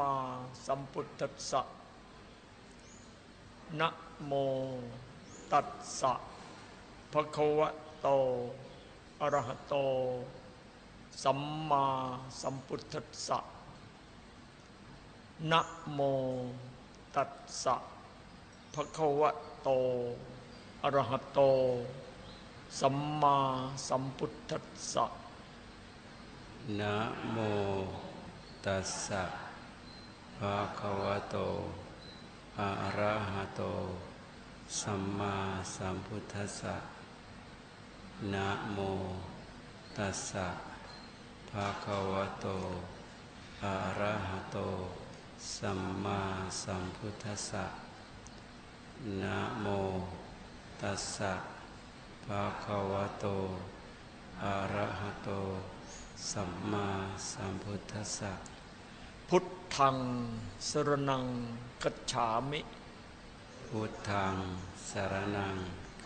มาสัมพุทธัสสะนะโมตัสสะภะคะวะโตอะระหะโต สัมมาสัมพุทธัสสะนะโมตัสสะภะคะวะโตอะระหะโต สัมมาสัมพุทธัสสะนะโมตัสสะ ภะคะวะโตอะระหะโต สัมมาสัมพุทธัสสะนะโมตัสสะภะคะวะโตอะระหะโต สัมมาสัมพุทธัสสะนะโมตัสสะภะคะวะโตอะระหะโต สัมมาสัมพุทธัสสะพุทธ งสรนังกัจฉามิพุทธังสารนัง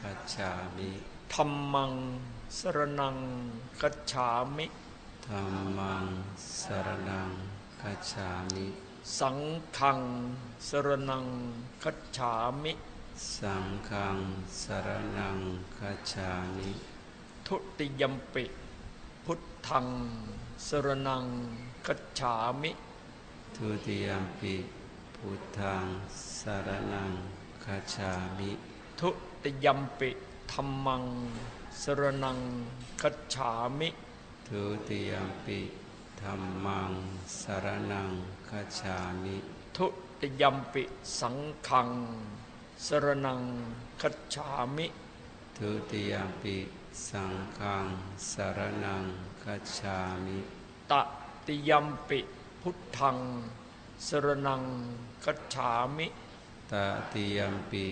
คัจฉามิธัมมังสรนังกัจฉามิธัมมังสารนังคัจฉามิสังฆังสรนังกัจฉามิ สังฆังสารนังคัจฉามิทุติยมปิ พุทธังสรนังกัจฉามิ ทุติยมปิพุทธังสารนังคัจฉามิทุติยมปิธัมมังสรนังกัจฉามิทุติยมปิธัมมังสารนังคัจฉามิ ทุติยมปิสังฆังสรนังกัจฉามิทุติยมปิสังฆังสารนังคัจฉามิตติยมปิ พุทธัง สรนังกัจฉามิตติยมปิ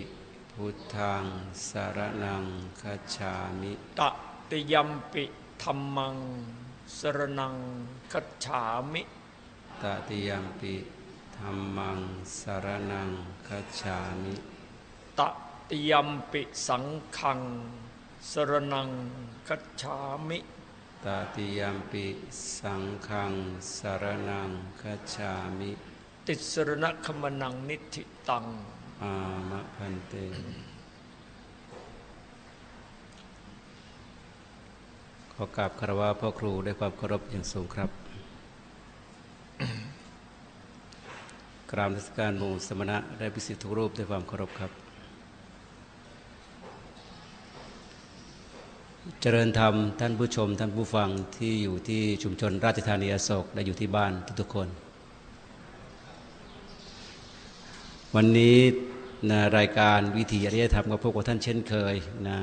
พุทธังสารนังคัจฉามิ ตติยมปิธรรมัง สรนังกัจฉามิตติยมปิธรรมังสารนังคัจฉามิตติยมปิสังฆัง สรนังกัจฉามิ ตติยมปิสังฆังสารนังคัจฉามิ ติสรณคมนังนิธิตัง อามะพันเต ขอกราบคารวะพ่อครูด้วยความเคารพอย่างสูงครับ กราบนมัสการหมู่สมณะได้พิสิทธิทุกรูปด้วยความเคารพครับ เจริญธรรมท่านผู้ชม ท่านผู้ฟังที่อยู่ที่ชุมชนราชธานีอโศกและอยู่ที่บ้านทุกๆคน วันนี้นะรายการวิถีอริยธรรมกับพวกท่านเช่นเคยนะ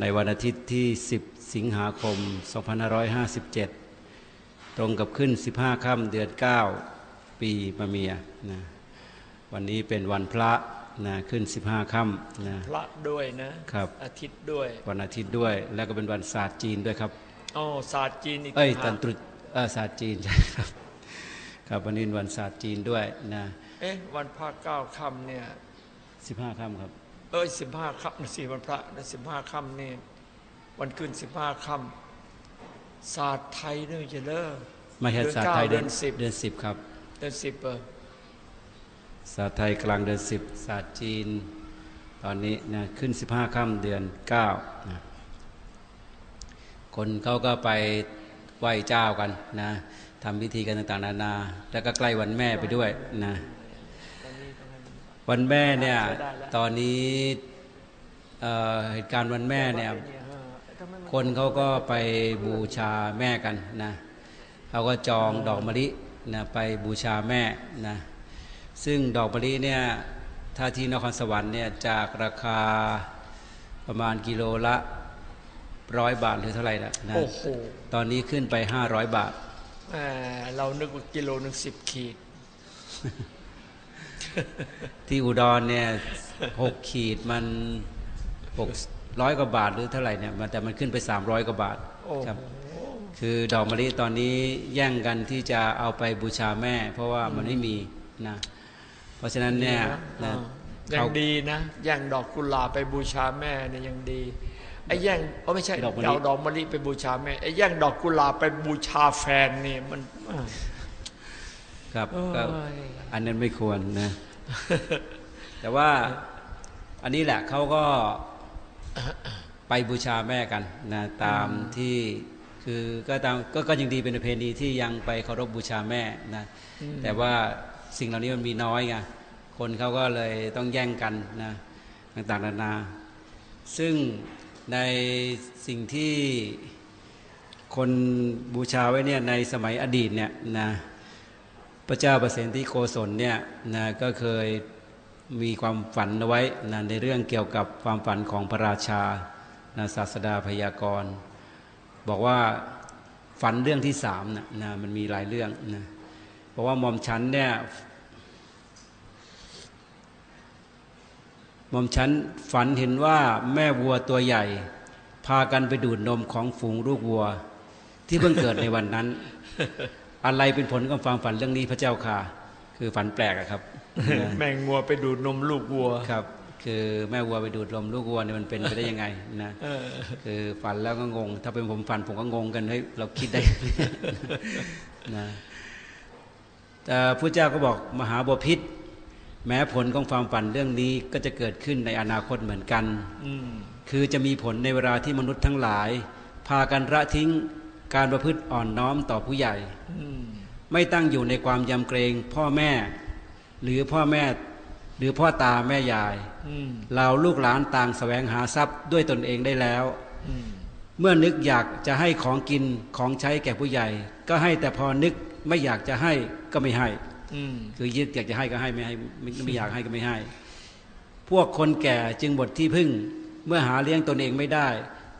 ในวันอาทิตย์ที่ 10 สิงหาคม 2557 ตรงกับขึ้น 15 ค่ำเดือน 9 ปีมะเมียนะวันนี้เป็นวันพระ นะขึ้น 15ค่ำนะพระด้วยนะครับอาทิตย์ด้วย วันอาทิตย์ด้วย แล้วก็เป็นวันศาสตร์จีนด้วยครับอ๋อศาสตร์จีนอีกเอ้ยต่างตัหานกตรุษเออศาสตร์จีนใช่ครับครับวันนี้วันศาสตร์จีนด้วยนะเอ๊ะวันพระเก้าค่ำเนี่ย15ค่ำครับ เอ้ยสิบห้าค่ำนะสิวันพระสิบห้าค่ำนี่วันขึ้นสิบห้าค่ำศาสตร์ไทยเนี่ยจะเลิกไม่ใช่ศาสตร์ไทยเดือนสิบเดือนสิบครับเดือนสิบเออ ศาสตร์ไทยกลางเดือนสิบศาสตร์จีน ตอนนี้นะขึ้นสิบห้าค่ำเดือนเก้านะคนเขาก็ไปไหว้เจ้ากันนะทำพิธีกันต่างๆ นานา แล้วก็ใกล้วันแม่ไปด้วยนะวันแม่เนี่ยตอนนี้เอ่อเหตุการณ์วันแม่เนี่ยคนเขาก็ไปบูชาแม่กันนะเขาก็จองดอกมะลินะไปบูชาแม่นะ ซึ่งดอกมะลิเนี่ยถ้าที่นครสวรรค์เนี่ยจากราคาประมาณกิโลละร้อยบาทหรือเท่าไหร่นะนะโอ้โหตอนนี้ขึ้นไปห้าร้อยบาทแหมเรานึกว่ากิโลหนึ่งสิบขีด ที่อุดรเนี่ยหกขีดมันหกร้อยกว่าบาทหรือเท่าไหร่เนี่ยมันแต่มันขึ้นไปสามร้อยกว่าบาทโอ้โหครับ คือดอกมะลิตอนนี้แย่งกันที่จะเอาไปบูชาแม่ เพราะว่ามันไม่มีนะเพ ราะฉะนั้นเนี่ยอ่านะยัเขางดีนะแย่งดอกกุหลาบไปบูชาแม่เนี่ยยังดีไอ้แย่งเออไม่ใช่ดอกมะลิเอาดอกมะลิไปบูชาแม่ไอ้แย่งดอกกุหลาบไปบูชาแฟนนี่มันอ่าครับโอ้ก็ยอันนั้นไม่ควรนะ แต่ว่าอันนี้แหละเขาก็ไปบูชาแม่กันนะตามที่คือก็ตามก็ก็ยังดีเป็นประเพณีที่ยังไปเคารพบูชาแม่นะแต่ว่า สิ่งเหล่านี้มันมีน้อยไงคนเขาก็เลยต้องแย่งกันนะต่างๆนานา ซึ่งในสิ่งที่คนบูชาไว้เนี่ยในสมัยอดีตเนี่ยนะพระเจ้าประเสนที่โกศลเนี่ยนะก็เคยมีความฝันเอาไว้นะในเรื่องเกี่ยวกับความฝันของพระราชานะศาสดาพยากรณ์บอกว่าฝันเรื่องที่สามนะนะมันมีหลายเรื่องนะ เพราะว่าหมอมฉันเนี่ยหมอมฉันฝันเห็นว่าแม่วัวตัวใหญ่ พากันไปดูดนมของฝูงลูกวัว ที่เพิ่งเกิดในวันนั้น อะไรเป็นผลของความฝันเรื่องนี้พระเจ้าค่ะ คือฝันแปลกอะครับนะแม่งงัวไปดูดนมลูกวัวครับคือแม่วัวไปดูดนมลูกวัวเนี่ยมันเป็นไปได้ยังไงนะเออคือฝันแล้วก็งง ถ้าเป็นผมฝันผมก็งงกันเฮ้ยเราคิดได้นะแต่ พระเจ้าก็บอกมหาบพิษแม้ผลของความฝันเรื่องนี้ก็จะเกิดขึ้นในอนาคตเหมือนกันอืมคือจะมีผลในเวลาที่มนุษย์ทั้งหลาย พากันละทิ้งการประพฤติอ่อนน้อมต่อผู้ใหญ่อืมไม่ตั้งอยู่ในความยำเกรงพ่อแม่ หรือพ่อแม่ หรือพ่อตาแม่ยายอืมเราลูกหลานต่างแสวงหาทรัพย์ด้วยตนเองได้แล้วอืมเมื่อนึกอยากจะให้ของกินของใช้แก่ผู้ใหญ่ ก็ให้แต่พอนึก ไม่อยากจะให้ก็ไม่ให้อืมคือยึดอยากจะให้ก็ให้ไม่ให้ไม่ไม่อยากให้ก็ไม่ให้ พวกคนแก่จึงบทที่พึ่ง เมื่อหาเลี้ยงตนเองไม่ได้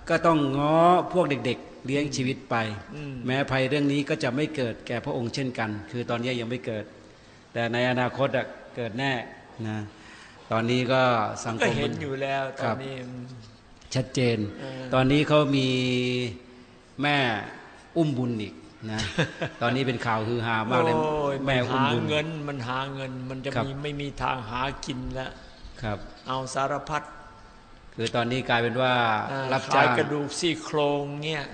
ก็ต้องง้อพวกเด็ก ๆ เลี้ยงชีวิตไปอืมแม้ภัยเรื่องนี้ก็จะไม่เกิดแก่พระองค์เช่นกัน คือตอนนี้ยังไม่เกิด แต่ในอนาคตอะเกิดแน่นะตอนนี้ก็สังคก็มเห็มันนอยู่แล้วตครัอนบนี้ชัดเจนเออตอนนี้เขามีแม่อุ้มบุญอีก นะตอนนี้เป็นข่าวฮือฮามากเลยโอ้ยแม่นอุ้มหาบุญเงินมันหาเงิน มันจะครับมีไม่มีทางหากินแล้วครับ เอาสารพัดคือตอนนี้กลายเป็นว่าอ่ารับขาจ้ายงกระดูกซี่โครงเงี้ย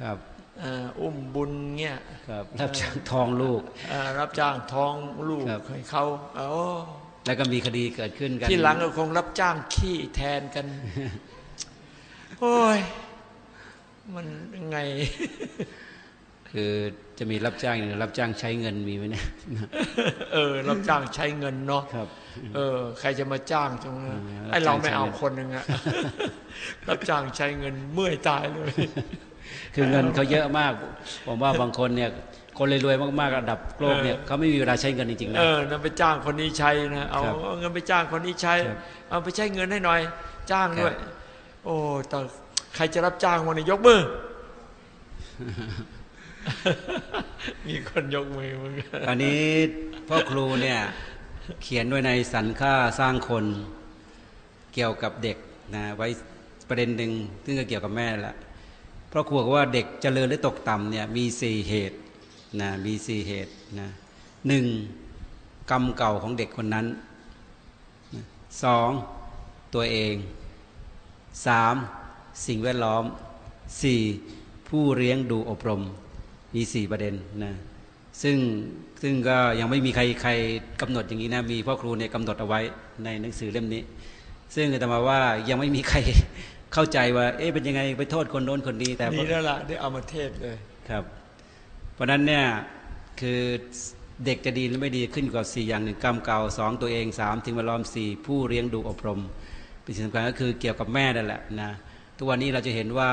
ครับอ่าอุ้มบุญเงี้ยครับรับจ้างทองลูกอ่ารับจ้างท้องลูกครับให้เขาโอ้แล้วก็มีคดีเกิดขึ้นกัน ที่หลังก็คงรับจ้างขี้แทนกัน โอ้ย มันยังไง คือจะมีรับจ้างหรือรับจ้างใช้เงินมีไหมเนี่ยเออ รับจ้างใช้เงินเนาะครับ เออ ใครจะมาจ้างจังเออไอเราไม่รับจ้างใช้เอาเงินคนหนึ่งอะรับจ้างใช้เงินเมื่อยตายเลย คือเงินเขาเยอะมาก ผมว่าบางคนเนี่ย คนรวยๆมากๆระดับโลกเนี่ยเออเขาไม่มีเวลาใช้เงินจริงๆนะเออนั่นไปจ้างคนนี้ใช้นะเอาครับเอาเงินไปจ้างคนนี้ใช้ครับเอาไปใช้เงินให้หน่อย จ้างด้วยครับโอ้แต่ใครจะรับจ้างวันนี้ยกมือ มีคนยกมือมึงอันนี้พ่อครูเนี่ย เขียนไว้ในสรรค่าสร้างคนเกี่ยวกับเด็กนะไว้ประเด็นหนึ่งซึ่งก็เกี่ยวกับแม่ละเพราะครูบอกว่าเด็กเจริญหรือตกต่ำเนี่ยมีสี่เหตุนะมีสี่เหตุนะหนึ่งกรรมเก่าของเด็กคนนั้นสองตัวเองสามสิ่งแวดล้อมสี่ผู้เลี้ยงดูอบรม มีสี่ประเด็นนะซึ่งซึ่งก็ยังไม่มีใครใครกำหนดอย่างนี้นะมีพ่อครูเนี่ยกำหนดเอาไว้ในหนังสือเล่มนี้ ซึ่งอาตมาว่ายังไม่มีใครเข้าใจว่า เอ๊ะเป็นยังไงไปโทษคนโน้นคนนี้แต่นี่แล้วล่ะได้เอามาเทศเลยครับ เพราะฉะนั้นเนี่ยคือเด็กจะดีหรือไม่ดีขึ้นอยู่กับสี่อย่างหนึ่งกรรมเก่าสองตัวเองสามถึงแวดล้อมสี่ผู้เลี้ยงดูอบรมเป็นสิ่งสำคัญก็คือเกี่ยวกับแม่นั่นแหละนะทุกวันนี้เราจะเห็นว่า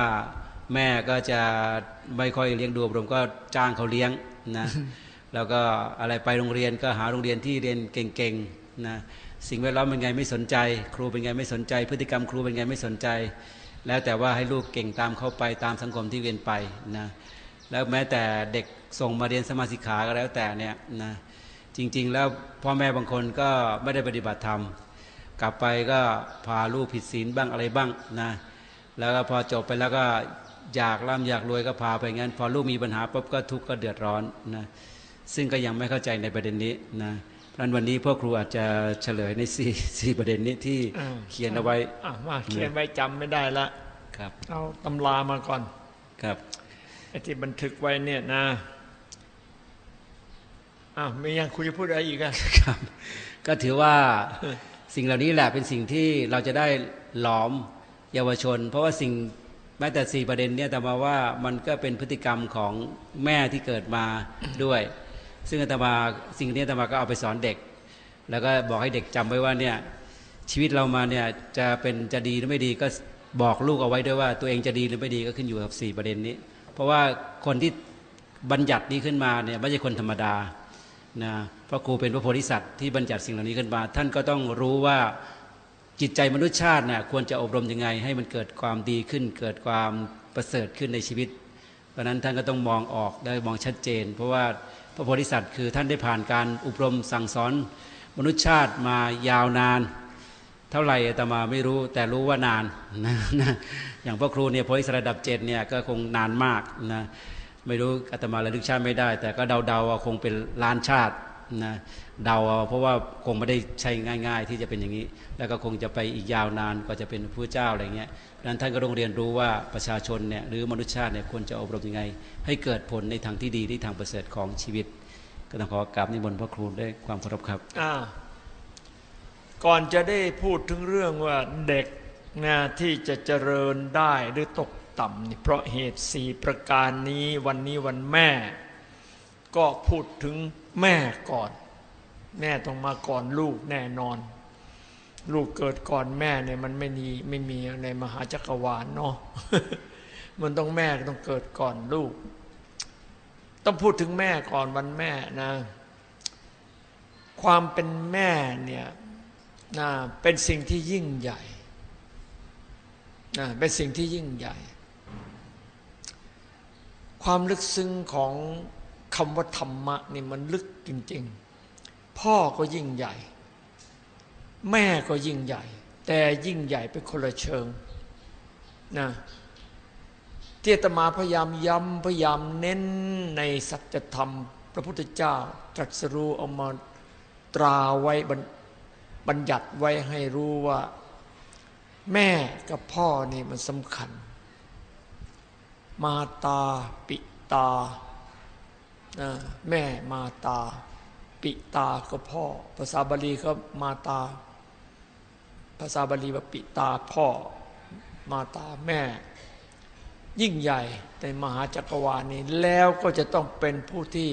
แม่ก็จะไม่ค่อยเลี้ยงดูอบรมก็จ้างเขาเลี้ยงนะแล้วก็อะไรไปโรงเรียนก็หาโรงเรียนที่เรียนเก่งๆนะสิ่งแวดล้อมเป็นไงไม่สนใจ ครูเป็นไงไม่สนใจ พฤติกรรมครูเป็นไงไม่สนใจ แล้วแต่ว่าให้ลูกเก่งตามเข้าไปตามสังคมที่เรียนไปนะแล้วแม้แต่เด็กส่งมาเรียนสมาสิกขาก็แล้วแต่เนี่ยนะจริง ๆ แล้วพ่อแม่บางคนก็ไม่ได้ปฏิบัติธรรม กลับไปก็พาลูกผิดศีลบ้างอะไรบ้างนะแล้วก็พอจบไปแล้วก็ อยากร่ำอยากรวยก็พาไปงั้น พอลูกมีปัญหาปุ๊บก็ทุกข์ก็เดือดร้อนนะซึ่งก็ยังไม่เข้าใจในประเด็นนี้นะเพราะฉะนั้นวันนี้พ่อครูอาจจะเฉลยในสี่สี่ประเด็นนี้ที่อ่าเขียนเอาไว้อะมาเขียนไว้จำไม่ได้ละครับ เอาตำรามาก่อนครับไอ้ที่บันทึกไว้เนี่ยนะอะมียังคุณจะพูดอะไรอีกอะครับ ก็ถือว่าสิ่งเหล่านี้แหละเป็นสิ่งที่เราจะได้หลอมเยาวชน เพราะว่าสิ่ง แม้แต่สี่ประเด็นเนี่ยแต่มาว่ามันก็เป็นพฤติกรรมของแม่ที่เกิดมาด้วย ซึ่งอาตมาสิ่งนี้อาตมาก็เอาไปสอนเด็ก แล้วก็บอกให้เด็กจำไว้ว่าเนี่ยชีวิตเรามาเนี่ยจะเป็นจะดีหรือไม่ดีก็บอกลูกเอาไว้ด้วยว่าตัวเองจะดีหรือไม่ดีก็ขึ้นอยู่กับสี่ประเด็นนี้ เพราะว่าคนที่บัญญัตินี้ขึ้นมาเนี่ยไม่ใช่คนธรรมดานะพระครูเป็นพระโพธิสัตว์ที่บัญญัติสิ่งเหล่านี้ขึ้นมา ท่านก็ต้องรู้ว่า จิตใจมนุษยชาติเนี่ยควรจะอบรมยังไง ให้มันเกิดความดีขึ้น เกิดความประเสริฐขึ้นในชีวิต เพราะนั้นท่านก็ต้องมองออกได้มองชัดเจน เพราะว่าพระโพธิสัตว์คือท่านได้ผ่านการอบรมสั่งสอนมนุษยชาติมายาวนาน เท่าไหร่อาตมาไม่รู้แต่รู้ว่านานนะนะอย่างพ่อครูเนี่ยโพธิสัตว์ระดับเจ็ดเนี่ยก็คงนานมากนะไม่รู้อาตมาระลึกชาติไม่ได้ แต่ก็เดาๆว่าคงเป็นล้านชาตินะ เดาเอาเพราะว่าคงไม่ได้ใช้ง่าย ๆ ที่จะเป็นอย่างนี้ แล้วก็คงจะไปอีกยาวนานกว่าจะเป็นผู้เจ้าอะไรเงี้ยดังนั้นท่านก็ต้องเรียนรู้ว่าประชาชนเนี่ยหรือมนุษยชาติเนี่ยควรจะอบรมยังไง ให้เกิดผลในทางที่ดีที่ทางประเสริฐของชีวิต ก็ต้องขอกราบนิมนต์พระครูด้วยความเคารพครับอ่าก่อนจะได้พูดถึงเรื่องว่าเด็กนะที่จะเจริญได้หรือตกต่ำนี่เพราะเหตุสี่ประการนี้วันนี้วันแม่ ก็พูดถึงแม่ก่อน แม่ต้องมาก่อนลูกแน่นอน ลูกเกิดก่อนแม่เนี่ยมันไม่มีไม่มีในมหาจักรวาลเนาะมันต้องแม่ต้องเกิดก่อนลูก ต้องพูดถึงแม่ก่อนวันแม่นะ ความเป็นแม่เนี่ยนะเป็นสิ่งที่ยิ่งใหญ่นะเป็นสิ่งที่ยิ่งใหญ่ ความลึกซึ้งของคำว่าธรรมะนี่มันลึกจริง ๆ พ่อก็ยิ่งใหญ่ แม่ก็ยิ่งใหญ่ แต่ยิ่งใหญ่เป็นคนละเชิงนะที่ตมาพยายามย้ำพยายามเน้นในสัจธรรม พระพุทธเจ้าตรัสรู้เอามาตราไว้บัญบัญญัติไว้ให้รู้ว่า แม่กับพ่อนี่มันสำคัญ มาตาปิตานะแม่มาตา ปิตาก็พ่อ ภาษาบาลีก็มาตา ภาษาบาลีว่าปิตาพ่อ มาตาแม่ ยิ่งใหญ่ในมหาจักรวาลนี้ แล้วก็จะต้องเป็นผู้ที่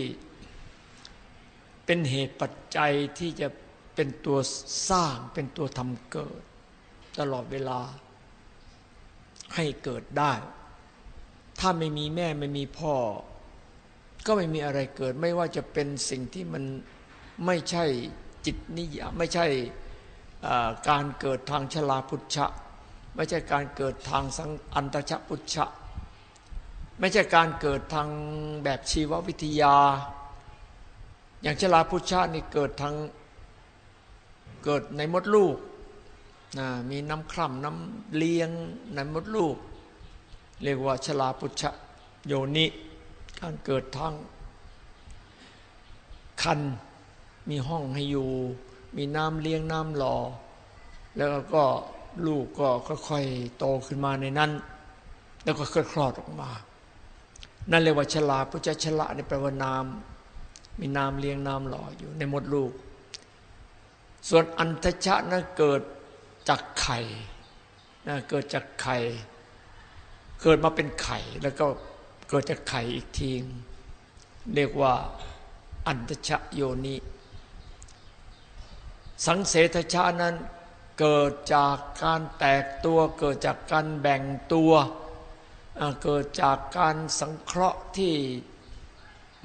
เป็นเหตุปัจจัยที่จะเป็นตัวสร้างเป็นตัวทำเกิด ตลอดเวลา ให้เกิดได้ ถ้าไม่มีแม่ไม่มีพ่อ ก็ไม่มีอะไรเกิด ไม่ว่าจะเป็นสิ่งที่มัน ไม่ใช่จิตนิยามไม่ใช่การเกิดทางชลาพุทธะไม่ใช่การเกิดทางสังอันตชพุทธะไม่ใช่การเกิดทางแบบชีววิทยา อย่างชลาพุทธะนี่เกิดทางเกิดในมดลูกนะมีน้ำคร่ำน้ำเลี้ยงในมดลูก เรียกว่าชลาพุทธะโยนิการเกิดทางคัน มีห้องให้อยู่ มีน้ำเลี้ยงน้ำหล่อ แล้วก็ลูกก็ค่อยๆโตขึ้นมาในนั้น แล้วก็ค่อยคลอดออกมา นั่นเรียกว่าชลาพุทธชละในแปลว่าน้ำมีน้ำเลี้ยงน้ำหล่ออยู่ในมดลูก ส่วนอันทชะนั้นเกิดจากไข่นะเกิดจากไข่ เกิดมาเป็นไข่แล้วก็เกิดจากไข่อีกทีเรียกว่าอันทชะโยนิ สังเสทชานั้นเกิดจากการแตกตัว เกิดจากการแบ่งตัว เกิดจากการสังเคราะห์ที่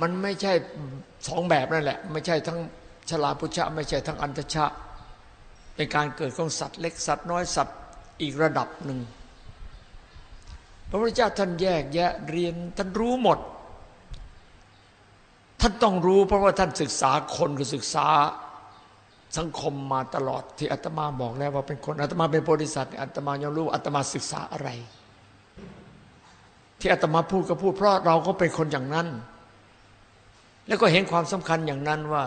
มันไม่ใช่สองแบบนั่นแหละ ไม่ใช่ทั้งชลาพุชะ ไม่ใช่ทั้งอันทชะ เป็นการเกิดของสัตว์เล็กสัตว์น้อยสัตว์อีกระดับหนึ่ง พระพุทธเจ้าท่านแยกแยะเรียนท่านรู้หมด ท่านต้องรู้เพราะว่าท่านศึกษาคนก็ศึกษา สังคมมาตลอดที่อาตมาบอกแล้วว่าเป็นคนอาตมาเป็นโพธิสัตว์อาตมายังรู้อาตมาศึกษาอะไร ที่อาตมาพูดก็พูด เพราะเราก็เป็นคนอย่างนั้น แล้วก็เห็นความสำคัญอย่างนั้นว่า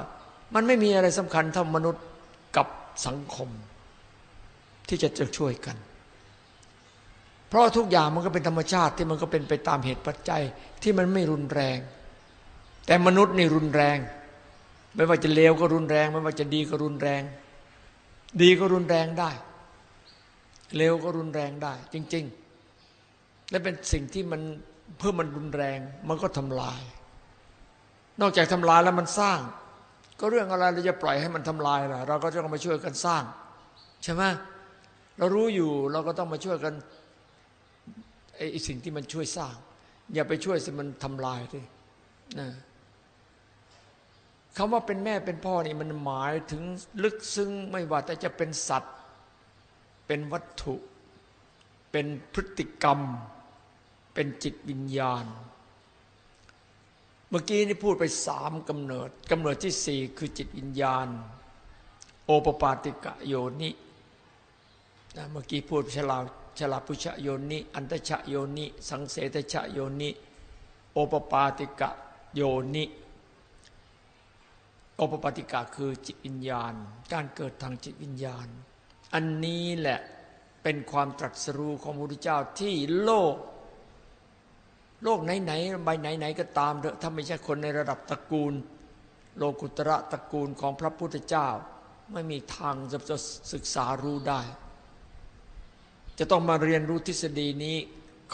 มันไม่มีอะไรสำคัญเท่ามนุษย์กับสังคม ที่จะจะช่วยกัน เพราะทุกอย่างมันก็เป็นธรรมชาติที่มันก็เป็นไปตามเหตุปัจจัยที่มันไม่รุนแรง แต่มนุษย์นี่รุนแรง ไม่ว่าจะเลวก็รุนแรง ไม่ว่าจะดีก็รุนแรง ดีก็รุนแรงได้ เลวก็รุนแรงได้ จริง ๆ และเป็นสิ่งที่มันเพื่อมันรุนแรง มันก็ทำลาย นอกจากทำลายแล้วมันสร้าง ก็เรื่องอะไรเราจะปล่อยให้มันทำลายล่ะ เราก็จะต้องมาช่วยกันสร้าง ใช่ไหมเรารู้อยู่เราก็ต้องมาช่วยกันไอ้สิ่งที่มันช่วยสร้าง อย่าไปช่วยสิมันทำลายดินะ คำว่าเป็นแม่เป็นพ่อนี่มันหมายถึงลึกซึ้งไม่ว่าแต่จะเป็นสัตว์ เป็นวัตถุ เป็นพฤติกรรม เป็นจิตวิญญาณ เมื่อกี้นี่พูดไปสามกำเนิดกำเนิดที่สี่คือจิตวิญญาณ โอปปาติกะโยนินะเมื่อกี้พูดฉลาฉลาพุชโยนิ อันตชะโยนิ สังเสตชะโยนิ โอปปาติกะโยนิ อปปติกะคือจิตวิญญาณ การเกิดทางจิตวิญญาณ อันนี้แหละเป็นความตรัสรู้ของพระพุทธเจ้าที่โลก โลกไหนๆใบไหนๆก็ตามเถอะถ้าไม่ใช่คนในระดับตระกูล โลกุตระตระกูลของพระพุทธเจ้า ไม่มีทางจะจะศึกษารู้ได้ จะต้องมาเรียนรู้ทฤษฎีนี้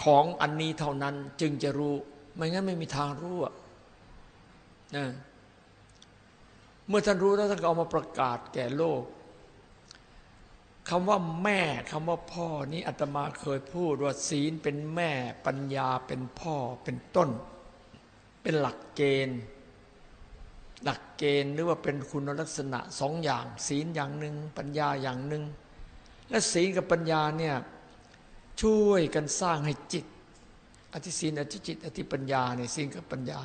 ของอันนี้เท่านั้นจึงจะรู้ ไม่งั้นไม่มีทางรู้อะนะ เมื่อท่านรู้แล้วท่านก็เอามาประกาศแก่โลกคำว่าแม่คำว่าพ่อนี้อาตมาเคยพูดว่าศีลเป็นแม่ ปัญญาเป็นพ่อเป็นต้น เป็นหลักเกณฑ์ หลักเกณฑ์หรือว่าเป็นคุณลักษณะสองอย่าง ศีลอย่างหนึ่งปัญญาอย่างหนึ่งและศีลกับปัญญาเนี่ยช่วยกันสร้างให้จิต อธิศีลอธิจิต อธิปัญญาในศีลกับปัญญา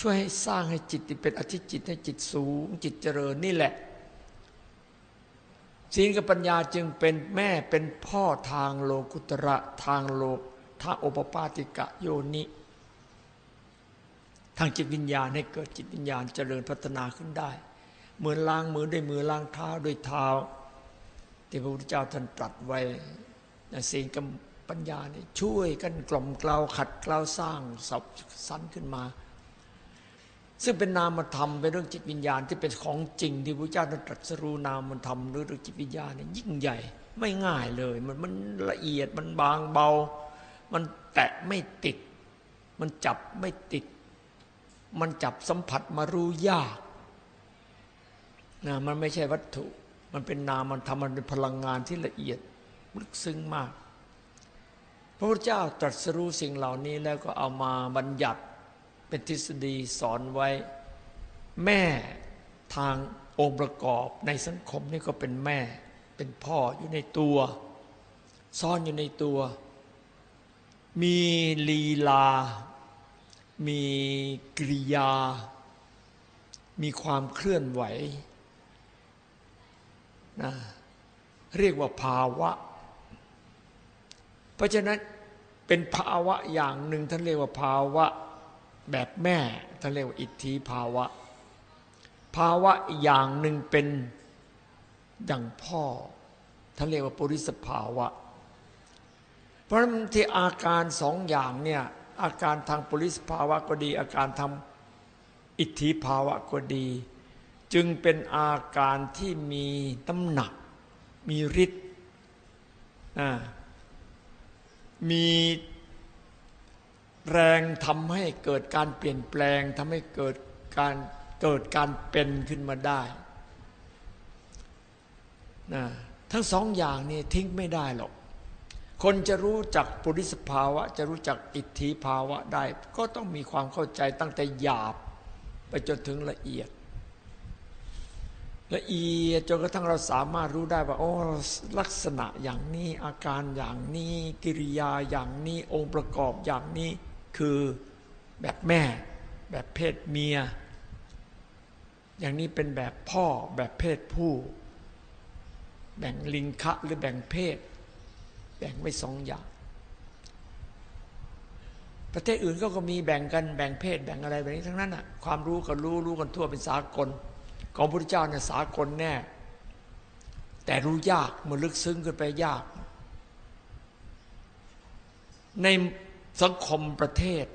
ช่วยให้สร้างให้จิตเป็นอธิจิตให้จิตสูง จิตเจริญนี่แหละศีลกับปัญญาจึงเป็นแม่เป็นพ่อทางโลกุตระทางโลกทางโอปปาติกะโยนิ ทางจิตวิญญาณให้เกิดจิตวิญญาณเจริญพัฒนาขึ้นได้ เหมือนล้างมือด้วยมือล้างเท้าด้วยเท้า ที่พระพุทธเจ้าท่านตรัสไว้ศีลกับปัญญานี่ช่วยกันกล่อมเกลาขัดเกลาสร้างสับสันขึ้นมา ซึ่งเป็นนามธรรมเป็นเรื่องจิตวิญญาณที่เป็นของจริงที่พระเจ้าตรัสรู้นามธรรมหรือเรื่องจิตวิญญาณเนี่ยยิ่งใหญ่ ไม่ง่ายเลย มันมันละเอียดมันบางเบา มันแตะไม่ติด มันจับไม่ติด มันจับสัมผัสมารู้ยากนะมันไม่ใช่วัตถุ มันเป็นนามมันทำมันเป็นพลังงานที่ละเอียดลึกซึ้งมาก พระพุทธเจ้าตรัสรู้สิ่งเหล่านี้แล้วก็เอามาบัญญัติ เป็นทฤษฎีสอนไว้ แม่ทางองค์ประกอบในสังคมนี่ก็เป็นแม่ เป็นพ่ออยู่ในตัว ซ่อนอยู่ในตัว มีลีลา มีกริยา มีความเคลื่อนไหวนะเรียกว่าภาวะ เพราะฉะนั้นเป็นภาวะอย่างหนึ่งท่านเรียกว่าภาวะ แบบแม่ท่านเรียกว่าอิทธิภาวะ ภาวะอย่างหนึ่งเป็นดังพ่อท่านเรียกว่าปุริสภาวะ เพราะฉะนั้นที่อาการสองอย่างเนี่ยอาการทางปุริสภาวะก็ดี อาการทางอิทธิภาวะก็ดี จึงเป็นอาการที่มีน้ำหนัก มีฤทธิ์มี แรงทำให้เกิดการเปลี่ยนแปลงทำให้เกิดการเกิดการเป็นขึ้นมาได้นะทั้งสองอย่างนี่ทิ้งไม่ได้หรอก คนจะรู้จักปุริสภาวะ จะรู้จักอิทธิภาวะได้ ก็ต้องมีความเข้าใจตั้งแต่หยาบ ไปจนถึงละเอียด ละเอียดจนกระทั่งเราสามารถรู้ได้ว่าโอ้ลักษณะอย่างนี้อาการอย่างนี้ กิริยาอย่างนี้องค์ประกอบอย่างนี้ คือแบบแม่ แบบเพศเมีย อย่างนี้เป็นแบบพ่อแบบเพศผู้ แบ่งลิงคะหรือแบ่งเพศ แบ่งไว้สองอย่าง ประเทศอื่นก็ก็มีแบ่งกันแบ่งเพศแบ่งอะไรแบบนี้ทั้งนั้นอะความรู้ก็รู้รู้กันทั่วเป็นสากล ของพระพุทธเจ้าเนี่ยสากลแน่แต่รู้ยากมันลึกซึ้งขึ้นไปยาก ใน สังคมประเทศ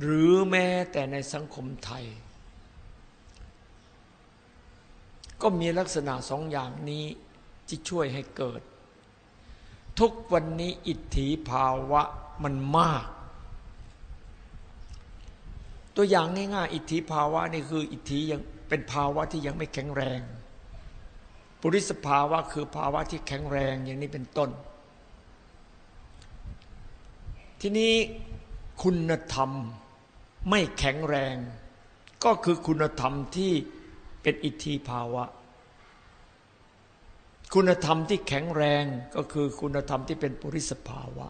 หรือแม้แต่ในสังคมไทย ก็มีลักษณะสองอย่างนี้ที่ช่วยให้เกิด ทุกวันนี้อิทธิภาวะมันมาก ตัวอย่างง่าย ๆ อิทธิภาวะนี่คืออิทธิยังเป็นภาวะที่ยังไม่แข็งแรง ปุริสภาวะคือภาวะที่แข็งแรงอย่างนี้เป็นต้น ทีนี้คุณธรรมไม่แข็งแรง ก็คือคุณธรรมที่เป็นอิทธิภาวะ คุณธรรมที่แข็งแรงก็คือคุณธรรมที่เป็นปุริสภาวะ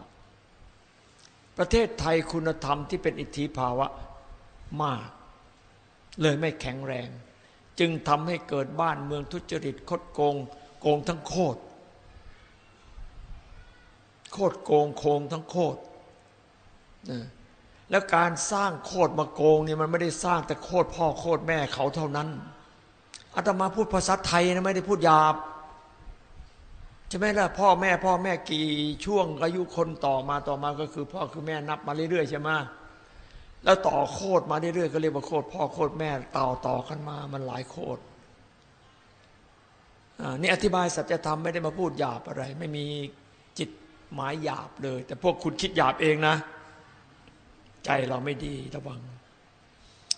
ประเทศไทยคุณธรรมที่เป็นอิทธิภาวะมาก เลยไม่แข็งแรง จึงทำให้เกิดบ้านเมืองทุจริตคดโกง โกงทั้งโคตรโคตรโกงโคงทั้งโคตร แล้วการสร้างโคตรมาโกงเนี่ยมันไม่ได้สร้างแต่โคตรพ่อโคตรแม่เขาเท่านั้นอาตมาพูดภาษาไทยนะไม่ได้พูดหยาบใช่ไหมล่ะพ่อแม่ พ่อแม่กี่ช่วงอายุคนต่อมาต่อมาก็คือพ่อคือแม่นับมาเรื่อยๆใช่ไหมแล้วต่อโคตรมาเรื่อยๆก็เรียกว่าโคตรพ่อโคตรแม่ต่อต่อกันมามันหลายโคตรนี่อธิบายสัจธรรมไม่ได้มาพูดหยาบอะไร ไม่มีจิตหมายหยาบเลย แต่พวกคุณคิดหยาบเองนะ ใจเราไม่ดีระวัง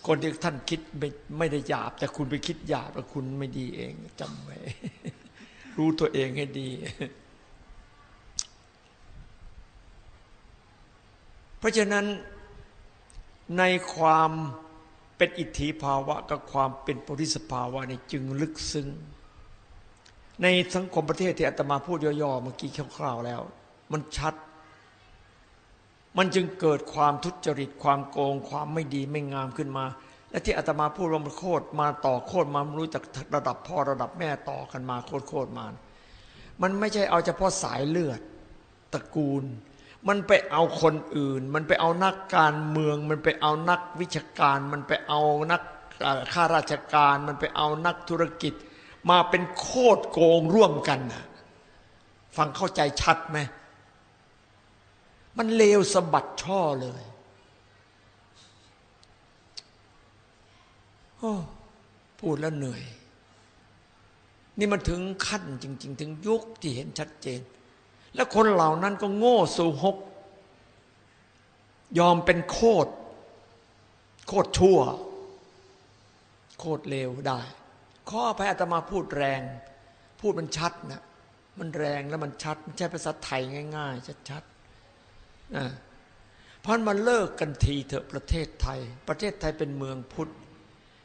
คนที่ท่านคิดไม่ไม่ได้หยาบ แต่คุณไปคิดหยาบแล้วคุณไม่ดีเองจำไว้ รู้ตัวเองให้ดี เพราะฉะนั้นในความเป็นอิทธิภาวะกับความเป็นปริสภาวะนี่จึงลึกซึ้งในสังคมประเทศที่อาตมาพูดย่อๆเมื่อกี้คร่าวๆแล้ว มันชัด มันจึงเกิดความทุจริตความโกง ความไม่ดีไม่งามขึ้นมา และที่อาตมาพูดว่ามันโคตรมาต่อโคตรมารู้จักระดับพ่อระดับแม่ต่อกันมาโคตรโคตรมา มันไม่ใช่เอาเฉพาะสายเลือดตระกูล มันไปเอาคนอื่น มันไปเอานักการเมือง มันไปเอานักวิชาการ มันไปเอานักข้าราชการ มันไปเอานักธุรกิจ มาเป็นโคตรโกงร่วมกันนะฟังเข้าใจชัดไหม มันเลวสะบัดช่อเลยโอ้พูดแล้วเหนื่อย นี่มันถึงขั้นจริง ๆ ถึงยุคที่เห็นชัดเจน แล้วคนเหล่านั้นก็โง่สูหก ยอมเป็นโคตร โคตรชั่ว โคตรเลวได้ ข้อพระอาตมาพูดแรง พูดมันชัดนะมันแรงแล้วมันชัดไม่ใช่ภาษาไทยง่าย ๆ ชัดๆ เพราะมันเลิกกันทีเถอะประเทศไทย ประเทศไทยเป็นเมืองพุทธ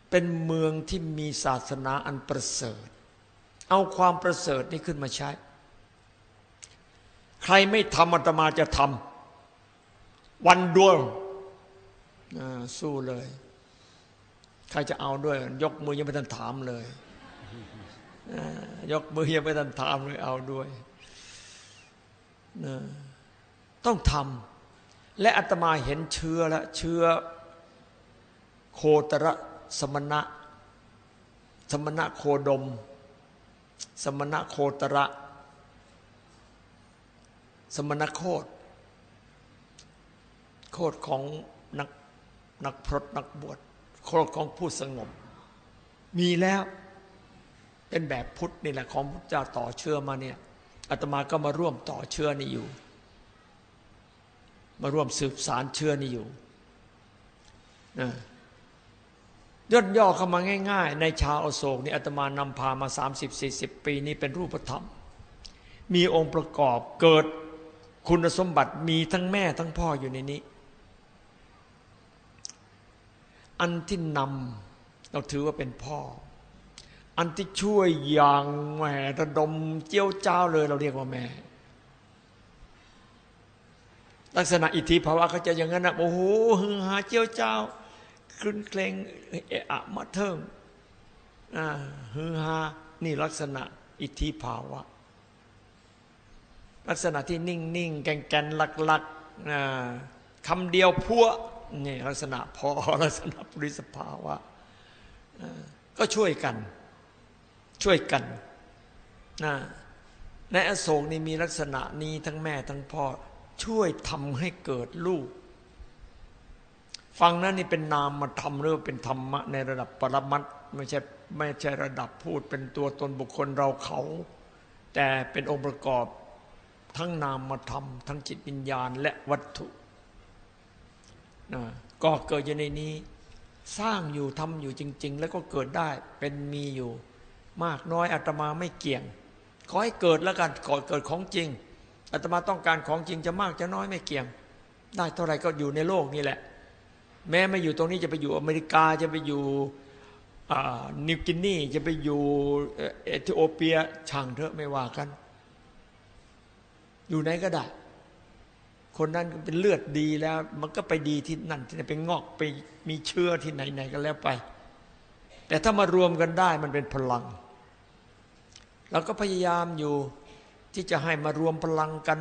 เป็นเมืองที่มีศาสนาอันประเสริฐ เอาความประเสริฐนี้ขึ้นมาใช้ ใครไม่ทำอาตมาจะทำวันดวงสู้เลย ใครจะเอาด้วย ยกมือยังไม่ทันถามเลยยกมือยังไม่ทันถามเลยเอาด้วย ต้องทำและอาตมาเห็นเชื้อแล้วเชื้อโคตรสมณะ สมณะโคดม สมณะโคตระ สมณะโคตโคตของนักนักพรตนักบวชโคตของผู้สงบ มีแล้วเป็นแบบพุทธนี่แหละของพระเจ้าต่อเชื่อมาเนี่ยอาตมาก็มาร่วมต่อเชื่อนี่อยู่ มาร่วมสืบสารเชื่อนี่อยู่นะย่นย่อเข้ามาง่าย ๆ ในชาวอโศกนี่อาตมานำพามา 30-40 ปีนี้เป็นรูปธรรม มีองค์ประกอบเกิดคุณสมบัติมีทั้งแม่ทั้งพ่ออยู่ในนี้ อันที่นำเราถือว่าเป็นพ่อ อันที่ช่วยอย่างแหมระดมเจียวเจ้าเลยเราเรียกว่าแม่ ลักษณะอิทธิภาวะเขาจะอย่างนั้นนะโอ้โหฮือหาเจียวเจ้าคลื่นเคลงเอะอะมาเทิงฮือฮานี่ลักษณะอิทธิภาวะ ลักษณะที่นิ่งนิ่งแกงแกนหลักหลักคำเดียวพัวนี่ลักษณะพอลักษณะปริสภาวะก็ช่วยกัน ช่วยกันนะในอโศกนี่มีลักษณะนี้ทั้งแม่ทั้งพ่อ ช่วยทำให้เกิดลูก ฟังนั้นนี่เป็นนามมาทำหรือเป็นธรรมะ ในระดับปรมัตไม่ใช่ไม่ใช่ระดับพูดเป็นตัวตนบุคคลเราเขา แต่เป็นองค์ประกอบทั้งนามธรรมทั้งจิตวิญญาณและวัตถุนะก็เกิดอยู่ในนี้ สร้างอยู่ทำอยู่จริง ๆ แล้วก็เกิดได้เป็นมีอยู่ มากน้อยอาตมาไม่เกี่ยง ขอให้เกิดแล้วกันก่อเกิดของจริง อาตมาต้องการของจริงจะมากจะน้อยไม่เกี่ยง ได้เท่าไหร่ก็อยู่ในโลกนี่แหละ แม้ไม่อยู่ตรงนี้จะไปอยู่อเมริกาจะไปอยู่นิวกินีจะไปอยู่เอธิโอเปียช่างเถอะไม่ว่ากัน อยู่ไหนก็ได้ คนนั้นเป็นเลือดดีแล้ว มันก็ไปดีที่นั่นที่ไหนไปงอกไปมีเชื้อที่ไหนๆก็แล้วไป แต่ถ้ามารวมกันได้มันเป็นพลัง เราก็พยายามอยู่ ที่จะให้มารวมพลังกัน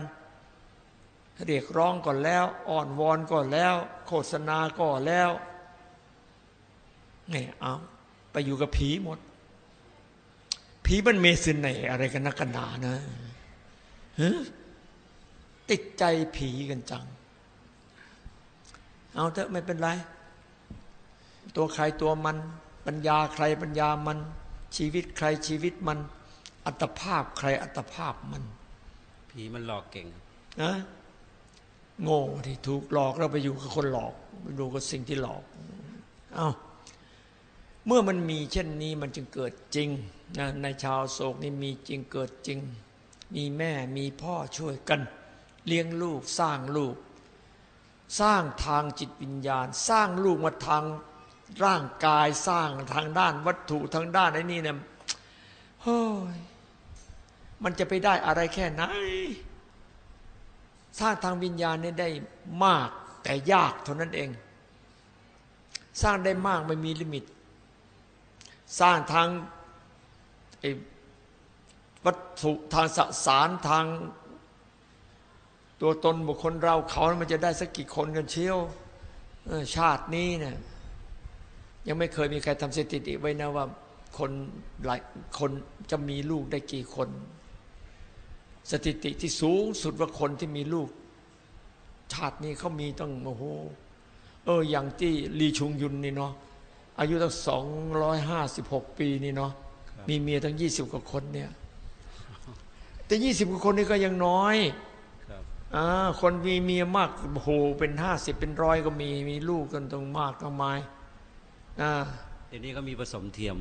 เรียกร้องก่อนแล้ว อ่อนวอนก่อนแล้ว โฆษณาก่อนแล้วเนี่ยเอาไปอยู่กับผีหมด ผีมันเมสินไหนอะไรกันนักกันหนานะติดใจผีกันจัง เอาเถอะไม่เป็นไร ตัวใครตัวมัน ปัญญาใครปัญญามัน ชีวิตใครชีวิตมัน อัตภาพใครอัตภาพมัน ผีมันหลอกเก่งนะโง่ที่ถูกหลอกเราไปอยู่กับคนหลอกไปดูกับสิ่งที่หลอกเอาเมื่อมันมีเช่นนี้มันจึงเกิดจริงนะในชาวโศกนี่มีจริงเกิดจริง มีแม่มีพ่อช่วยกัน เลี้ยงลูกสร้างลูก สร้างทางจิตวิญญาณ สร้างลูกมาทางร่างกายสร้างทางด้านวัตถุทางด้านไอ้นี่เนี่ยเฮ้ย มันจะไปได้อะไรแค่ไหนสร้างทางวิญญาณนี่ได้มากแต่ยากเท่านั้นเอง สร้างได้มากไม่มีลิมิต สร้างทางวัตถุทางสสารทาง ตัวตนบุคคลเราเขามันจะได้สักกี่คนกันเชียวชาตินี้เนี่ยยังไม่เคยมีใครทำสถิติไว้นะว่าคนหลายคนจะมีลูกได้กี่คน สถิติที่สูงสุดว่าคนที่มีลูก ชาตินี้เขามีตั้งโอ้โหเอออย่างที่ลีชุงยุนนี่เนาะอายุตั้งสองร้อยห้าสิบหกปีนี่เนาะครับมีเมียตั้งยี่สิบกว่าคนเนี่ย แต่ยี่สิบกว่าคนนี่ก็ยังน้อยครับอ่าคนมีเมียมากโอ้โหเป็นห้าสิบเป็นร้อยก็มีมีลูกกันตรงมากก็มายอ่าเดี๋ยวนี้ก็มีผสมเทียม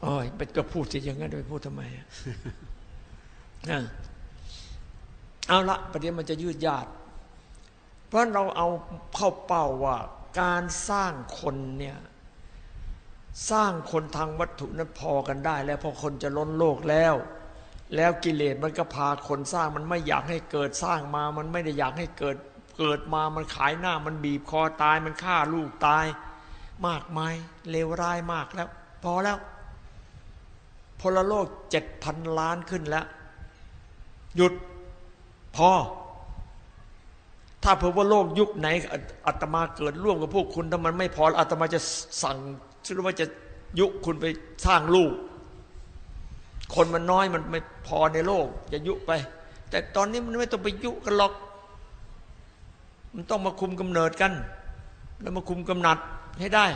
โอ้ยเป็นก็พูดสิอย่างนั้นไปพูดทำไมอะอะ เอาละประเดี๋ยวมันจะยืดยาดเพราะเราเอาเข้าเป้าว่าการสร้างคนเนี่ยสร้างคนทางวัตถุนั้นพอกันได้ แล้วพอคนจะล้นโลกแล้ว แล้วกิเลสมันก็พาคนสร้างมันไม่อยากให้เกิดสร้างมา มันไม่ได้อยากให้เกิดเกิดมามันขายหน้ามันบีบคอตายมันฆ่าลูกตาย มากมายเลวร้ายมากแล้ว พอแล้ว พลโลกเจ็ดพันล้านขึ้นแล้ว หยุด พอ ถ้าเผื่อว่าโลกยุคไหนอาอาตมาเกิดร่วมกับพวกคุณถ้ามันไม่พออาตมาจะสั่งชื่อว่าจะยุคคุณไปสร้างลูก คนมันน้อยมันไม่พอในโลกจะยุไป แต่ตอนนี้มันไม่ต้องไปยุกันหรอก มันต้องมาคุมกำเนิดกัน แล้วมาคุมกำหนัดให้ได้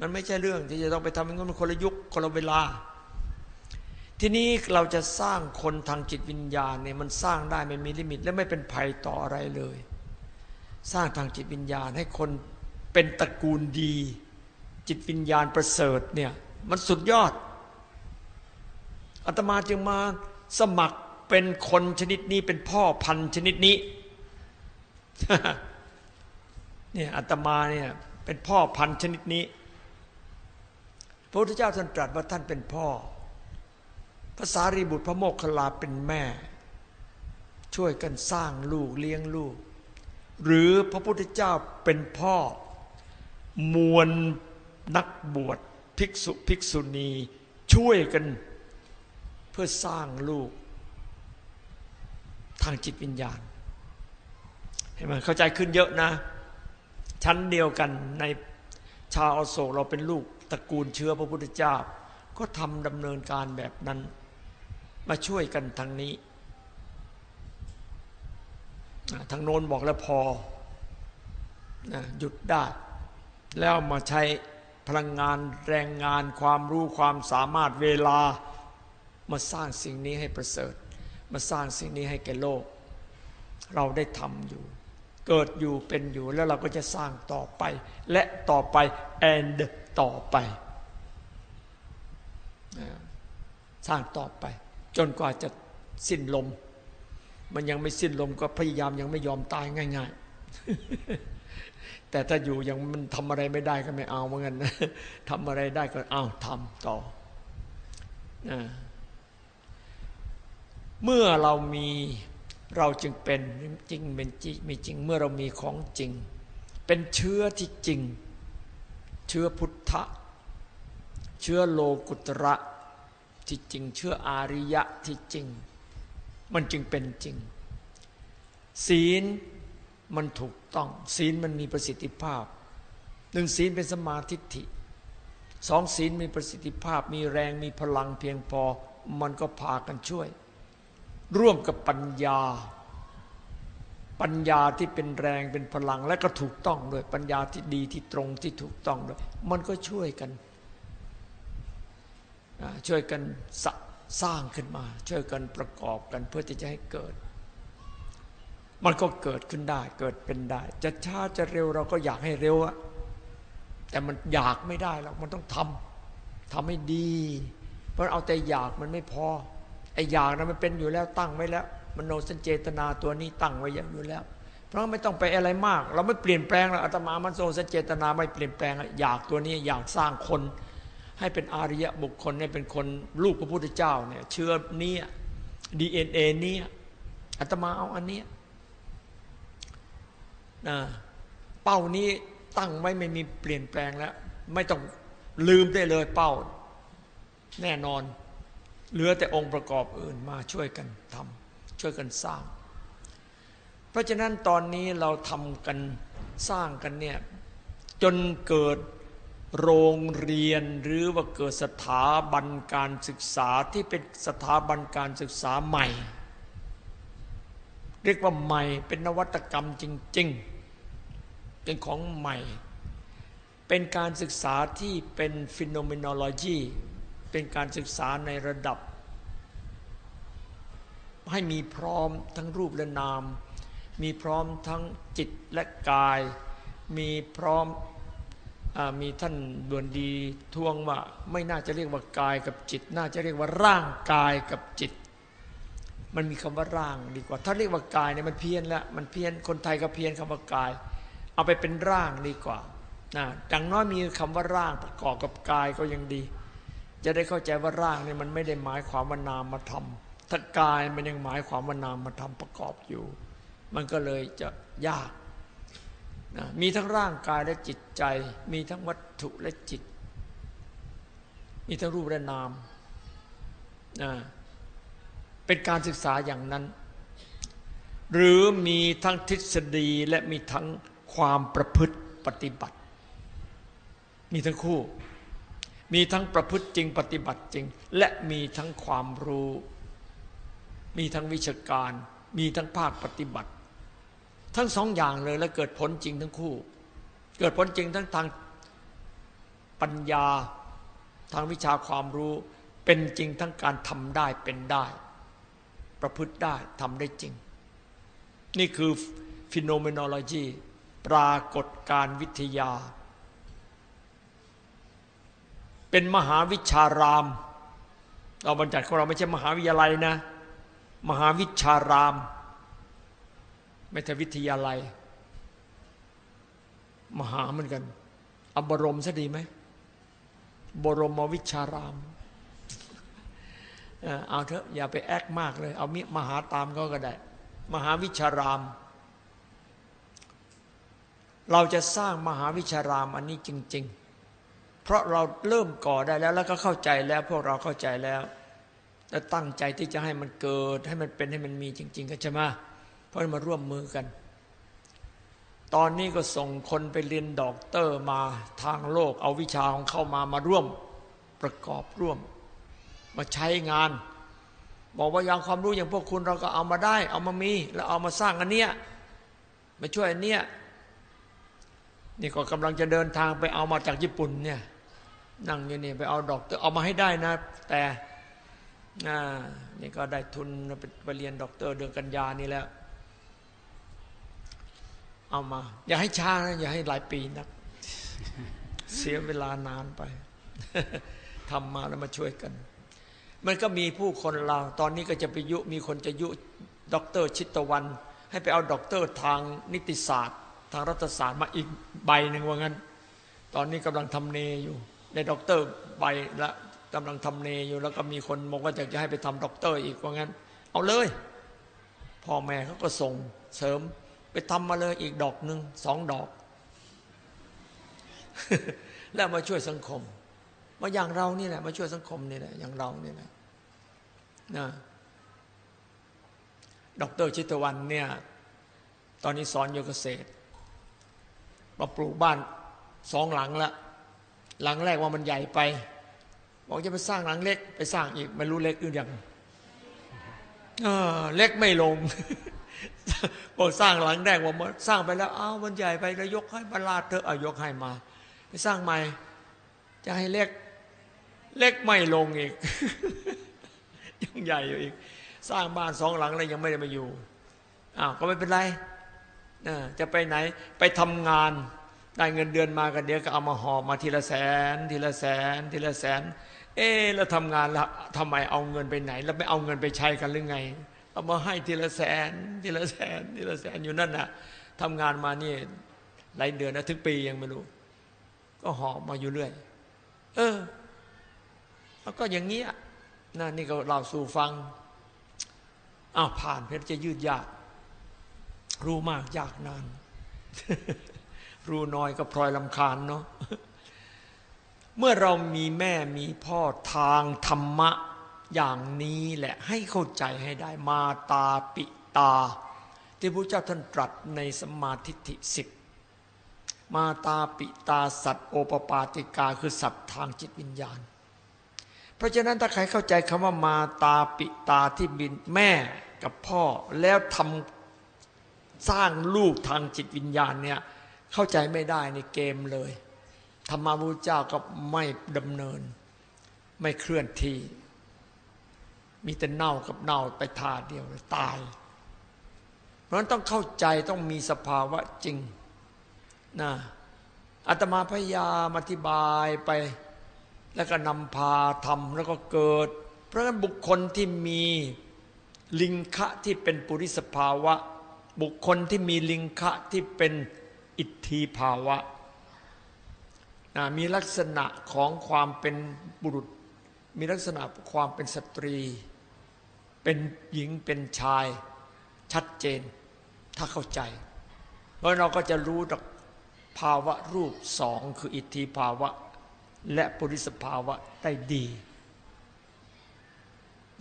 มันไม่ใช่เรื่องที่จะต้องไปทำให้มันคนละยุคคนละเวลา ทีนี้เราจะสร้างคนทางจิตวิญญาณเนี่ยมันสร้างได้ไม่มีลิมิต และไม่เป็นภัยต่ออะไรเลย สร้างทางจิตวิญญาณให้คนเป็นตระกูลดี จิตวิญญาณประเสริฐเนี่ยมันสุดยอดอาตมาจึงมาสมัครเป็นคนชนิดนี้เป็นพ่อพันธุ์ชนิดนี้เนี่ยอาตมาเนี่ยเป็นพ่อพันธุ์ชนิดนี้ พระพุทธเจ้าท่านตรัสว่าท่านเป็นพ่อ ภาษารีบุตรพระโมคคัลลาเป็นแม่ ช่วยกันสร้างลูกเลี้ยงลูก หรือพระพุทธเจ้าเป็นพ่อ มวลนักบวชภิกษุภิกษุณี ช่วยกันเพื่อสร้างลูก ทางจิตวิญญาณเห็นไหมเข้าใจขึ้นเยอะนะ ชั้นเดียวกันในชาวอโศกเราเป็นลูกตระกูลเชื้อพระพุทธเจ้า ก็ทำดำเนินการแบบนั้น มาช่วยกันทางนี้ ทางโน้นบอกแล้วพอนะหยุดได้ แล้วมาใช้พลังงานแรงงานความรู้ความสามารถเวลามาสร้างสิ่งนี้ให้ประเสริฐ มาสร้างสิ่งนี้ให้แก่โลก เราได้ทำอยู่ เกิดอยู่เป็นอยู่แล้วเราก็จะสร้างต่อไป และต่อไป and ต่อไป สร้างต่อไป จนกว่าจะสิ้นลม มันยังไม่สิ้นลมก็พยายามยังไม่ยอมตายง่าย ๆ แต่ถ้าอยู่ยังมันทำอะไรไม่ได้ก็ไม่เอาเหมือนกันนะทำอะไรได้ก็เอาทำต่อนะเมื่อเรามีเราจึงเป็นจริงเป็นจริงมีจริง เมื่อเรามีของจริง เป็นเชื้อที่จริง เชื้อพุทธะ เชื้อโลกุตระ ที่จริงเชื้ออาริยะที่จริง มันจึงเป็นจริง ศีลมันถูกต้อง ศีลมันมีประสิทธิภาพหนึ่งศีลเป็นสมาธิิสองศีลมีประสิทธิภาพ มีแรงมีพลังเพียงพอ มันก็พากันช่วย ร่วมกับปัญญา ปัญญาที่เป็นแรงเป็นพลังและก็ถูกต้องด้วยปัญญาที่ดีที่ตรงที่ถูกต้องด้วย มันก็ช่วยกัน ช่วยกันสร้างขึ้นมา ช่วยกันประกอบกันเพื่อที่จะให้เกิด มันก็เกิดขึ้นได้เกิดเป็นได้ จะช้าจะเร็วเราก็อยากให้เร็วอะแต่มันอยากไม่ได้หรอกมันต้องทำทำให้ดี เพราะเอาแต่อยากมันไม่พอไอ้อยากนะมันเป็นอยู่แล้วตั้งไว้แล้วมโนสัญเจตนาตัวนี้ตั้งไว้อยู่แล้ว เพราะไม่ต้องไปอะไรมาก เราไม่เปลี่ยนแปลงหรอกอาตมามันโนสัญเจตนาไม่เปลี่ยนแปลงอยากตัวนี้อยากสร้างคน ให้เป็นอาริยะบุคคลให้เป็นคนลูกพระพุทธเจ้าเนี่ยเชื้อนี้ดีเอ็นเอนี้อาตมาเอาอันนี้นะเป้านี้ตั้งไว้ไม่มีเปลี่ยนแปลงแล้ว ไม่ต้องลืมได้เลยเป้า แน่นอน เหลือแต่องค์ประกอบอื่นมาช่วยกันทำช่วยกันสร้าง เพราะฉะนั้นตอนนี้เราทำกันสร้างกันเนี่ยจนเกิด โรงเรียนหรือว่าเกิดสถาบันการศึกษาที่เป็นสถาบันการศึกษาใหม่ เรียกว่าใหม่เป็นนวัตกรรมจริง ๆ เป็นของใหม่ เป็นการศึกษาที่เป็น phenomenology เป็นการศึกษาในระดับ ให้มีพร้อมทั้งรูปและนาม มีพร้อมทั้งจิตและกาย มีพร้อม มีท่านดวนดีทวงว่าไม่น่าจะเรียกว่ากายกับจิต น่าจะเรียกว่าร่างกายกับจิต มันมีคำว่าร่างดีกว่า ถ้าเรียกว่ากายเนี่ยมันเพี้ยนแล้วมันเพี้ยนคนไทยก็เพี้ยนคำว่ากาย เอาไปเป็นร่างดีกว่านะดังน้อยมีคำว่าร่างประกอบกับกายก็ยังดี จะได้เข้าใจว่าร่างนี่มันไม่ได้หมายความว่านามมาทำถ้ากายมันยังหมายความว่านามมาทำประกอบอยู่ มันก็เลยจะยาก นะมีทั้งร่างกายและจิตใจ มีทั้งวัตถุและจิต มีทั้งรูปและนามนะเป็นการศึกษาอย่างนั้น หรือมีทั้งทฤษฎีและมีทั้งความประพฤติปฏิบัติ มีทั้งคู่ มีทั้งประพฤติจริงปฏิบัติจริง และมีทั้งความรู้ มีทั้งวิชาการ มีทั้งภาคปฏิบัติ ทั้งสองอย่างเลยและเกิดผลจริงทั้งคู่ เกิดผลจริงทั้งทางปัญญาทางวิชาความรู้เป็นจริงทั้งการทำได้เป็นได้ ประพฤติได้ทำได้จริง นี่คือ phenomenology ปรากฏการวิทยา เป็นมหาวิชาราม เราบรรจัดของเราไม่ใช่มหาวิทยาลัยนะ มหาวิชาราม ไม่ใช่วิทยาลัย มหาเหมือนกัน อบรมซะดีไหม บรมวิชาราม เอาเถอะอย่าไป act มากเลย เอามิมหาตามก็ก็ได้ มหาวิชาราม เราจะสร้างมหาวิชารามอันนี้จริง ๆ เพราะเราเริ่มก่อได้แล้ว แล้วก็เข้าใจแล้วพวกเราเข้าใจแล้ว และตั้งใจที่จะให้มันเกิดให้มันเป็นให้มันมีจริง ๆ ก็ใช่ไหม เพราะมาร่วมมือกัน ตอนนี้ก็ส่งคนไปเรียนด็อกเตอร์มาทางโลก เอาวิชาของเขามามาร่วมประกอบร่วม มาใช้งาน บอกว่าอย่างความรู้อย่างพวกคุณเราก็เอามาได้ เอามามีแล้วเอามาสร้างอันเนี้ยมาช่วยอันเนี้ยนี่ก็กำลังจะเดินทางไปเอามาจากญี่ปุ่นเนี่ยนั่งอยู่นี่ไปเอาดอกเตอร์เอามาให้ได้นะ แต่นี่ก็ได้ทุนไปเรียนด็อกเตอร์เดือนกันยานี่แล้ว เอามา อย่าให้ช้านะอย่าให้หลายปีนัก เสียเวลานานไปทำมาแล้วมาช่วยกัน มันก็มีผู้คนเราตอนนี้ก็จะไปยุมีคนจะยุด็อกเตอร์ชิตวัน ให้ไปเอาด็อกเตอร์ทางนิติศาสตร์ ทางรัฐศาสตร์มาอีกใบหนึ่งว่างั้น ตอนนี้กำลังทำเนอยู่ได้ด็อกเตอร์ใบละกำลังทำเนอยู่แล้วก็มีคนบอกว่าอยากจะให้ไปทำด็อกเตอร์อีกว่างั้น เอาเลยพ่อแม่เขาก็ส่งเสริม ไปทำมาเลยอีกดอกหนึ่งสองดอก แล้วมาช่วยสังคม มาอย่างเรานี่แหละมาช่วยสังคมนี่แหละอย่างเรานี่แหละนะดอกเตอรชิตวันเนี่ย ตอนนี้สอนโยกเกษตรมาปลูกบ้านสองหลังละ หลังแรกว่ามันใหญ่ไป บอกจะไปสร้างหลังเล็ก ไปสร้างอีกไม่รู้เล็กหรือยังเออเล็กไม่ลง บอกสร้างหลังแรกว่าสร้างไปแล้วอ้าวมันใหญ่ไปแล้วยกให้บรรลาดเถอเอายกให้มา ไปสร้างใหม่ จะให้เล็กเล็กไม่ลงอีก ยังใหญ่อยู่อีก สร้างบ้านสองหลังแล้วยังไม่ได้มาอยู่อ้าวก็ไม่เป็นไรนะจะไปไหนไปทำงานได้เงินเดือนมากันเดี๋ยวก็เอามาหอบมาทีละแสน ทีละแสน ทีละแสน เอ๊แล้วทำงานแล้วทำไมเอาเงินไปไหน แล้วไม่เอาเงินไปใช้กันหรือไง เอามาให้ทีละแสน ทีละแสน ทีละแสนอยู่นั่นน่ะทำงานมานี่หลายเดือนนะถึงปียังไม่รู้ ก็หอบมาอยู่เรื่อย เออ แล้วก็อย่างเงี้ยนะนี่ก็เล่าสู่ฟังอ้าวผ่านเพชรจะยืดยาก รู้มากยากนาน รู้น้อยก็พลอยลำคาญเนาะเมื่อเรามีแม่มีพ่อทางธรรมะ อย่างนี้แหละให้เข้าใจให้ได้มาตาปิตา ที่พระเจ้าท่านตรัสในสมาทิฏฐิสิบมาตาปิตาสัตว์โอปปาติกาคือสัตว์ทางจิตวิญญาณ เพราะฉะนั้นถ้าใครเข้าใจคำว่ามาตาปิตาที่บินแม่กับพ่อแล้วทำสร้างลูกทางจิตวิญญาณเนี่ยเข้าใจไม่ได้ในเกมเลยธรรมาพุทธเจ้าก็ไม่ดำเนิน ไม่เคลื่อนที่ มีแต่เน่ากับเน่าไปทาเดียวตาย เพราะฉะนั้นต้องเข้าใจต้องมีสภาวะจริงนะอาตมาพยายามอธิบายไป แล้วก็นำพาทำแล้วก็เกิด เพราะฉะนั้นบุคคลที่มีลิงคะที่เป็นปุริสภาวะ บุคคลที่มีลิงคะที่เป็นอิทธิภาวะนะมีลักษณะของความเป็นบุรุษ มีลักษณะความเป็นสตรี เป็นหญิงเป็นชายชัดเจน ถ้าเข้าใจเพราะเราก็จะรู้จากภาวะรูปสองคืออิทธิภาวะ และปุริสภาวะได้ดี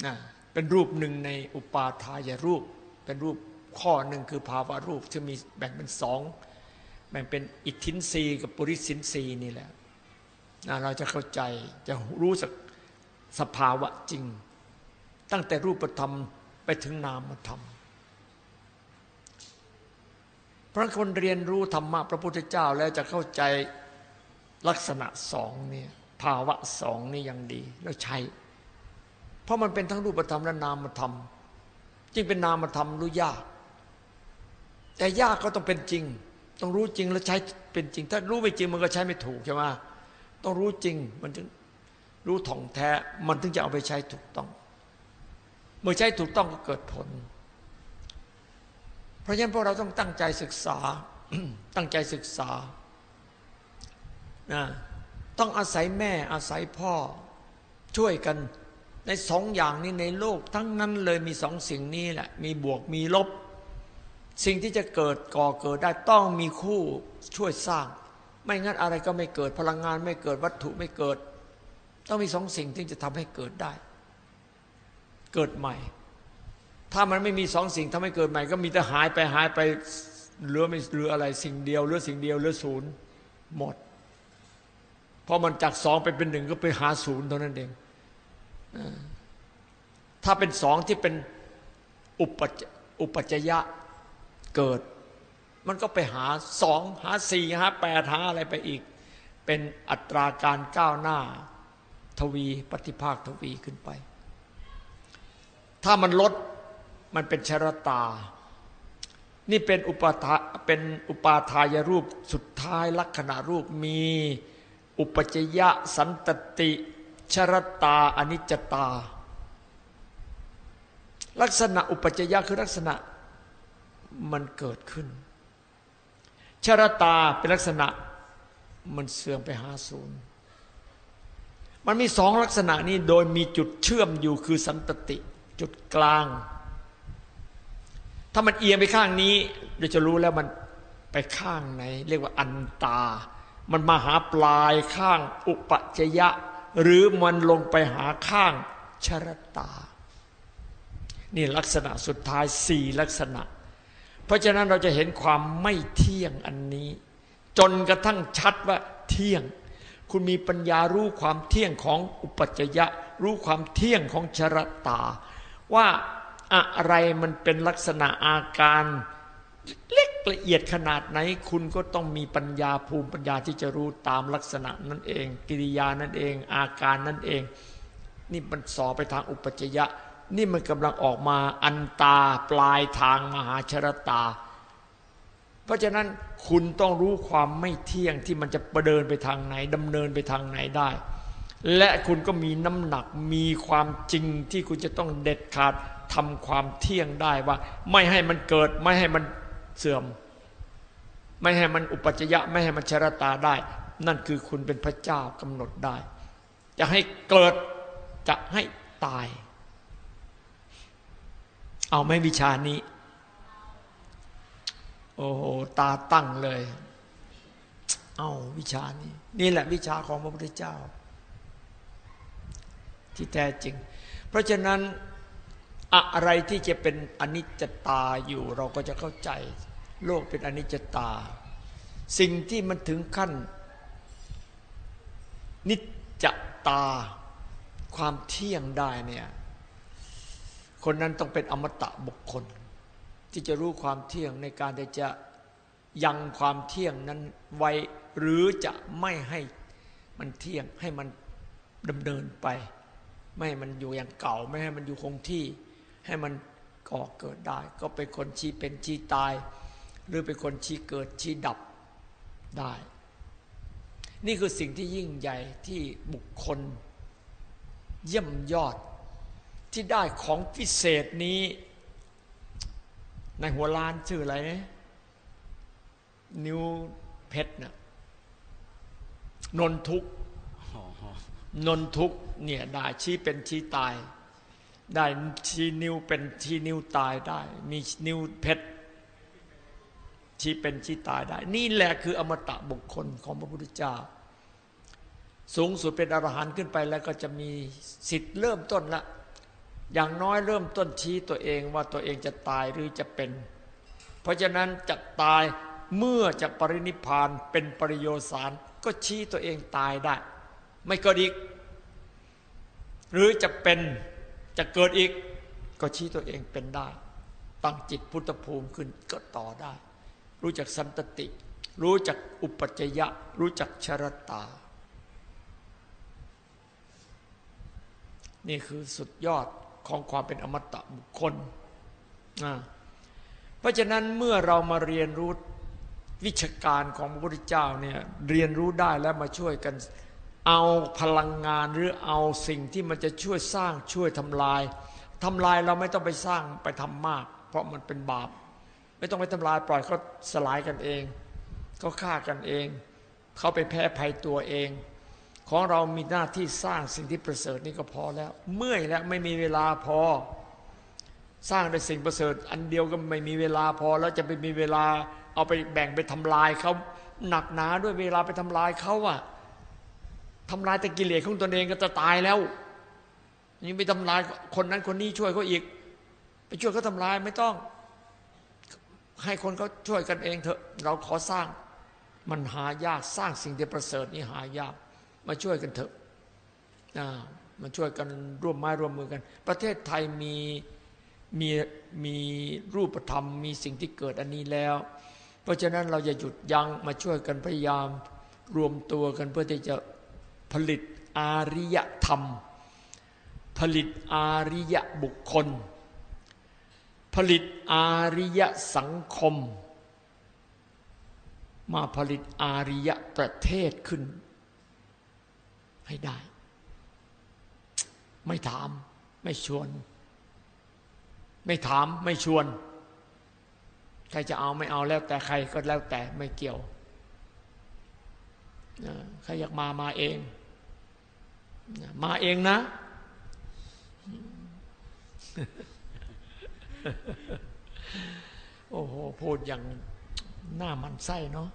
นะเป็นรูปหนึ่งในอุปาทายรูป เป็นรูปข้อหนึ่งคือภาวะรูปที่มีแบ่งเป็นสองแบ่งเป็นอิทธินรีกับปุริสินรีนี่แหละนะเราจะเข้าใจจะรู้สักสภาวะจริง ตั้งแต่รูปธรรมไปถึงนามธรรม เพราะคนเรียนรู้ธรรมะพระพุทธเจ้าแล้วจะเข้าใจลักษณะสองนี่ภาวะสองนี่ยังดีแล้วใช้ เพราะมันเป็นทั้งรูปธรรมและนามธรรม จึงเป็นนามธรรมรู้ยาก แต่ยากก็ต้องเป็นจริง ต้องรู้จริงแล้วใช้เป็นจริง ถ้ารู้ไม่จริงมันก็ใช้ไม่ถูกใช่ไหมต้องรู้จริงมันถึงรู้ถ่องแท้มันถึงจะเอาไปใช้ถูกต้อง เมื่อใช้ถูกต้องก็เกิดผล เพราะฉะนั้นพวกเราต้องตั้งใจศึกษา ตั้งใจศึกษานะต้องอาศัยแม่อาศัยพ่อช่วยกันในสองอย่างนี้ในโลก ทั้งนั้นเลยมีสองสิ่งนี้แหละ มีบวกมีลบ สิ่งที่จะเกิดก่อเกิดได้ต้องมีคู่ช่วยสร้าง ไม่งั้นอะไรก็ไม่เกิดพลังงานไม่เกิดวัตถุไม่เกิด ต้องมีสองสิ่งที่จะทำให้เกิดได้ เกิดใหม่ ถ้ามันไม่มีสองสิ่งทำให้เกิดใหม่ ก็มีแต่หายไปหายไปเหลือไม่เหลืออะไรสิ่งเดียวเหลือสิ่งเดียวเหลือศูนย์หมดพอมันจากสองไปเป็นหนึ่งก็ไปหาศูนย์เท่านั้นเองถ้าเป็นสองที่เป็นอุปจอุปจยะเกิด มันก็ไปหาสองหาสี่หาแปดหาอะไรไปอีก เป็นอัตราการก้าวหน้า ทวีปฏิภาคทวีขึ้นไป ถ้ามันลดมันเป็นชรตา นี่เป็นอุปาทาเป็นอุปาทายรูปสุดท้ายลักษณะรูปมีอุปจยะสันตติชรตาอนิจจตา ลักษณะอุปจยะคือลักษณะมันเกิดขึ้น ชรตาเป็นลักษณะมันเสื่อมไปหาศูนย์มันมีสองลักษณะนี้โดยมีจุดเชื่อมอยู่คือสันตติ จุดกลาง ถ้ามันเอียงไปข้างนี้ เราจะรู้แล้วมันไปข้างไหน เรียกว่าอันตา มันมาหาปลายข้างอุปจยะ หรือมันลงไปหาข้างชรตา นี่ลักษณะสุดท้ายสี่ลักษณะ เพราะฉะนั้นเราจะเห็นความไม่เที่ยงอันนี้ จนกระทั่งชัดว่าเที่ยง คุณมีปัญญารู้ความเที่ยงของอุปจจยะ รู้ความเที่ยงของชรตา ว่าอะไรมันเป็นลักษณะอาการเล็กละเอียดขนาดไหน คุณก็ต้องมีปัญญาภูมิปัญญาที่จะรู้ตามลักษณะนั่นเอง กิริยานั่นเอง อาการนั่นเอง นี่มันสอไปทางอุปจจยะ นี่มันกำลังออกมาอันตาปลายทางมหาชรตา เพราะฉะนั้นคุณต้องรู้ความไม่เที่ยงที่มันจะประเดินไปทางไหนดำเนินไปทางไหนได้ และคุณก็มีน้ำหนักมีความจริงที่คุณจะต้องเด็ดขาดทำความเที่ยงได้ว่า ไม่ให้มันเกิด ไม่ให้มันเสื่อม ไม่ให้มันอุปจจยะ ไม่ให้มันชรตาได้ นั่นคือคุณเป็นพระเจ้ากำหนดได้ จะให้เกิดจะให้ตาย เอาไม่วิชานี้ โอ้โหตาตั้งเลย เอาวิชานี้ นี่แหละวิชาของพระพุทธเจ้า ที่แท้จริง เพราะฉะนั้นอะไรที่จะเป็นอนิจจตาอยู่เราก็จะเข้าใจ โลกเป็นอนิจจตา สิ่งที่มันถึงขั้น นิจจตาความเที่ยงได้เนี่ยคนนั้นต้องเป็นอมตะบุคคล ที่จะรู้ความเที่ยงในการที่จะยังความเที่ยงนั้นไว้หรือจะไม่ให้มันเที่ยงให้มันดำเนินไป ไม่ให้มันอยู่อย่างเก่า ไม่ให้มันอยู่คงที่ ให้มันก่อเกิดได้ ก็เป็นคนชี้เป็นชี้ตาย หรือเป็นคนชี้เกิดชี้ดับได้ นี่คือสิ่งที่ยิ่งใหญ่ที่บุคคล เยี่ยมยอดที่ได้ของพิเศษนี้ ในหัวล้านชื่ออะไรนะนิวเพชรนะนนทุกอ๋อนนทุก เนี่ยได้ชี้เป็นชี้ตาย ได้ชี้นิ้วเป็นชี้นิ้วตายได้ มีนิ้วเพชรชี้เป็นชี้ตายได้ นี่แหละคืออมตะบุคคลของพระพุทธเจ้า สูงสุดเป็นอรหันต์ขึ้นไปแล้วก็จะมีสิทธิ์เริ่มต้นละ อย่างน้อยเริ่มต้นชี้ตัวเองว่าตัวเองจะตายหรือจะเป็น เพราะฉะนั้นจะตายเมื่อจะปรินิพานเป็นปริโยสารก็ชี้ตัวเองตายได้ ไม่กิดอีก หรือจะเป็นจะเกิดอีก ก็ชี้ตัวเองเป็นได้ ตั้งจิตพุทธภูมิขึ้นก็ต่อได้ รู้จักสันตติ รู้จักอุปจยะ รู้จักชรตา นี่คือสุดยอดของความเป็นอมตะบุคคลนะเพราะฉะนั้นเมื่อเรามาเรียนรู้วิชาการของพระพุทธเจ้าเนี่ยเรียนรู้ได้แล้วมาช่วยกัน เอาพลังงานหรือเอาสิ่งที่มันจะช่วยสร้างช่วยทำลายทำลายเราไม่ต้องไปสร้างไปทำมาก เพราะมันเป็นบาป ไม่ต้องไปทำลายปล่อยเขาสลายกันเองเขาฆ่ากันเอง เขาไปแพ้ภัยตัวเอง ของเรามีหน้าที่สร้างสิ่งที่ประเสริฐนี่ก็พอแล้ว เมื่อยแล้วไม่มีเวลาพอ สร้างได้สิ่งประเสริฐ อันเดียวก็ไม่มีเวลาพอแล้วจะไปมีเวลาเอาไปแบ่งไปทำลายเขาหนักหนาด้วยเวลาไปทำลายเขาอะ ทำลายแต่กิเลสของตนเองก็จะตายแล้วยังไปทำลายคนนั้นคนนี้ช่วยเขาอีก ไปช่วยเขาทำลายไม่ต้อง ให้คนเขาช่วยกันเองเถอะเราขอสร้างมันหายากสร้างสิ่งที่ประเสริฐนี่หายาก มาช่วยกันเถอะมาช่วยกันร่วมไม้ร่วมมือกัน ประเทศไทยมีมีมีรูปธรรม มีสิ่งที่เกิดอันนี้แล้ว เพราะฉะนั้นเราอย่าหยุดยัง้งมาช่วยกันพยายามรวมตัวกันเพื่อที่จะ ผลิตอาริยธรรม ผลิตอาริยบุคคล ผลิตอาริยสังคม มาผลิตอาริยประเทศขึ้น ให้ได้ ไม่ถามไม่ชวน ไม่ถามไม่ชวน ใครจะเอาไม่เอาแล้วแต่ใครก็แล้วแต่ไม่เกี่ยวใครอยากมามาเอง มาเองนะ โอ้โห พูดอย่างหน้ามันไส้เนาะ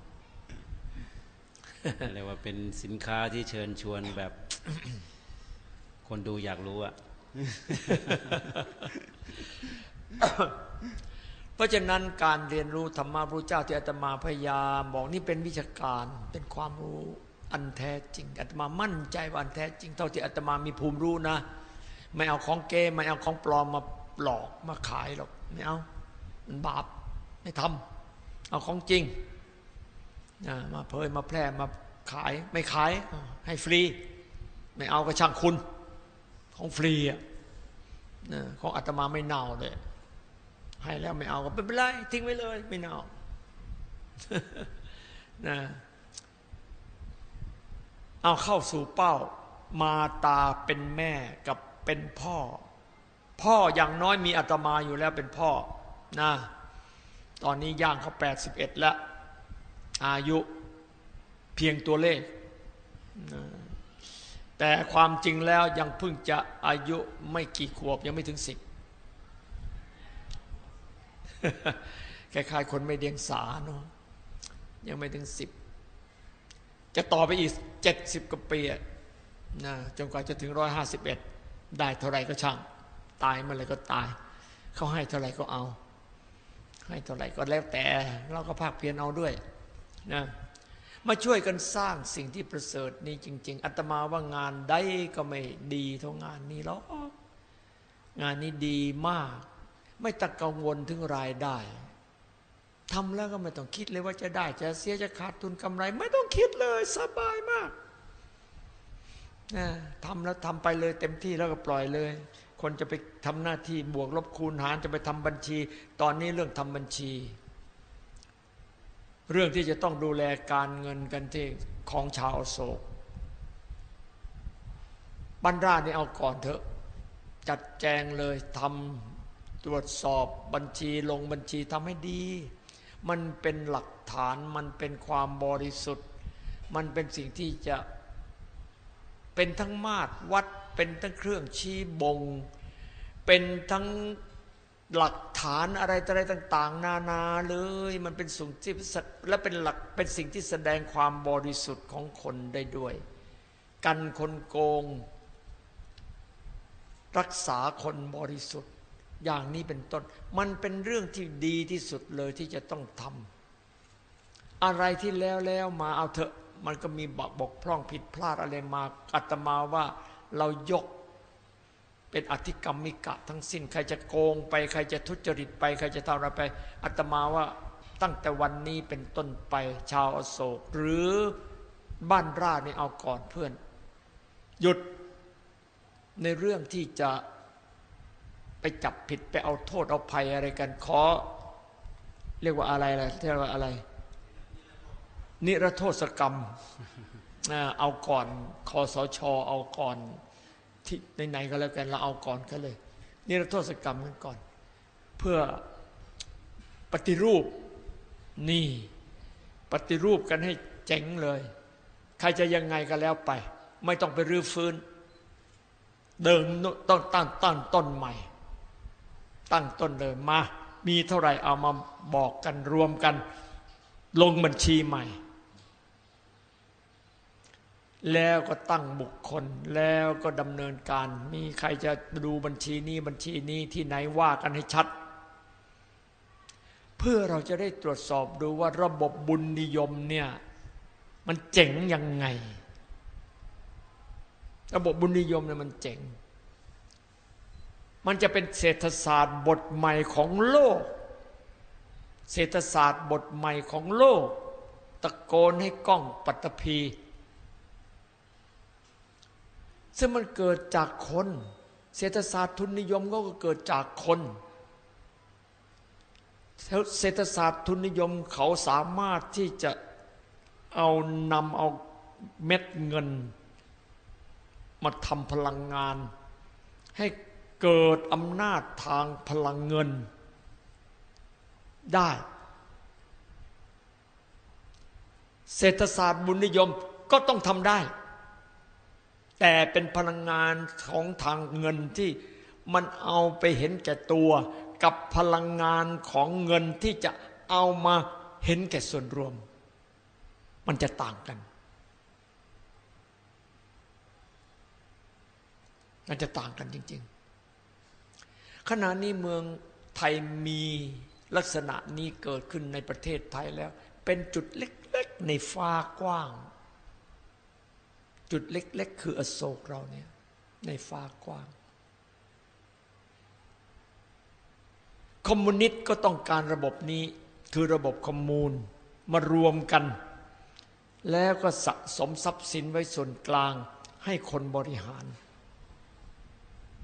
เรียกว่าเป็นสินค้าที่เชิญชวนแบบ คนดูอยากรู้อะเพราะฉะนั้นการเรียนรู้ธรรมะพระเจ้าที่อาตมาพยายามบอกนี่เป็นวิชาการเป็นความรู้ อันแท้จริงอาตมามั่นใจว่าอันแท้จริง เท่าที่อาตมามีภูมิรู้นะ ไม่เอาของเกไม่เอาของปลอมมาหลอกมาขายหรอกไม่เอามันบาปไม่ทำเอาของจริงมาเผยมาแพร่มาขายไม่ขายให้ฟรี ไม่เอาก็ช่างคุณ ของฟรีอะนะของอาตมาไม่เน่าเลยให้แล้วไม่เอาก็ไม่เป็นไรทิ้งไว้เลย ไม่เน่านะ เอาเข้าสู่เป้า มาตาเป็นแม่กับเป็นพ่อ พ่ออย่างน้อยมีอาตมาอยู่แล้วเป็นพ่อนะ ตอนนี้ย่างเขาแปดสิบเอ็ดแล้ว อายุเพียงตัวเลข แต่ความจริงแล้วยังเพิ่งจะอายุไม่กี่ขวบยังไม่ถึงสิบคล้ายๆคนไม่เดียงสาเนาะยังไม่ถึงสิบ จะต่อไปอีกเจ็ดสิบกว่าปีนะจนกว่าจะถึงร้อยห้าสิบเอ็ดได้เท่าไรก็ช่าง ตายเมื่อไรก็ตาย เขาให้เท่าไรก็เอา ให้เท่าไรก็แล้วแต่เราก็ภาคเพียรเอาด้วยนะมาช่วยกันสร้างสิ่งที่ประเสริฐนี้จริง ๆอาตมาว่างานใดก็ไม่ดีเท่างานนี้หรอกงานนี้ดีมาก ไม่ต้องกังวลถึงรายได้ ทำแล้วก็ไม่ต้องคิดเลยว่าจะได้จะเสียจะขาดทุนกำไร ไม่ต้องคิดเลย สบายมากนะทำแล้วทำไปเลยเต็มที่แล้วก็ปล่อยเลย คนจะไปทำหน้าที่บวกลบคูณหารจะไปทำบัญชี ตอนนี้เรื่องทำบัญชี เรื่องที่จะต้องดูแลการเงินกันที่ของชาวโศกบรรดาเนี่เอาก่อนเถอะ จัดแจงเลยทำตรวจสอบบัญชีลงบัญชีทำให้ดี มันเป็นหลักฐานมันเป็นความบริสุทธิ์ มันเป็นสิ่งที่จะเป็นทั้งมาตรวัดเป็นทั้งเครื่องชี้บ่ง เป็นทั้งหลักฐานอะไรอะไรต่าง ๆ นานาเลย มันเป็นสิ่งที่และเป็นหลักเป็นสิ่งที่แสดงความบริสุทธิ์ของคนได้ด้วย กันคนโกง รักษาคนบริสุทธิ์ อย่างนี้เป็นต้น มันเป็นเรื่องที่ดีที่สุดเลยที่จะต้องทำอะไรที่แล้วแล้วมาเอาเถอะมันก็มีบกบกพร่องผิดพลาดอะไรมาอาตมาว่าเรายกเป็นอธิกรรมิกะทั้งสิ้น ใครจะโกงไป ใครจะทุจริตไป ใครจะทำอะไรไปอาตมาว่าตั้งแต่วันนี้เป็นต้นไปชาวอโศก หรือบ้านราชนี่เอาก่อนเพื่อน หยุดในเรื่องที่จะ ไปจับผิดไปเอาโทษเอาภัยอะไรกันขอ เรียกว่าอะไรอะเรียกว่าอะไร นิรโทษกรรมเอาก่อนคอสชเอาก่อนที่ไหนๆก็แล้วกันเราเอาก่อนก็เลย นิรโทษกรรมกันก่อน เพื่อปฏิรูปนี่ ปฏิรูปกันให้เจ๋งเลย ใครจะยังไงก็แล้วไป ไม่ต้องไปรื้อฟื้น เดิมต้องตั้งตั้งต้นใหม่ ตั้งต้นเดิมมา มีเท่าไหร่เอามาบอกกันรวมกัน ลงบัญชีใหม่ แล้วก็ตั้งบุคคลแล้วก็ดำเนินการ มีใครจะดูบัญชีนี้บัญชีนี้ที่ไหนว่ากันให้ชัด เพื่อเราจะได้ตรวจสอบดูว่าระบบบุญนิยมเนี่ยมันเจ๋งยังไง ระบบบุญนิยมเนี่ยมันเจ๋ง มันจะเป็นเศรษฐศาสตร์บทใหม่ของโลก เศรษฐศาสตร์บทใหม่ของโลก ตะโกนให้กล้องปัตตภีซึ่งมันเกิดจากคน เศรษฐศาสตร์ทุนนิยมก็เกิดจากคนเศรษฐศาสตร์ทุนนิยมเขาสามารถที่จะเอานำเอาเม็ดเงิน มาทำพลังงาน ให้ เกิดอำนาจทางพลังเงินได้ เศรษฐศาสตร์บุญนิยมก็ต้องทำได้ แต่เป็นพลังงานของทางเงินที่มันเอาไปเห็นแก่ตัว กับพลังงานของเงินที่จะเอามาเห็นแก่ส่วนรวม มันจะต่างกัน มันจะต่างกันจริงๆ ขณะนี้เมืองไทยมีลักษณะนี้เกิดขึ้นในประเทศไทยแล้ว เป็นจุดเล็กๆในฟ้ากว้าง จุดเล็กๆ คืออโศกเราเนี่ย ในฟ้ากว้าง คอมมิวนิสต์ก็ต้องการระบบนี้คือระบบคอมมูนมารวมกัน แล้วก็สะสมทรัพย์สินไว้ส่วนกลางให้คนบริหาร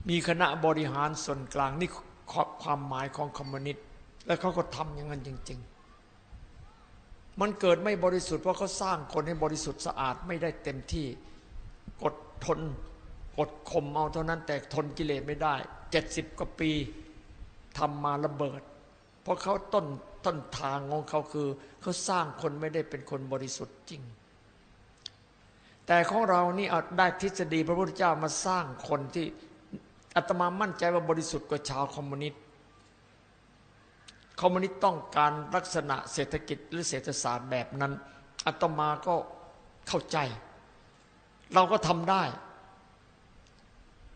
มีคณะบริหารส่วนกลางนี่ความหมายของคอมมิวนิสต์แล้วเขาก็ทำอย่างนั้นจริง ๆ มันเกิดไม่บริสุทธิ์เพราะเขาสร้างคนให้บริสุทธิ์สะอาดไม่ได้เต็มที่กดทนกดข่มเอาเท่านั้นแต่ทนกิเลสไม่ได้เจ็ดสิบกว่าปีทำมาระเบิด เพราะเขาต้นต้นทางของเขาคือเขาสร้างคนไม่ได้เป็นคนบริสุทธิ์จริง แต่ของเรานี่อาได้ทฤษฎีพระพุทธเจ้ามาสร้างคนที่ อาตมามั่นใจว่าบริสุทธิ์กว่าชาวคอมมิวนิสต์คอมมิวนิสต์ต้องการลักษณะเศรษฐกิจหรือเศรษฐศาสตร์แบบนั้นอาตมาก็เข้าใจ เราก็ทำได้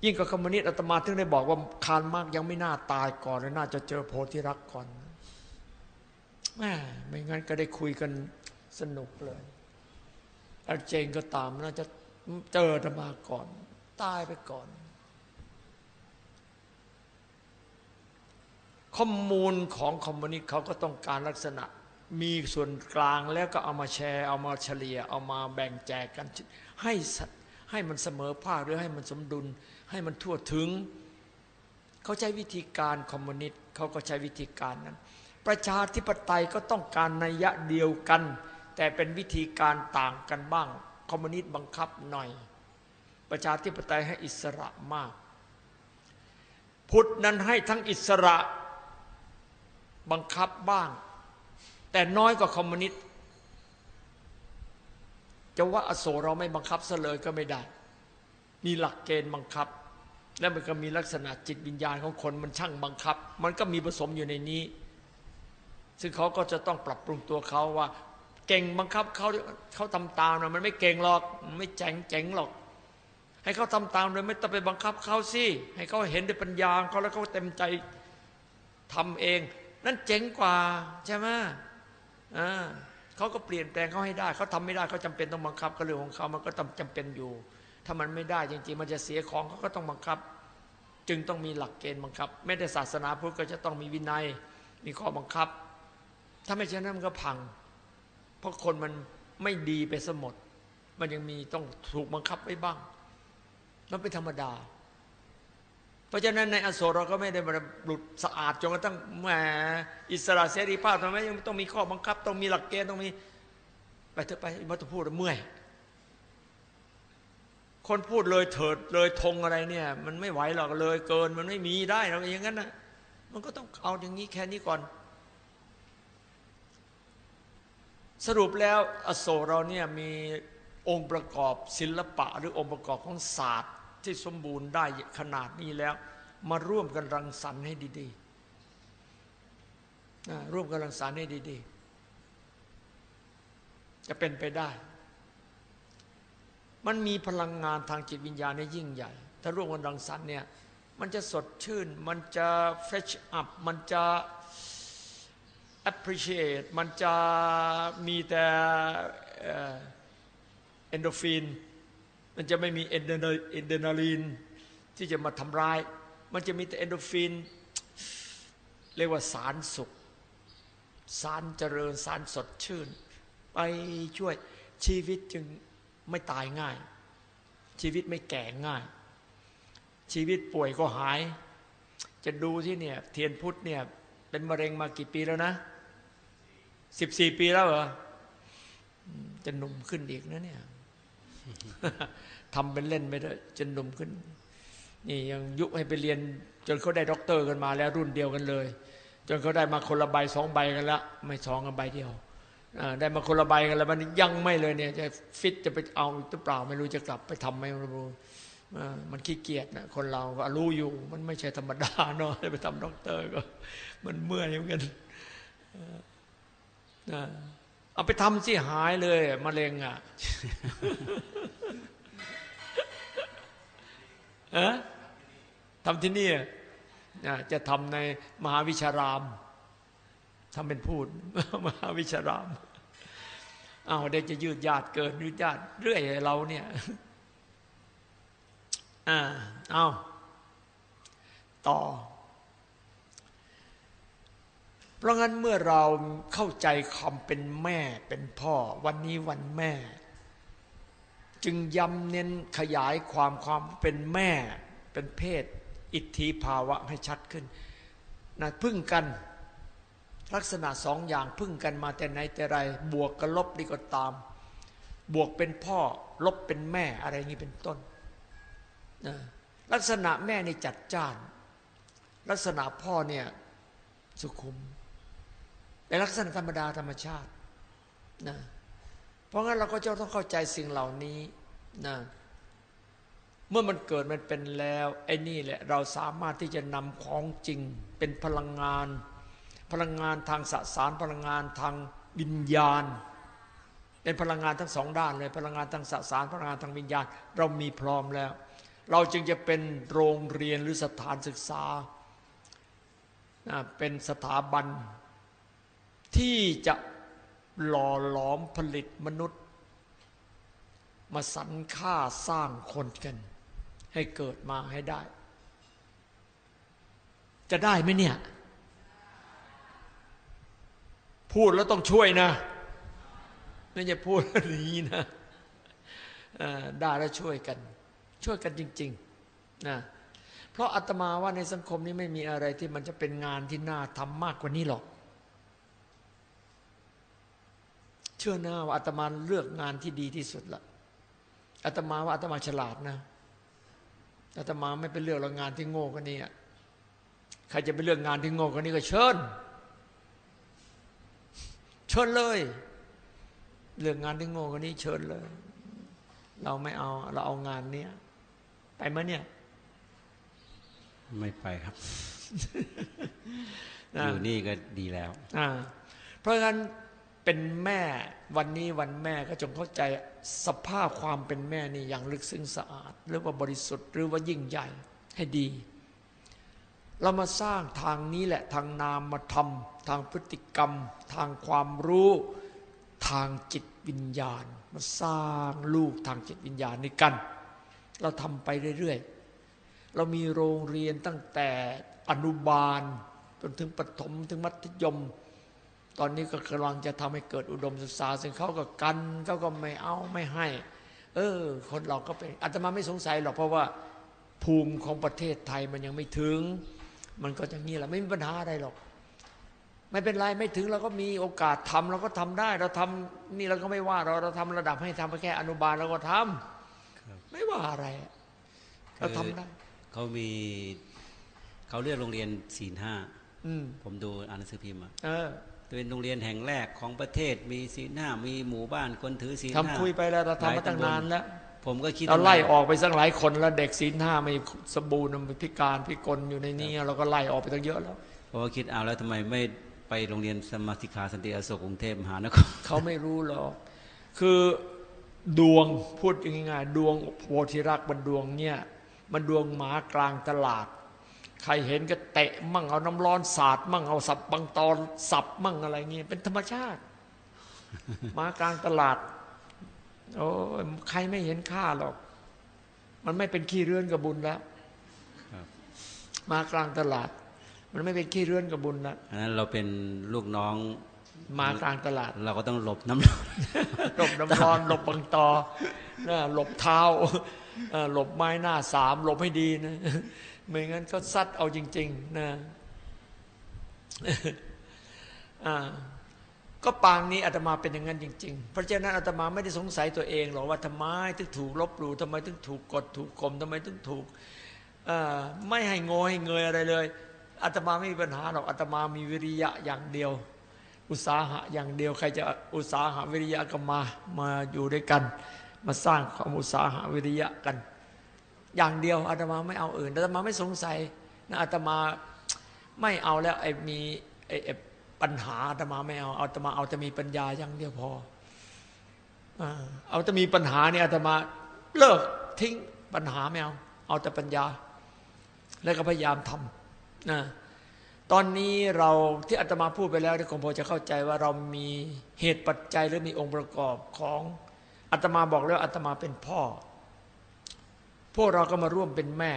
ยิ่งกับคอมมิวนิสต์อาตมาถึงได้บอกว่าคารมากยังไม่น่าตายก่อนเลยน่าจะเจอโพธิรักษ์ก่อนแม่ไม่งั้นก็ได้คุยกันสนุกเลยอาเจงก็ตามน่าจะเจออาตมาก่อน ตายไปก่อน ข้อมูลของคอมมิวนิสต์เขาก็ต้องการลักษณะ มีส่วนกลางแล้วก็เอามาแชร์ เอามาเฉลี่ย เอามาแบ่งแจกกัน ให้ให้มันเสมอภาคหรือให้มันสมดุล ให้มันทั่วถึง เขาใช้วิธีการคอมมิวนิสต์เขาก็ใช้วิธีการนั้น ประชาธิปไตยก็ต้องการนัยยะเดียวกัน แต่เป็นวิธีการต่างกันบ้าง คอมมิวนิสต์บังคับหน่อย ประชาธิปไตยให้อิสระมาก พุทธนั้นให้ทั้งอิสระ บังคับบ้าง แต่น้อยกว่าคอมมิวนิสต์จะว่าอโศเราไม่บังคับซะเลยก็ไม่ได้ มีหลักเกณฑ์บังคับ และมันก็มีลักษณะจิตวิญญาณของคนมันช่างบังคับ มันก็มีผสมอยู่ในนี้ ซึ่งเขาก็จะต้องปรับปรุงตัวเขาว่า เก่งบังคับเขาเขาทำตามนะมันไม่เก่งหรอกมันไม่แจ๋งเจ๋งหรอก ให้เขาทำตามโดยไม่ต้องไปบังคับเขาสิให้เขาเห็นด้วยปัญญาเขาแล้วเขาเต็มใจทำเอง นั่นเจ๋งกว่าใช่ไหมอ่าเขาก็เปลี่ยนแปลงเขาให้ได้ เขาทำไม่ได้เขาจำเป็นต้องบังคับก็เรื่องของเขามันก็ต้องจำเป็นอยู่ ถ้ามันไม่ได้จริงๆ มันจะเสียของเขาก็ต้องบังคับ จึงต้องมีหลักเกณฑ์บังคับ แม้แต่ศาสนาพุทธก็จะต้องมีวินัย มีข้อบังคับ ถ้าไม่เช่นนั้นมันก็พัง เพราะคนมันไม่ดีไปสมด มันยังมีต้องถูกบังคับไว้บ้าง มันเป็นธรรมดา เพราะฉะนั้นในอโศกเราก็ไม่ได้มาหลุดสะอาดจนกระทั่งแหมอิสระเสรีภาพทำไมยังต้องมีข้อบังคับ ต้องมีหลักเกณฑ์ต้องมีไปเถอะไปมาต้องพูดเมื่อยคนพูดเลยเถิดเลยธงอะไรเนี่ย มันไม่ไหวหรอกเลยเกินมันไม่มีได้เราอย่างนั้นนะมันก็ต้องเอาอย่างนี้แค่นี้ก่อน สรุปแล้วอโศกเราเนี่ยมีองค์ประกอบศิลปะ หรือองค์ประกอบของศาสตร์ ที่สมบูรณ์ได้ขนาดนี้แล้ว มาร่วมกันรังสรรค์ให้ดีๆร่วมกันรังสรรค์ให้ดี ๆ จะเป็นไปได้ มันมีพลังงานทางจิตวิญญาณในยิ่งใหญ่ ถ้าร่วมกันรังสรรค์เนี่ยมันจะสดชื่น มันจะ fresh up มันจะ appreciate มันจะมีแต่เอนโดฟิน มันจะไม่มีเอนเดนาลีนที่จะมาทำร้าย มันจะมีแต่เอนโดฟิน เรียกว่าสารสุข สารเจริญ สารสดชื่น ไปช่วยชีวิตจึงไม่ตายง่าย ชีวิตไม่แก่ง่าย ชีวิตป่วยก็หาย จะดูที่เนี่ยเทียนพุทธเนี่ยเป็นมะเร็งมากี่ปีแล้วนะสิบสี่ปีแล้วเหรอจะหนุ่มขึ้นอีกนะเนี่ย ทำเป็นเล่นไปเถอะจะหนุ่มขึ้น นี่ยังยุให้ไปเรียน จนเขาได้ด็อกเตอร์กันมาแล้วรุ่นเดียวกันเลย จนเขาได้มาคนละใบสองใบกันละไม่สองกันใบเดียวได้มาคนละใบกันแล้วมันยังไม่เลยเนี่ย จะฟิตจะไปเอาหรือเปล่าไม่รู้จะกลับไปทำไหมไม่รู้มันขี้เกียจนะคนเราก็รู้อยู่ มันไม่ใช่ธรรมดาเนาะไปทำด็อกเตอร์ก็ มันเมื่อยเหมือนกันอ่า เอาไปทำสิหายเลยมะเร็งอะเอะทำที่นี่อะจะทำในมหาวิชารามทำเป็นพูด มหาวิชารามเอาวเดี๋ยวจะยืดญาติเกินยืดญาติเรื่อยเราเนี่ยอ่าเอาต่อ เพราะงั้นเมื่อเราเข้าใจคำเป็นแม่เป็นพ่อ วันนี้วันแม่ จึงย้ำเน้นขยายความความเป็นแม่ เป็นเพศ อิทธิภาวะให้ชัดขึ้นนะพึ่งกันลักษณะสองอย่างพึ่งกันมาแต่ไหนแต่ไร บวกกับลบนี่ก็ตาม บวกเป็นพ่อ ลบเป็นแม่อะไรอย่างนี้เป็นต้นนะลักษณะแม่นี่จัดจ้าน ลักษณะพ่อเนี่ยสุขุม แต่ลักษณะธรรมดาธรรมชาตินะเพราะงั้นเราก็จะต้องเข้าใจสิ่งเหล่านี้นะเมื่อมันเกิดมันเป็นแล้ว ไอ้นี่แหละเราสามารถที่จะนำของจริงเป็นพลังงาน พลังงานทางสสารพลังงานทางวิญญาณ เป็นพลังงานทั้งสองด้านเลย พลังงานทางสสารพลังงานทางวิญญาณ เรามีพร้อมแล้ว เราจึงจะเป็นโรงเรียนหรือสถานศึกษาเป็นสถาบัน ที่จะหล่อหลอมผลิตมนุษย์ มาสรรค่าสร้างคนกัน ให้เกิดมาให้ได้ จะได้ไหมเนี่ย พูดแล้วต้องช่วยนะ ไม่ใช่พูดแล้วหนีนะเอ่อได้แล้วช่วยกัน ช่วยกันจริง ๆ นะเพราะอาตมาว่าในสังคมนี้ไม่มีอะไรที่มันจะเป็นงานที่น่าทำมากกว่านี้หรอก เชื่อหน้าว่าอาตมาเลือกงานที่ดีที่สุดละอาตมาว่าอาตมาฉลาดนะอาตมาไม่ไปเลือกหรอกงานที่โง่กันนี้ใครจะไปเลือกงานที่โง่กันนี้ก็เชิญ เชิญเลย เลือกงานที่โง่กันนี้เชิญเลย เราไม่เอา เราเอางานเนี้ยไปไหมเนี่ย ไม่ไปครับนะอยู่นี่ก็ดีแล้ว อ่า เพราะฉะนั้น เป็นแม่วันนี้วันแม่ก็จงเข้าใจสภาพความเป็นแม่นี่อย่างลึกซึ้งสะอาด หรือว่าบริสุทธิ์หรือว่ายิ่งใหญ่ให้ดี เรามาสร้างทางนี้แหละทางนามธรรมทางพฤติกรรม ทางความรู้ทางจิตวิญญาณ มาสร้างลูกทางจิตวิญญาณนี้กัน เราทำไปเรื่อยๆ เรามีโรงเรียนตั้งแต่อนุบาลจนถึงประถมถึงมัธยม ตอนนี้ก็กำลังจะทำให้เกิดอุดมศึกษา ซึ่งเขาก็กันเขาก็ไม่เอาไม่ให้ เออ คนเราก็เป็นอาตมาไม่สงสัยหรอกเพราะว่าภูมิของประเทศไทยมันยังไม่ถึง มันก็อย่างนี้แหละไม่มีปัญหาอะไรหรอก ไม่เป็นไรไม่ถึงเราก็มีโอกาสทำเราก็ทำได้ เราทำนี่เราก็ไม่ว่า เราเราทำระดับให้ทำไปแค่อนุบาลเราก็ทำครับไม่ว่าอะไรอะเราทำได้เขามีเขาเลือกโรงเรียนศีลห้าอืมผมดูอ่านหนังสือพิมพ์อะ เออเป็นโรงเรียนแห่งแรกของประเทศมีศีลห้ามีหมู่บ้านคนถือศีลทำห้าคุยไปแล้วเราทำมาตั้งหลยตำบลนานแล้วผมก็คิดเราไล่ว่ออกไปสักหลายคนแล้วเด็กศีลห้าไม่สมบูรณ์มันพิการพิกลอยู่ในนี้เราก็ไล่ออกไปตั้งเยอะแล้วผมก็คิดเอาแล้วทำไมไม่ไปโรงเรียนสมาธิคาสันติอโศกกรุงเทพมหานครเขาไม่รู้หรอกคือดวงพูดง่ายๆดวงโพธิรักษ์มันดวงเนี่ย มันดวงหมากลางตลาด ใครเห็นก็เตะมั่งเอาน้ำร้อนสาดมั่งเอาสับบางตอนสับมั่งอะไรเงี้ยเป็นธรรมชาติหมากลางตลาดโอ้ยใครไม่เห็นค่าหรอก มันไม่เป็นขี้เรือนกับบุญแล้วครับหมากลางตลาด มันไม่เป็นขี้เรือนกับบุญแล้วอันนั้นเราเป็นลูกน้องมากลางตลาด เราก็ต้องหลบน้ำร้อนหลบน้ำร้อน หลบบังตอนะหลบเท้าเอ่อหลบไม้หน้าสามหลบให้ดีนะ ไม่งั้นก็ซัดเอาจริง ๆ นะก็ปางนี้อาตมาเป็นอย่างนั้นจริง ๆ เพราะฉะนั้นอาตมาไม่ได้สงสัยตัวเองหรอกว่าทำไมถึงถูกลบหลู่ทำไมถึงถูกกดถูกข่มทำไมถึงถูกไม่ให้งอให้เงยอะไรเลยอาตมาไม่มีปัญหาหรอกอาตมามีวิริยะอย่างเดียว อุตสาหะอย่างเดียวใครจะอุตสาหะวิริยะก็มามาอยู่ด้วยกัน มาสร้างความอุตสาหะวิริยะกัน อย่างเดียวอาตมาไม่เอาอื่นอาตมาไม่สงสัยนะอาตมาไม่เอาแล้วไอ้มีไอ้ไอ้ปัญหาอาตมาไม่เอาอาตมาเอาแต่มีปัญญาอย่างเดียวพอเอาแต่มีปัญหาเนี่ยอาตมาเลิกทิ้งปัญหาไม่เอาเอาแต่ปัญญา แล้วก็พยายามทำนะตอนนี้เราที่อาตมาพูดไปแล้วที่คงพอจะเข้าใจว่าเรามีเหตุปัจจัยหรือมีองค์ประกอบของอาตมาบอกแล้วอาตมาเป็นพ่อ พวกเราก็มาร่วมเป็นแม่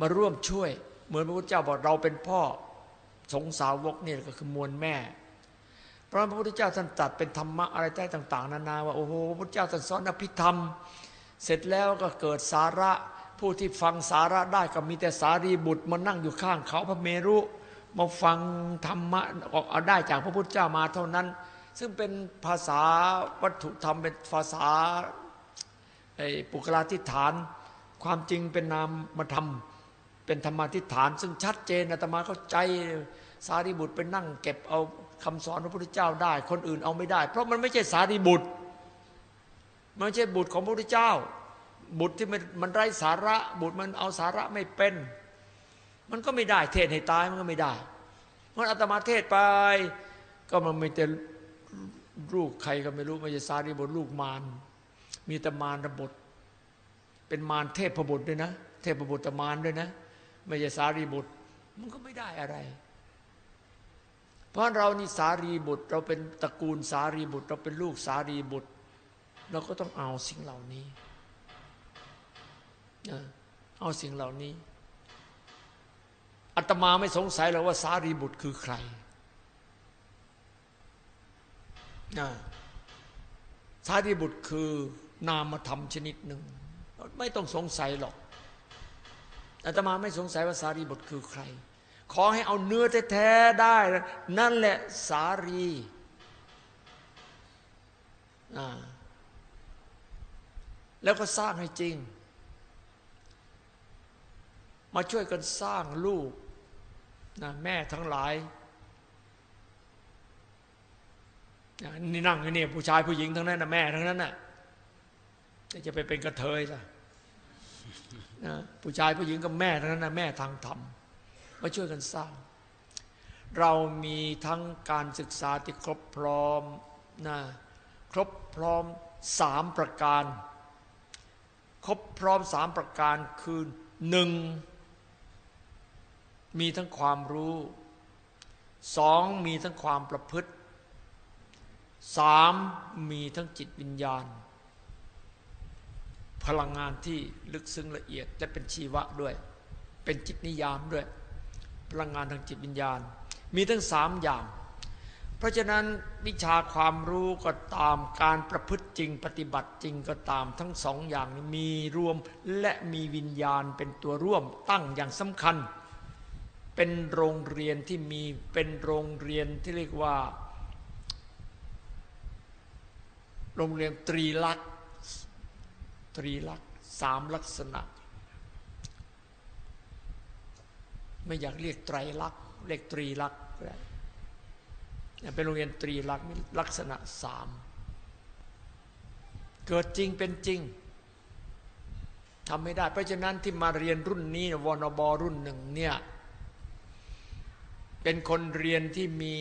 มาร่วมช่วย เหมือนพระพุทธเจ้าบอกเราเป็นพ่อ สงสาวกนี่ก็คือมวลแม่ เพราะพระพุทธเจ้าท่านตัดเป็นธรรมะอะไรได้ต่าง ๆ นานาว่าโอ้โหพระพุทธเจ้าท่านสอนอภิธรรม เสร็จแล้วก็เกิดสาระผู้ที่ฟังสาระได้ก็มีแต่สารีบุตรมานั่งอยู่ข้างเขาพระเมรุมาฟังธรรมะออกเอาได้จากพระพุทธเจ้ามาเท่านั้น ซึ่งเป็นภาษาวัตถุธรรมเป็นภาษา ไอ้ปุกลาธิฐาน ความจริงเป็นนามธรรมเป็นธรรมาธิฐาน ซึ่งชัดเจนอาตมาเข้าใจสารีบุตรไปนั่ง เก็บเอาคำสอนพระพุทธเจ้าได้ คนอื่นเอาไม่ได้ เพราะมันไม่ใช่สารีบุตร มันไม่ใช่บุตรของพระพุทธเจ้า บุตรที่มันมันไร้สาระบุตรมันเอาสาระไม่เป็น มันก็ไม่ได้ เทศให้ตายมันก็ไม่ได้มันอาตมาเทศไป ก็มันไม่แต่ลูกใครก็ไม่รู้ไม่ใช่สารีบุตรลูกมาร มีแต่มารระบท เป็นมารเทพบุตรด้วยนะ เทพบุตรมารด้วยนะ ไม่ใช่สารีบุตร มันก็ไม่ได้อะไร เพราะเรานี่สารีบุตร เราเป็นตระกูลสารีบุตร เราเป็นลูกสารีบุตร เราก็ต้องเอาสิ่งเหล่านี้เอาสิ่งเหล่านี้อาตมาไม่สงสัยหรอกว่าสารีบุตรคือใครสารีบุตรคือ นามธรรมชนิดหนึ่ง ไม่ต้องสงสัยหรอกอาตมาไม่สงสัยว่าสารีบุตรคือใคร ขอให้เอาเนื้อแท้ๆได้ นั่นแหละสารีแล้วก็สร้างให้จริง มาช่วยกันสร้างลูกนะแม่ทั้งหลายนี่นั่งอยู่นี่ผู้ชายผู้หญิงทั้งนั้นนะแม่ทั้งนั้นน่ะ จะไปเป็นกระเทยล่ะนะผู้ชายผู้หญิงกับแม่ทั้งนั้นนะแม่ทางธรรมมาช่วยกันสร้าง เรามีทั้งการศึกษาที่ครบพร้อมนะครบพร้อมสามประการ ครบพร้อมสามประการคือหนึ่งมีทั้งความรู้สองมีทั้งความประพฤติสามมีทั้งจิตวิญญาณ พลังงานที่ลึกซึ้งละเอียดและเป็นชีวะด้วย เป็นจิตนิยามด้วย พลังงานทางจิตวิญญาณ มีทั้งสามอย่าง เพราะฉะนั้นวิชาความรู้ก็ตามการประพฤติจริงปฏิบัติจริงก็ตามทั้งสองอย่างนี้มีรวมและมีวิญญาณเป็นตัวร่วมตั้งอย่างสำคัญ เป็นโรงเรียนที่มีเป็นโรงเรียนที่เรียกว่า โรงเรียนตรีลักษณ์ ตรีลักษณ์สามลักษณะ ไม่อยากเรียกไตรลักษณ์เรียกตรีลักษณ์ก็ได้เป็นโรงเรียนตรีลักษณ์มีลักษณะสามเกิดจริงเป็นจริงทำไม่ได้ เพราะฉะนั้นที่มาเรียนรุ่นนี้วนบรุ่นหนึ่งเนี่ยเป็นคนเรียนที่มี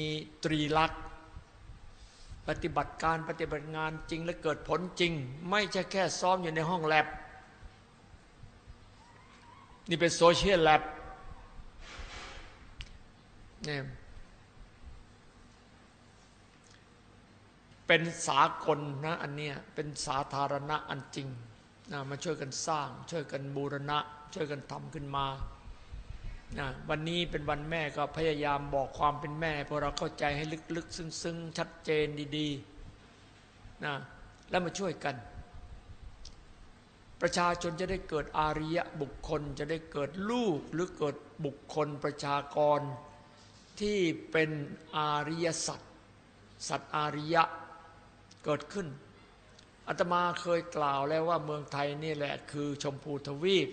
ตรีลักษณ์ ปฏิบัติการปฏิบัติงานจริงและเกิดผลจริง ไม่ใช่แค่ซ้อมอยู่ในห้องแลบนี่เป็นโซเชียลแลบเนี่ยเป็นสากลนะอันเนี้ยเป็นสาธารณะอันจริงนะมาช่วยกันสร้าง ช่วยกันบูรณะ ช่วยกันทำขึ้นมา นะวันนี้เป็นวันแม่ก็พยายามบอกความเป็นแม่พวกเราเข้าใจให้ลึกๆ ซึ้งๆ ชัดเจนดีๆนะแล้วมาช่วยกัน ประชาชนจะได้เกิดอาริยะบุคคล จะได้เกิดลูกหรือเกิดบุคคลประชากร ที่เป็นอาริยสัตว์สัตว์อาริยะเกิดขึ้นอาตมาเคยกล่าวแล้วว่าเมืองไทยนี่แหละคือชมพูทวีป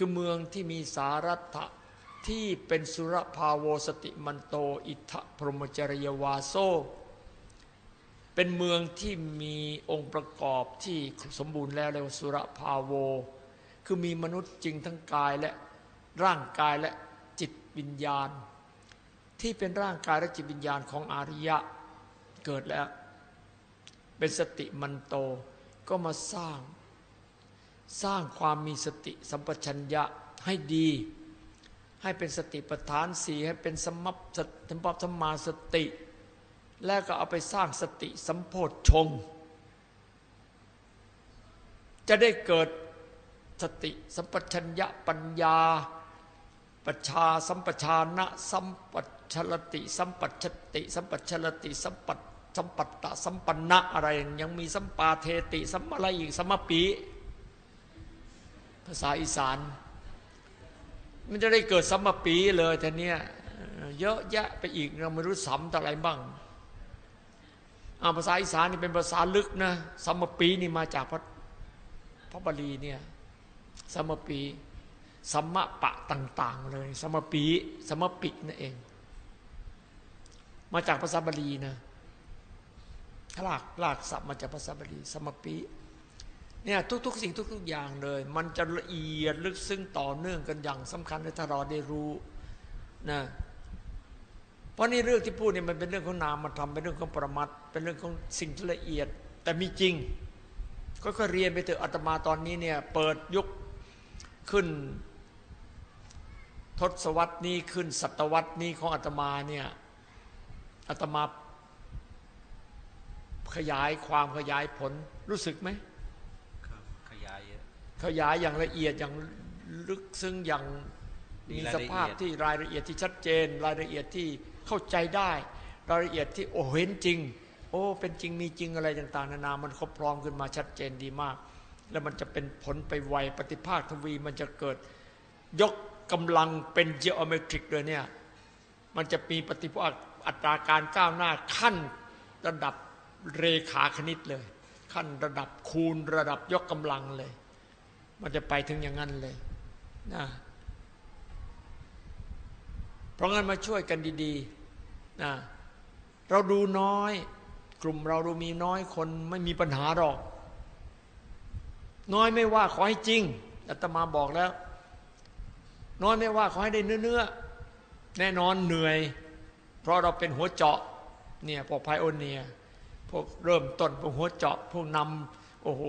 คือเมืองที่มีสารัตะที่เป็นสุรภาโวสติมันโต อิทธพรหมจริยวาโซ เป็นเมืองที่มีองค์ประกอบที่สมบูรณ์แล้วเรียกว่าสุรภาโว คือมีมนุษย์จริงทั้งกายและร่างกายและจิตวิญญาณ ที่เป็นร่างกายและจิตวิญญาณของอาริยะเกิดแล้ว เป็นสติมันโตก็มาสร้าง สร้างความมีสติสัมปชัญญะให้ดี ให้เป็นสติปัฏฐานสีให้เป็นสมัปสติปัสมาสติ แล้วก็เอาไปสร้างสติสัมโพธชง จะได้เกิดสติสัมปชัญญะปัญญาปัชาสัมปชานะสัมปัชลติสัมปัชติ สัมปัชลติ สัมปัสัมปัตตะสัมปันนะอะไรยังมีสัมปาเทติ สัมอะไรอีกสัมปี ภาษาอีสาน มันจะได้เกิดสัมมปีเลยแต่เนี้ยเยอะแยะไปอีกเราไม่รู้สัมอะไรบ้างอาภาษาอีสานนี่เป็นภาษาลึกนะสัมมปีนี่มาจากพระพระบาลีเนี่ยสัมมปีสัมมปะต่าง ๆ เลยสัมมปีสัมมปินั่นเอง มาจากภาษาบาลีนะหลากหลากศัพท์มาจากภาษาบาลีสัมมปี เนี่ยทุก ๆ สิ่งทุก ๆ อย่างเลย มันจะละเอียดลึกซึ้งต่อเนื่องกันอย่างสำคัญเลยถ้าเราได้รู้นะเพราะนี่เรื่องที่พูดเนี่ยมันเป็นเรื่องของนามมาทำเป็นเรื่องของปรมัตเป็นเรื่องของสิ่งที่ละเอียด แต่มีจริง ก็ก็เรียนไปเถอะอาตมาตอนนี้เนี่ยเปิดยุคขึ้น ทศวรรษนี้ขึ้น ศตวรรษนี้ของอาตมาเนี่ยอาตมาขยายความขยายผลรู้สึกไหม ครับขยายเยอะ ขยายอย่างละเอียดอย่างลึกซึ้งอย่างมีมีรายสละเอียดภาพที่รายละเอียดที่ชัดเจน รายละเอียดที่เข้าใจได้ รายละเอียดที่โอ้เห็นจริง โอ้เป็นจริงมีจริงอะไรต่าง ๆ นานามันครบพร้อมขึ้นมาชัดเจนดีมาก แล้วมันจะเป็นผลไปไวปฏิภาคทวีมันจะเกิดยกกำลังเป็น geometric เลยเนี่ยมันจะมีปฏิภาคอัตราการก้าวหน้าขั้นระดับเรขาคณิตเลย ขั้นระดับคูณระดับยกกำลังเลย มันจะไปถึงอย่างนั้นเลยนะเพราะงั้นมาช่วยกันดีๆนะเราดูน้อย กลุ่มเราดูมีน้อยคนไม่มีปัญหาหรอก น้อยไม่ว่าขอให้จริงอาตมาบอกแล้ว น้อยไม่ว่าขอให้ได้เนื้อๆแน่นอนเหนื่อย เพราะเราเป็นหัวเจาะเนี่ยพวก pioneer พวกเริ่มต้นพวกหัวเจาะพวกนำ อ้โห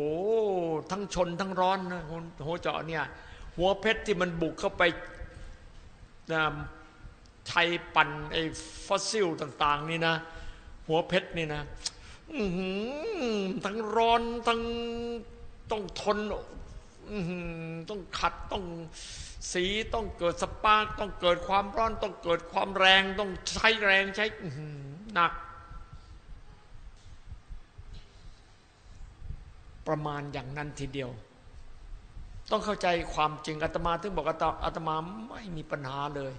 ทั้งชนทั้งร้อนนะหัวเจาะเนี่ย หัวเพชรที่มันบุกเข้าไปนะใช้ปั่นไอ้ฟอสซิลต่าง ๆ นี่นะ หัวเพชรนี่นะอื้อหือทั้งร้อนทั้งต้องทนอื้อหือต้องขัดต้องสีต้องเกิด spark ต้องเกิดความร้อน ต้องเกิดความแรง ต้องใช้แรงใช้อื้อหือหนัก ประมาณอย่างนั้นทีเดียว ต้องเข้าใจความจริงอาตมาถึงบอกอาตอาตมาไม่มีปัญหาเลย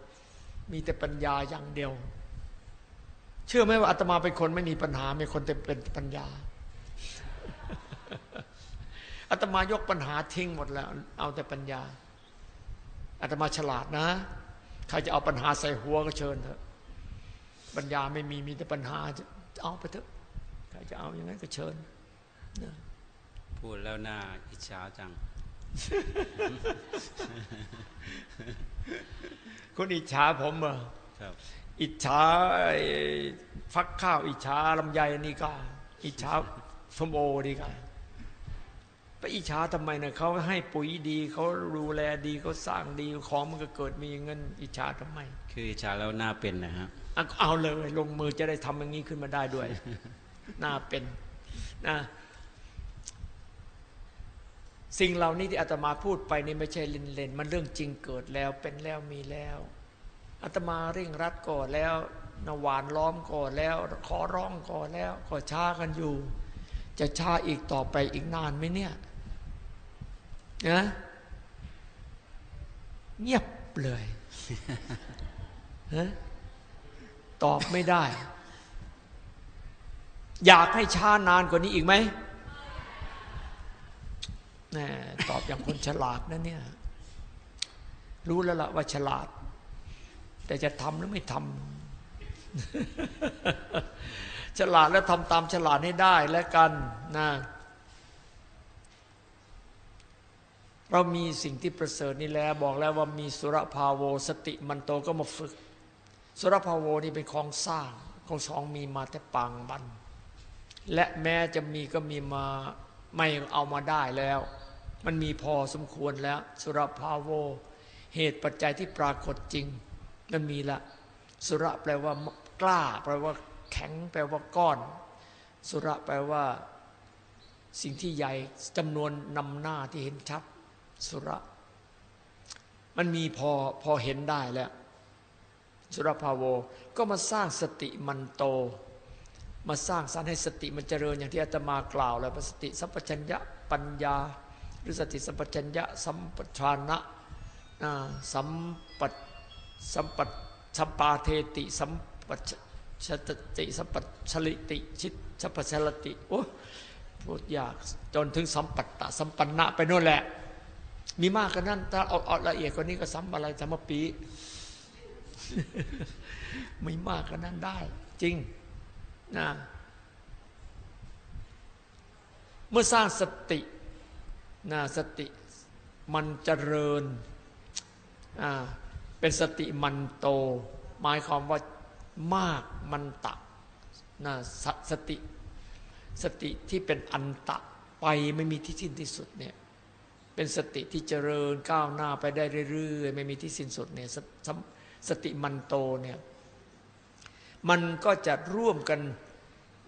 มีแต่ปัญญาอย่างเดียว เชื่อไหมว่าอาตมาเป็นคนไม่มีปัญหาเป็นคนแต่เป็นปัญญาอาตมายกปัญหาทิ้งหมดแล้ว เอาแต่ปัญญาอาตมาฉลาดนะ ใครจะเอาปัญหาใส่หัวก็เชิญเถอะปัญญาไม่มีมีแต่ปัญหาเอาไปเถอะใครจะเอาอย่างนั้นก็เชิญนะ พูดแล้วน่าอิจฉาจัง คุณอิจฉาผมเหรอครับ อิจฉาไอ้ฟักข้าว อิจฉาลำไยนี่ก็ อิจฉาสมโอดีกันไปอิจฉาทำไมเนี่ยเขาให้ปุ๋ยดีเขาดูแลดีเขาสร้างดีของมันก็เกิดมีเงิน อิจฉาทำไม คืออิจฉาแล้วน่าเป็นนะฮะอะเอาเลยลงมือจะได้ทำอย่างนี้ขึ้นมาได้ด้วยน่าเป็นนะ สิ่งเหล่านี้ที่อาตมาพูดไปนี่ไม่ใช่เล่นๆมันเรื่องจริงเกิดแล้วเป็นแล้วมีแล้วอาตมาเร่งรัดก่อนแล้วนวานล้อมก่อนแล้ว ขอร้องก่อนแล้วก็ช้ากันอยู่ จะช้าอีกต่อไปอีกนานไหมเนี่ยนะเงียบเลยฮะตอบไม่ได้ อยากให้ช้านานกว่านี้อีกไหม น่ตอบอย่างคนฉลาดนะเนี่ย รู้แล้วล่ะว่าฉลาด แต่จะทำหรือไม่ทำฉลาดแล้วทำตามฉลาดให้ได้แล้วกันนะเรามีสิ่งที่ประเสริฐนี่แล้ว บอกแล้วว่ามีสุรภาโวสติมันโตก็มาฝึก สุรภาโวนี่เป็นของสร้างของสองมีมาแต่ปางบัน และแม้จะมีก็มีมา ไม่เอามาได้แล้ว มันมีพอสมควรแล้ว สุรภาโว เหตุปัจจัยที่ปรากฏจริงมันมีละ สุระแปลว่ากล้า แปลว่าแข็ง แปลว่าก้อน สุระแปลว่า สิ่งที่ใหญ่จำนวนนำหน้าที่เห็นชัด สุระ มันมีพอพอเห็นได้แล้ว สุรภาโว ก็มาสร้างสติมันโต มาสร้างสรรค์ให้สติมันเจริญอย่างที่อาตมากล่าว แล้วสติสัมปชัญญะปัญญา หรือสติสัมปชัญญะสัมปชานะสัมปสัมปสัมปาเทติสัมปัชติสัมปชลิติชิตสัมปชลติโอ้พูดยากจนถึงสัมปัตตะสัมปันนะไปโน่นแหละ มีมากกว่านั้นถ้าเอาเอาละเอียดกว่านี้ก็สัมอะไรสัมปีไม่มากกว่านั้นได้ จริง นะเมื่อสร้างสตินะสติมันเจริญเป็นสติมันโต หมายความว่ามากมันตะนะสสติ สติที่เป็นอันตะไปไม่มีที่สิ้นที่สุดเนี่ยเป็นสติที่เจริญก้าวหน้าไปได้เรื่อยๆ ไม่มีที่สิ้นสุดเนี่ยสสติมันโตเนี่ย มันก็จะร่วมกัน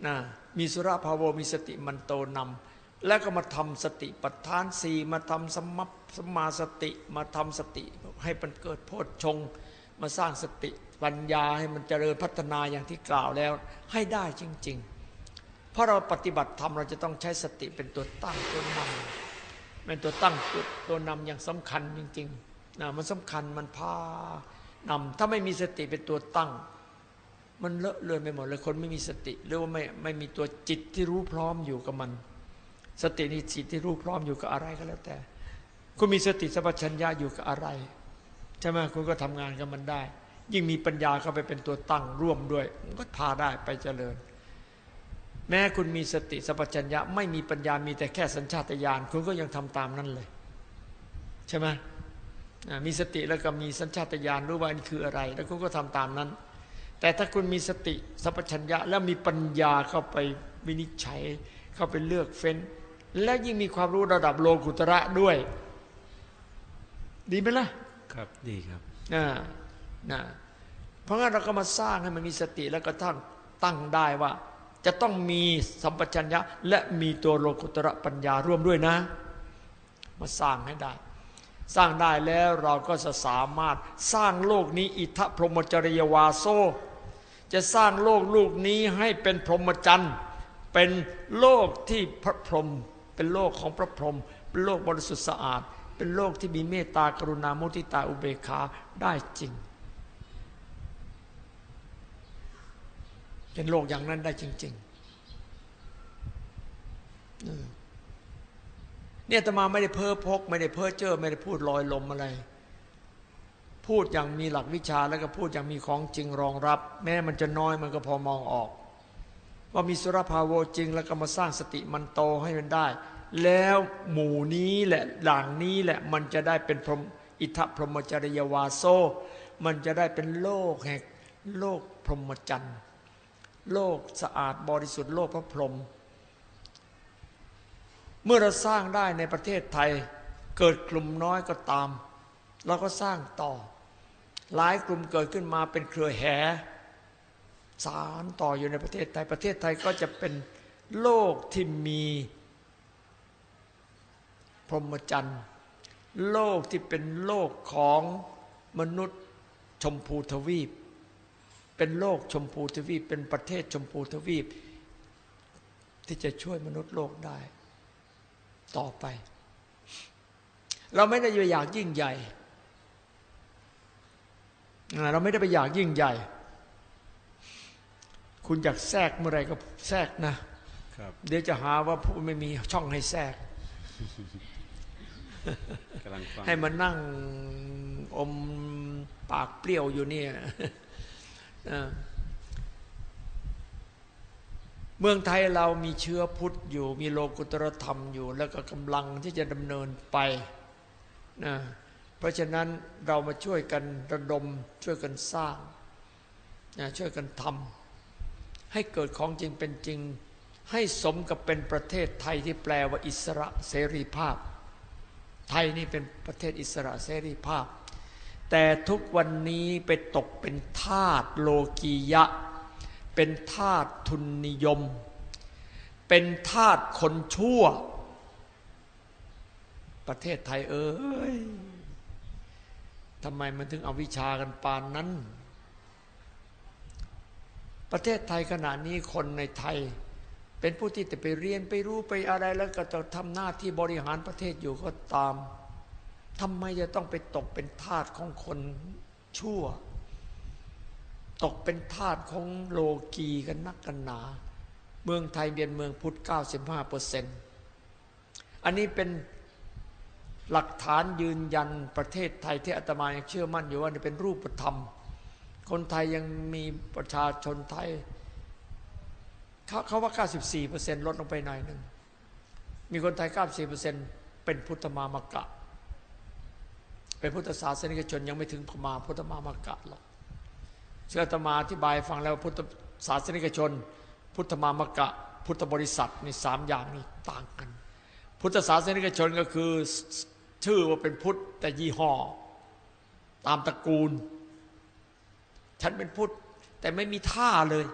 นะมีสุราภาวมีสติมันโตนำแล้วก็มาทำสติปัฏฐานสี่มาทำสมัสมาสติมาทำสติให้มันเกิดโพชฌงมาสร้างสติปัญญาให้มันเจริญพัฒนาอย่างที่กล่าวแล้วให้ได้จริง ๆ เพราะเราปฏิบัติธรรมเราจะต้องใช้สติเป็นตัวตั้งตัวนำเป็นตัวตั้งตัวตัวนำอย่างสำคัญจริงๆนะมันสำคัญมันพานำถ้าไม่มีสติเป็นตัวตั้ง มันเลอะเลือนไปหมดเลยคนไม่มีสติหรือว่าไม่ไม่มีตัวจิตที่รู้พร้อมอยู่กับมัน สตินี่จิตที่รู้พร้อมอยู่กับอะไรก็แล้วแต่ คุณมีสติสัพพัญญาอยู่กับอะไรใช่ไหมคุณก็ทำงานกับมันได้ ยิ่งมีปัญญาเข้าไปเป็นตัวตั้งร่วมด้วยมันก็พาได้ไปเจริญ แม้คุณมีสติสัพพัญญะ ไม่มีปัญญามีแต่แค่สัญชาตญาณคุณก็ยังทำตามนั้นเลย ใช่ไหมมีสติแล้วก็มีสัญชาตญาณรู้ว่านี่คืออะไร แล้วคุณก็ทำตามนั้น แต่ถ้าคุณมีสติสัพพัญญะ แล้วมีปัญญาเข้าไปวินิจฉัย เข้าไปเลือกเฟ้น และยิ่งมีความรู้ระดับโลกุตระด้วย ดีไหมล่ะ ครับดีครับนะนะเพราะงั้นเราก็มาสร้างให้มันมีสติแล้วก็ตั้งตั้งได้ว่า จะต้องมีสัมปชัญญะ และมีตัวโลกุตระปัญญาร่วมด้วยนะ มาสร้างให้ได้ สร้างได้แล้วเราก็จะสามารถสร้างโลกนี้อิทธพรหมจริยวาโซ จะสร้างโลกลูกนี้ให้เป็นพรหมจรรย์ เป็นโลกที่พระพรหมเป็นโลกของพระพรหมเป็นโลกบริสุทธิ์สะอาด เป็นโลกที่มีเมตตากรุณามุทิตาอุเบกขาได้จริง เป็นโลกอย่างนั้นได้จริงๆเนี่ยตมาไม่ได้เพ้อพก ไม่ได้เพ้อเจ้อไม่ได้พูดลอยลมอะไร พูดอย่างมีหลักวิชาแล้วก็พูดอย่างมีของจริงรองรับ แม้มันจะน้อยมันก็พอมองออก ว่ามีสุรภาโวจริง แล้วก็มาสร้างสติมันโตให้มันได้ แล้วหมู่นี้แหละหลังนี้แหละมันจะได้เป็นพรหมอิทธพรหมจริยวาโซ มันจะได้เป็นโลกแห่งโลกพรหมจรรย์โลกสะอาดบริสุทธิ์โลกพระพรหมเมื่อเราสร้างได้ในประเทศไทยเกิดกลุ่มน้อยก็ตาม เราก็สร้างต่อ หลายกลุ่มเกิดขึ้นมาเป็นเครือแห่สารต่ออยู่ในประเทศไทย ประเทศไทยก็จะเป็นโลกที่มีพรหมจรรย์ โลกที่เป็นโลกของมนุษย์ชมพูทวีป เป็นโลกชมพูทวีป เป็นประเทศชมพูทวีป ที่จะช่วยมนุษย์โลกได้ ต่อไป เราไม่ได้อยากยิ่งใหญ่ เราไม่ได้ไปอยากยิ่งใหญ่ คุณอยากแทรกเมื่อไรก็แทรกนะครับเดี๋ยวจะหาว่าผู้ไม่มีช่องให้แทรกกำลังฟังให้มานั่งอมปากเปรี้ยวอยู่เนี่ยเออเมืองไทยเรามีเชื้อพุทธอยู่ มีโลกุตรธรรมอยู่ แล้วก็กำลังที่จะดำเนินไปนะ เพราะฉะนั้นเรามาช่วยกันระดมช่วยกันสร้างนะช่วยกันทำให้เกิดของจริงเป็นจริง ให้สมกับเป็นประเทศไทยที่แปลว่าอิสระเสรีภาพ ไทยนี่เป็นประเทศอิสระเสรีภาพ แต่ทุกวันนี้ไปตกเป็นทาสโลกียะ เป็นทาสทุนนิยม เป็นทาสคนชั่ว ประเทศไทยเอ้ย ทำไมมันถึงเอาวิชากันปานนั้น ประเทศไทยขณะนี้คนในไทย เป็นผู้ที่จะไปเรียนไปรู้ไปอะไรแล้วก็จะทำหน้าที่บริหารประเทศอยู่ก็ตามทำไมจะต้องไปตกเป็นทาสของคนชั่ว ตกเป็นทาสของโลกีกันนักกันหนา เมืองไทยเป็นเมืองพุทธ 95เปอร์เซนต์อันนี้เป็น หลักฐานยืนยันประเทศไทยที่อาตมายังเชื่อมั่นอยู่ว่าเป็นรูปธรรม คนไทยยังมีประชาชนไทยเขาเขาว่า 94%ลดลงไปหน่อยหนึ่ง มีคนไทย 94%เป็นพุทธมามกะ เป็นพุทธศาสนิกชนยังไม่ถึงพมาพุทธมามกะหรอกเชื่ออาตมาอธิบายฟังแล้วพุทธศาสนิกชน พุทธมามกะ พุทธบริษัทนี่สามอย่างนี่ต่างกัน พุทธศาสนิกชนก็คือ ชื่อว่าเป็นพุทธแต่ยี่ห้อ ตามตระกูล ฉันเป็นพุทธแต่ไม่มีท่าเลย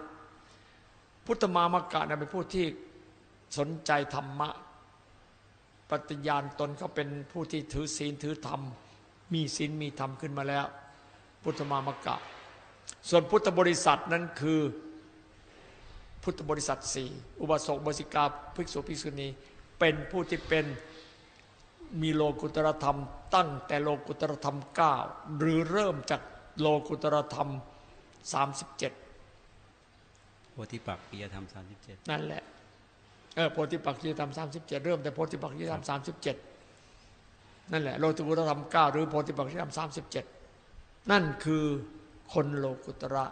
พุทธมามกะนะเป็นผู้ที่สนใจธรรมะ ปฏิญาณตนเขาเป็นผู้ที่ถือศีลถือธรรม มีศีลมีธรรมขึ้นมาแล้ว พุทธมามกะ ส่วนพุทธบริษัทนั้นคือพุทธบริษัทสี่อุบาสกบริกาภิกษุภิกษุณี เป็นผู้ที่เป็น มีโลกุตรธรรม ตั้งแต่โลกุตรธรรม 9 หรือเริ่มจากโลกุตรธรรม 37โพธิปักษ์ปิยธรรมสามสิบเจ็ดนั่นแหละเออโพธิปักขียธรรมสามสิบเจ็ดเริ่มแต่โพธิปักขียธรรมสามสิบเจ็ดนั่นแหละโลกุตรธรรมเก้าหรือโพธิปักขียธรรมสามสิบเจ็ดนั่นคือคนโลกุตระ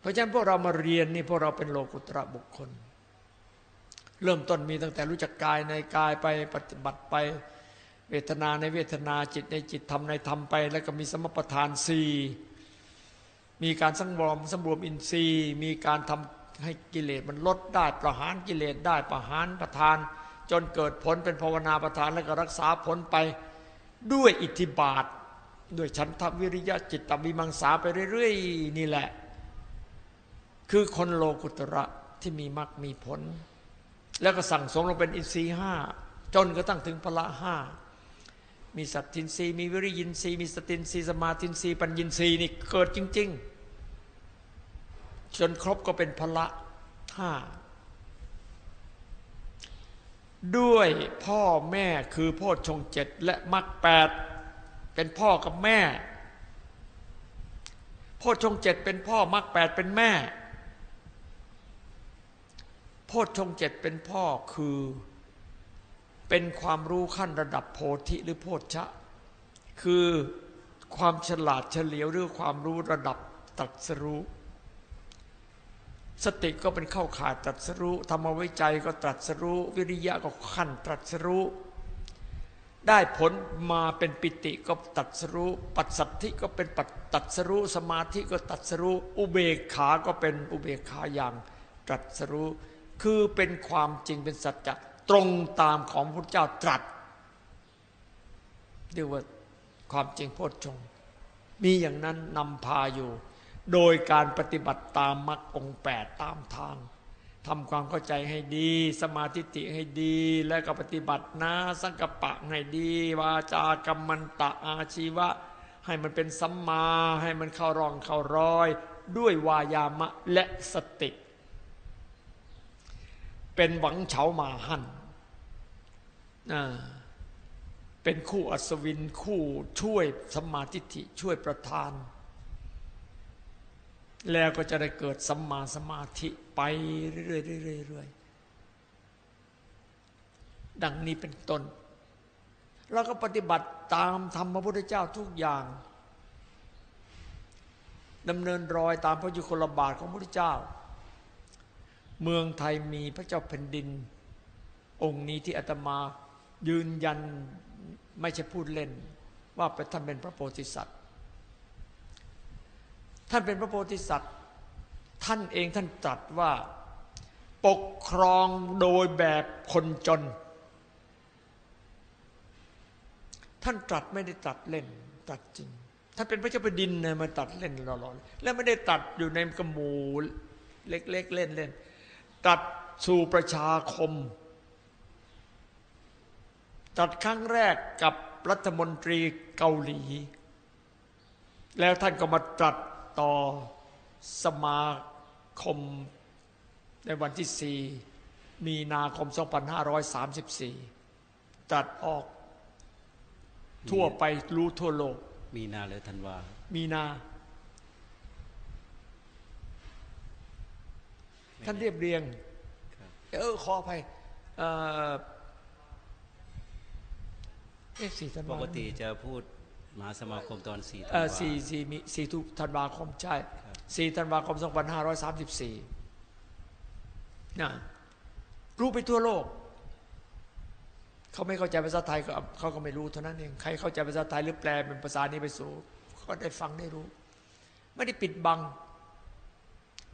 เพราะฉะนั้นพวกเรามาเรียนนี่พวกเราเป็นโลกุตระบุคคล เริ่มต้นมีตั้งแต่รู้จักกายในกายไปปฏิบัติไป เวทนาในเวทนาจิตในจิตธรรมในธรรมไป แล้วก็มีสมปทานสี่มีการสังวรสำรวมอินทรีย์ มีการทำให้กิเลสมันลดได้ประหารกิเลสได้ประหารประทาน จนเกิดผลเป็นภาวนาประทานแล้วก็รักษาผลไปด้วยอิทธิบาท ด้วยฉันทวิริยะจิตตวิมังสาไปเรื่อยๆ นี่แหละ คือคนโลกุตระที่มีมรรคมีผล แล้วก็สั่งสมลงเป็นอินทรีห้าจนกระทั่งถึงพละห้ามีสัตทินทรีมีวิริยินทรีมีสตินทรีสมาธินทรีปัญญินทรีนี่เกิดจริง ๆ จนครบก็เป็นพละห้าด้วยพ่อแม่คือโพชงเจ็ดและมรรคแปดเป็นพ่อกับแม่โพชงเจ็ดเป็นพ่อมรรคแปดเป็นแม่ โพชฌงเจ็ดเป็นพ่อคือเป็นความรู้ขั้นระดับโพธิหรือโพชฌะคือความฉลาดเฉลียวหรือความรู้ระดับตรัสรู้ สติก็เป็นเข้าขายตรัสรู้ธรรมวิจัยก็ตรัสรู้ วิริยะก็ขั้นตรัสรู้ ได้ผลมาเป็นปิติก็ตรัสรู้ ปัสสัทธิก็เป็นปัสตรัสรู้ สมาธิก็ตรัสรู้ อุเบกขา ก็เป็นอุเบกขาอย่างตรัสรู้ คือเป็นความจริงเป็นสัจจะตรงตามของพระเจ้าตรัสเรียกว่าความจริงโพชฌงมีอย่างนั้นนำพาอยู่ โดยการปฏิบัติตามมรรคองแปดตามทางทำความเข้าใจให้ดี สมาธิติให้ดี แล้วก็ปฏิบัตินะสังกปะให้ดี วาจากรรมันตะอาชีวะ ให้มันเป็นสัมมาให้มันเข้ารองเข้ารอย ด้วยวายามะและสติ เป็นหวังเฉามาหันอ่าเป็นคู่อัศวินคู่ช่วยสมาทิฏฐิช่วยประทาน แล้วก็จะได้เกิดสัมมาสมาธิไปเรื่อยๆเรื่อยๆดังนี้เป็นต้นเราก็ปฏิบัติตามธรรมพระพุทธเจ้าทุกอย่างดำเนินรอยตามพระยุคลบาทของพระพุทธเจ้า เมืองไทยมีพระเจ้าแผ่นดิน องค์นี้ที่อาตมายืนยันไม่ใช่พูดเล่น ว่าเป็นท่านเป็นพระโพธิสัตว์ ท่านเป็นพระโพธิสัตว์ ท่านเองท่านตรัสว่าปกครองโดยแบบคนจน ท่านตรัสไม่ได้ตรัสเล่นตรัสจริงท่านเป็นพระเจ้าแผ่นดินเนี่ยมาตรัสเล่นหลอๆแล้วไม่ได้ตรัสอยู่ในกระหมูเล็กๆเล่นๆ ตรัสสู่ประชาคมตรัสครั้งแรกกับรัฐมนตรีเกาหลี แล้วท่านก็มาตรัสต่อสมาคมในวันที่สี่มีนาคม 2534ตรัสออกทั่วไปรู้ทั่วโลก มีนาหรือธันวา มีนา ท่านเรียบเรียงครับเออขออภัยเอ่อเอ๊ะสี่ธันปวากติจะพูดมหาสมาคมตอนสี่ธันเอ่อวาสี่สี่มีสี่ทุกธันวาคมใช่ครับสี่ธันวาคมสองพันห้าร้อยสามสิบสี่นะรู้ไปทั่วโลก เขาไม่เข้าใจภาษาไทยก็เขาก็ไม่รู้เท่านั้นเองใครเข้าใจภาษาไทยหรือแปลเป็นภาษานี้ไปสู่ก็ได้ฟังได้รู้ ไม่ได้ปิดบัง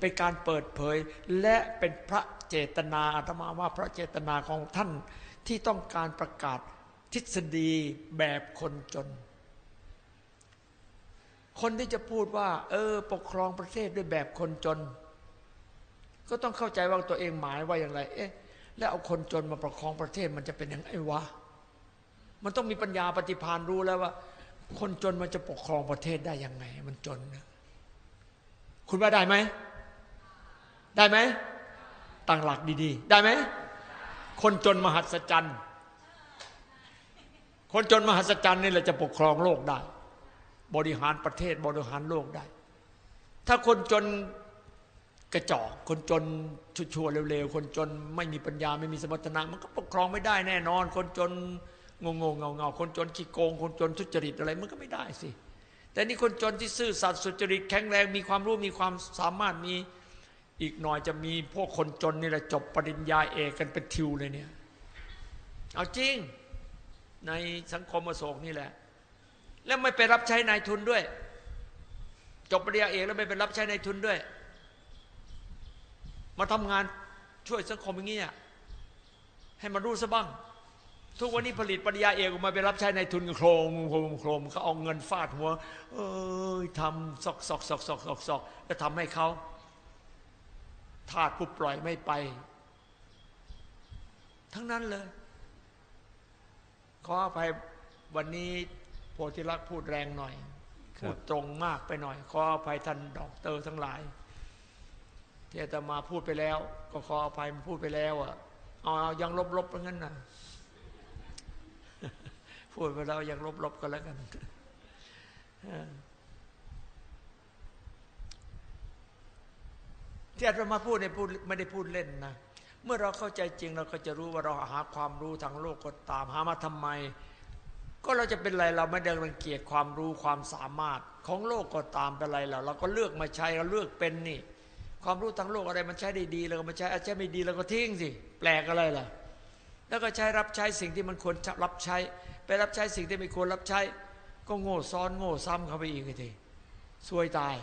เป็นการเปิดเผยและเป็นพระเจตนาอาตมาว่าพระเจตนาของท่านที่ต้องการประกาศทฤษฎีแบบคนจน คนที่จะพูดว่า เออ ปกครองประเทศด้วยแบบคนจน ก็ต้องเข้าใจว่าตัวเองหมายว่าอย่างไร เอ๊ะ แล้วเอาคนจนมาประคองประเทศมันจะเป็นยังไงวะ มันต้องมีปัญญาปฏิภาณรู้แล้วว่า คนจนมันจะปกครองประเทศได้ยังไง มันจนนะคุณว่าได้ไหม ได้ไหมตั้งหลักดีๆ ได้ไหมคนจนมหัศจรรย์ คนจนมหัศจรรย์นี่แหละจะปกครองโลกได้ บริหารประเทศบริหารโลกได้ ถ้าคนจนกระจอกคนจนชั่วๆเร็วๆ คนจนไม่มีปัญญาไม่มีสมรรถนะ มันก็ปกครองไม่ได้แน่นอน คนจนงงงเงาๆคนจนขี้โกง คนจนทุจริตอะไรมันก็ไม่ได้สิ แต่นี่คนจนที่ซื่อสัตย์สุจริตแข็งแรงมีความรู้มีความสามารถมี อีกหน่อยจะมีพวกคนจนนี่แหละจบปริญญาเอกกันเป็นทิวเลยเนี่ย เอาจริงในสังคมอโศกนี่แหละ แล้วไม่ไปรับใช้นายทุนด้วย จบปริญญาเอกแล้วไม่ไปรับใช้นายทุนด้วย มาทำงานช่วยสังคมอย่างนี้ให้มันรู้ซะบ้าง ทุกวันนี้ผลิตปริญญาเอกออกมาไปรับใช้ในายทุนโครมโครมโครมเขาเอาเงินฟาดหัว เอ้ยทำซอกซอกซอกซอกซอกซอกแล้วทำให้เขา ทาสผู้ปล่อยไม่ไป ทั้งนั้นเลย ขออภัยวันนี้โพธิลักษณ์พูดแรงหน่อยครับพูดตรงมากไปหน่อย ขออภัยท่านดอกเตอร์ทั้งหลายที่อาตมาพูดไปแล้ว ก็ขออภัยมันพูดไปแล้วอะเอาเอายังลบๆเพราะงั้นนะพูดไปแล้วยังลบๆกันแล้วกัน เออที่อาตมาพูดเนี่ยพูดไม่ได้พูดเล่นนะเมื่อเราเข้าใจจริงเราก็จะรู้ว่าเราหาความรู้ทางโลกก็ตามหามาทำไม ก็เราจะเป็นไรเราไม่ได้รังเกียจความรู้ความสามารถของโลกก็ตามเป็นไรเราเราก็เลือกมาใช้เราเลือกเป็นนี่ ความรู้ทางโลกอะไรมันใช้ได้ดีเราก็มาใช้อาใช้ไม่ดีเราก็ทิ้งสิแปลกอะไรล่ะแล้วก็ใช้รับใช้สิ่งที่มันควรรับใช้ ไปรับใช้สิ่งที่ไม่ควรรับใช้ ก็โง่ซ้อนโง่ซ้ำเข้าไปอีกทีซวยตาย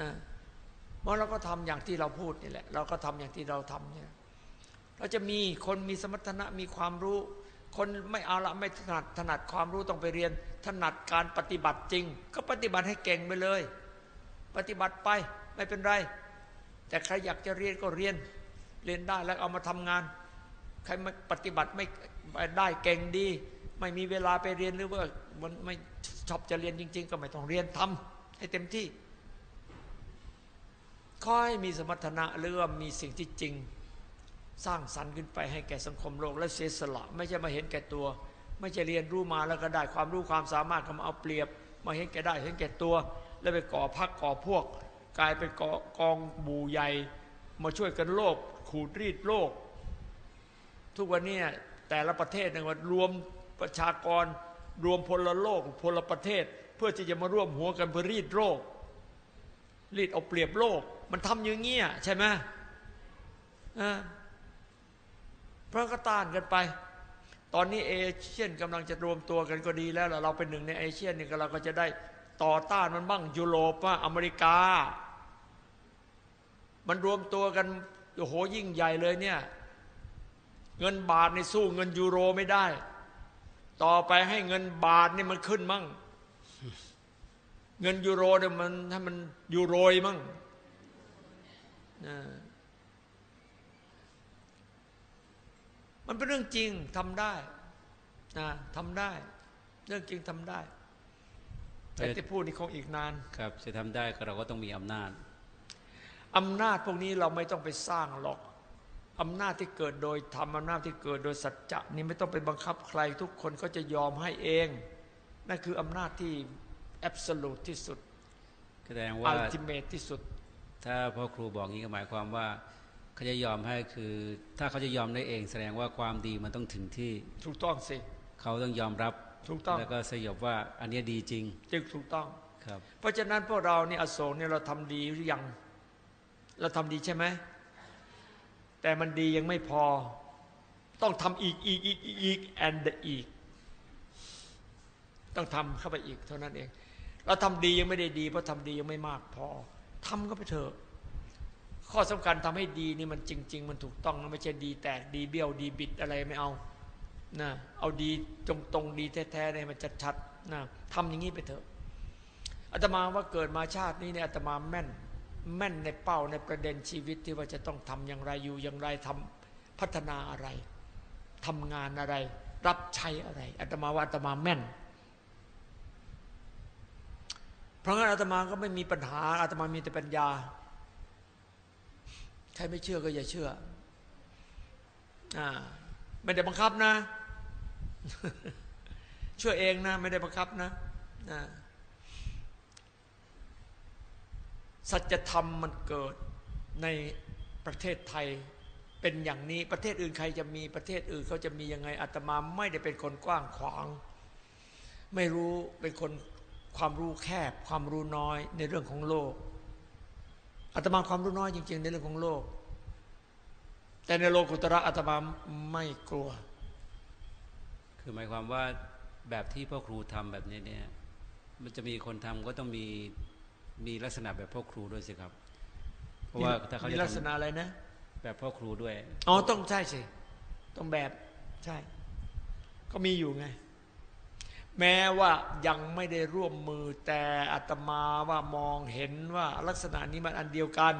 นะ เมื่อเราก็ทำอย่างที่เราพูดนี่แหละ เราก็ทำอย่างที่เราทำเนี่ยเราจะมีคนมีสมรรถนะมีความรู้ คนไม่เอาละไม่ถนัดถนัดความรู้ต้องไปเรียน ถนัดการปฏิบัติจริง ก็ปฏิบัติให้เก่งไปเลย ปฏิบัติไปไม่เป็นไร แต่ใครอยากจะเรียนก็เรียน เรียนได้แล้วเอามาทำงาน ใครไม่ปฏิบัติไม่ได้เก่งดี ไม่มีเวลาไปเรียนหรือว่ามันไม่ชอบจะเรียนจริง ๆ ก็ไม่ต้องเรียนทำให้เต็มที่ ค่อยมีสมรรถนะหรือว่ามีสิ่งที่จริง สร้างสรรค์ขึ้นไปให้แก่สังคมโลกและเสียสละ ไม่ใช่มาเห็นแก่ตัว ไม่ใช่เรียนรู้มาแล้วก็ได้ความรู้ความสามารถก็มาเอาเปรียบ มาเห็นแก่ได้เห็นแก่ตัว แล้วไปก่อพักก่อพวก กลายเป็นกอกองบูใหญ่ มาช่วยกันโลก ขูดรีดโลก ทุกวันนี้แต่ละประเทศเนี่ยรวมประชากร รวมพลโลกพลประเทศ เพื่อที่จะมาร่วมหัวกันเพื่อรีดโลกรีดเอาเปรียบโลก มันทำอย่างเงี้ยใช่ไหมอ่าเพราะก็ต้านกันไป ตอนนี้เอเชียนกำลังจะรวมตัวกันก็ดีแล้วล่ะเราเป็นหนึ่งในเอเชียนนี่ก็เราก็จะได้ต่อต้านมันบ้างยุโรปว่าอเมริกา มันรวมตัวกันโอ้โหยิ่งใหญ่เลยเนี่ย เงินบาทในสู้เงินยูโรไม่ได้ ต่อไปให้เงินบาทนี่มันขึ้นมั่ง เงินยูโรเนี่ยมันถ้ามันยูโรยมั่ง นะมันเป็นเรื่องจริงทำได้นะทำได้ เรื่องจริงทำได้ แต่ที่พูดนี่คงอีกนาน ครับ จะทำได้ก็เราก็ต้องมีอำนาจอำนาจพวกนี้เราไม่ต้องไปสร้างหรอกอำนาจที่เกิดโดยธรรมอำนาจที่เกิดโดยสัจจะนี่ไม่ต้องไปบังคับใคร ทุกคนก็จะยอมให้เอง นั่นคืออำนาจที่แอบสูตที่สุดแสดงอัว่าลติเมทที่สุด ถ้าพ่อครูบอกงี้ก็หมายความว่าเขาจะยอมให้คือ ถ้าเขาจะยอมได้เองแสดงว่าความดีมันต้องถึงที่ ถูกต้องสิเขาต้องยอมรับถูกต้องแล้วก็สยบว่าอันเนี้ยดีจริงจึงถูกต้องครับ เพราะฉะนั้นพวกเรานี่อโศกเนี่ยเราทำดีหรือยัง เราทำดีใช่ไหมแต่มันดียังไม่พอ ต้องทำอีกอีกอีกอีกอีก and อีก ต้องทำเข้าไปอีกเท่านั้นเอง เราทำดียังไม่ได้ดี เพราะทำดียังไม่มากพอ ทำก็ไปเถอะ ข้อสำคัญทำให้ดีนี่มันจริง ๆ มันถูกต้องมันไม่ใช่ดีแตกดีเบี้ยวดีบิดอะไรไม่เอานะเอาดีตรงตรงดีแท้ๆเนี่ยมันชัดๆนะทำอย่างนี้ไปเถอะอาตมาว่าเกิดมาชาตินี้เนี่ยอาตมาแม่นแม่นในเป้าในประเด็นชีวิตที่ว่าจะต้องทำอย่างไรอยู่อย่างไรทำพัฒนาอะไรทำงานอะไร รับใช้อะไรอาตมาว่าอาตมาแม่น เพราะงั้นอาตมาก็ไม่มีปัญหาอาตมามีแต่ปัญญา ใครไม่เชื่อก็อย่าเชื่ออ่าไม่ได้บังคับนะ เชื่อเองนะ ไม่ได้บังคับนะสัจธรรมมันเกิดในประเทศไทยเป็นอย่างนี้ประเทศอื่นใครจะมีประเทศอื่นเขาจะมียังไงอาตมาไม่ได้เป็นคนกว้างขวาง ไม่รู้เป็นคน ความรู้แคบ ความรู้น้อยในเรื่องของโลกอาตมาความรู้น้อยจริง ๆ ในเรื่องของโลก แต่ในโลกุตระอาตมาไม่กลัว คือหมายความว่าแบบที่พ่อครูทำแบบนี้เนี่ย มันจะมีคนทำก็ต้องมีมีลักษณะแบบพ่อครูด้วยสิครับ เพราะว่าถ้าเขามีจะลักษณะทำอะไรนะ แบบพ่อครูด้วย อ๋อต้องใช่สิต้องแบบใช่ ก็มีอยู่ไง แม้ว่ายังไม่ได้ร่วมมือแต่อาตมาว่ามองเห็นว่าลักษณะนี้มันอันเดียวกัน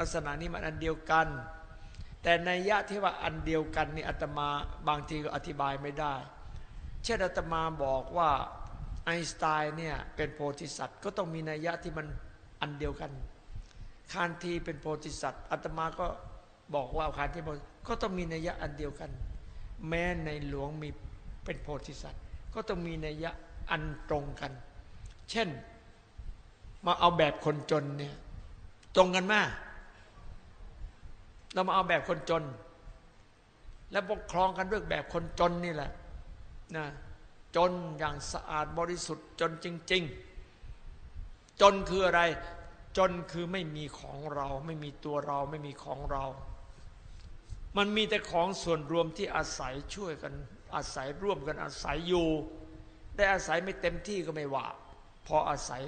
ลักษณะนี้มันอันเดียวกัน แต่ในยะที่ว่าอันเดียวกันนี่อาตมาบางทีก็อธิบายไม่ได้ เช่นอาตมาบอกว่าไอน์สไตน์เนี่ยเป็นโพธิสัตว์ก็ต้องมีนัยยะที่มันอันเดียวกัน คานทีเป็นโพธิสัตว์อาตมาก็บอกว่าคานทีโพธิก็ต้องมีนัยยะอันเดียวกัน แม้ในหลวงมีเป็นโพธิสัตว์ ก็ต้องมีนัยยะอันตรงกัน เช่น มาเอาแบบคนจนเนี่ย ตรงกันมากเรามาเอาแบบคนจน แล้วปกครองกันด้วยแบบคนจนนี่แหละนะจนอย่างสะอาดบริสุทธิ์จนจริง ๆ จนคืออะไร จนคือไม่มีของเรา ไม่มีตัวเราไม่มีของเรา มันมีแต่ของส่วนรวมที่อาศัยช่วยกัน อาศัยร่วมกันอาศัยอยู่ ได้อาศัยไม่เต็มที่ก็ไม่ว่า พออาศัย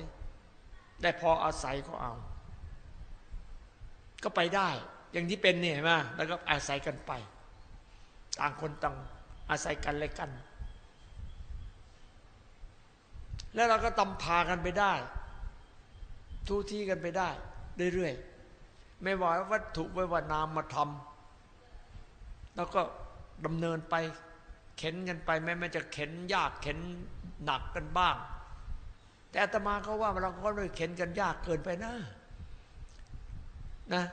ได้พออาศัยก็เอา ก็ไปได้ อย่างที่เป็นเนี่ยเห็นไหมแล้วก็อาศัยกันไป ต่างคนต่างอาศัยกันและกัน แล้วเราก็ตำพากันไปได้ ทุที่กันไปได้ เรื่อยๆ ไม่ว่าวัตถุไม่ว่านามมาทำแล้วก็ดำเนินไป เข็นกันไปแม้มันจะเข็นยากเข็นหนักกันบ้าง แต่อาตมาก็ว่าเราก็เลยเข็นกันยากเกินไปนะนะ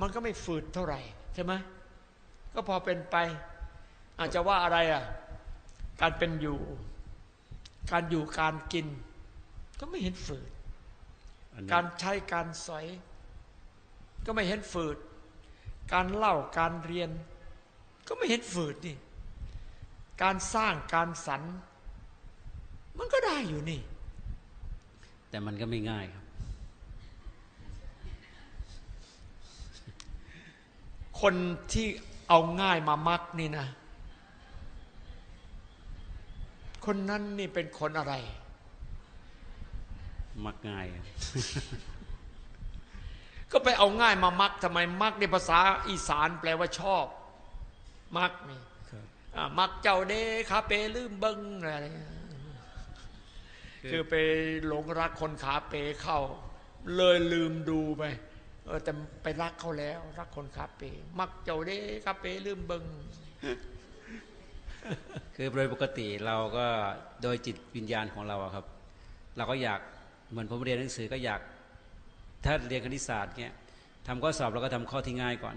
มันก็ไม่ฝืดเท่าไหร่ใช่ไหมก็พอเป็นไป อาจจะว่าอะไรอะ การเป็นอยู่ การอยู่การกิน ก็ไม่เห็นฝืดอันนี้การใช้การสอย ก็ไม่เห็นฝืด การเล่าการเรียน ก็ไม่เห็นฝืดนี่ การสร้างการสรรมันก็ได้อยู่นี่ แต่มันก็ไม่ง่ายครับ คนที่เอาง่ายมามักนี่นะ คนนั้นนี่เป็นคนอะไร มักง่ายครับก็ไปเอาง่ายมามักทำไมมักในภาษาอีสานแปลว่าชอบ มักนี่ครับอ่า มักเจ้าเดคาเปลืมเบิงอะไรเงี้ยคือไปหลงรักคนขาเปเข้า เลยลืมดูไปเออแต่ไปรักเขาแล้ว รักคนขาเป มักเจ้าเดคาเปลืมเบิงคือโดยปกติเราก็โดยจิตวิญญาณของเราอะครับ เราก็อยากเหมือนผมเรียนหนังสือก็อยาก ถ้าเรียนคณิตศาสตร์เนี่ยทำข้อสอบเราก็ทำข้อที่ง่ายก่อน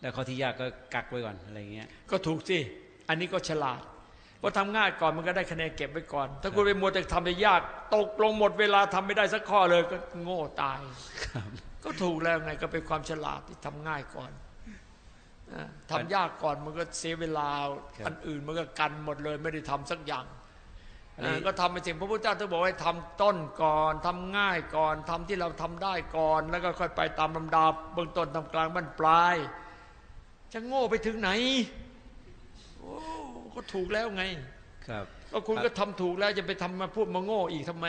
แล้วข้อที่ยากก็กักไว้ก่อนอะไรเงี้ย ก็ถูกสิ อันนี้ก็ฉลาดเพราะทำง่ายก่อนมันก็ได้คะแนนเก็บไว้ก่อน ถ้าคุณไปมัวแต่ทำไปยาก ตกลงหมดเวลาทำไม่ได้สักข้อเลยก็โง่ตายครับก็ถูกแล้วไงก็เป็นความฉลาดที่ทำง่ายก่อนอ่าทำยากก่อนมันก็เสียเวลาครับอันอื่นมันก็กันหมดเลยไม่ได้ทำสักอย่างอันนี้อ่าก็ทำไปสิ่งพระพุทธเจ้าท่านบอกให้ทำต้นก่อนทำง่ายก่อนทำที่เราทำได้ก่อน แล้วก็ค่อยไปตามลำดับเบื้องต้นทำกลางบรรปลาย จะโง่ไปถึงไหน โอ้ก็ถูกแล้วไง ครับ ก็คุณก็ทำถูกแล้วจะไปทำมาพูดมาโง่อีกทำไม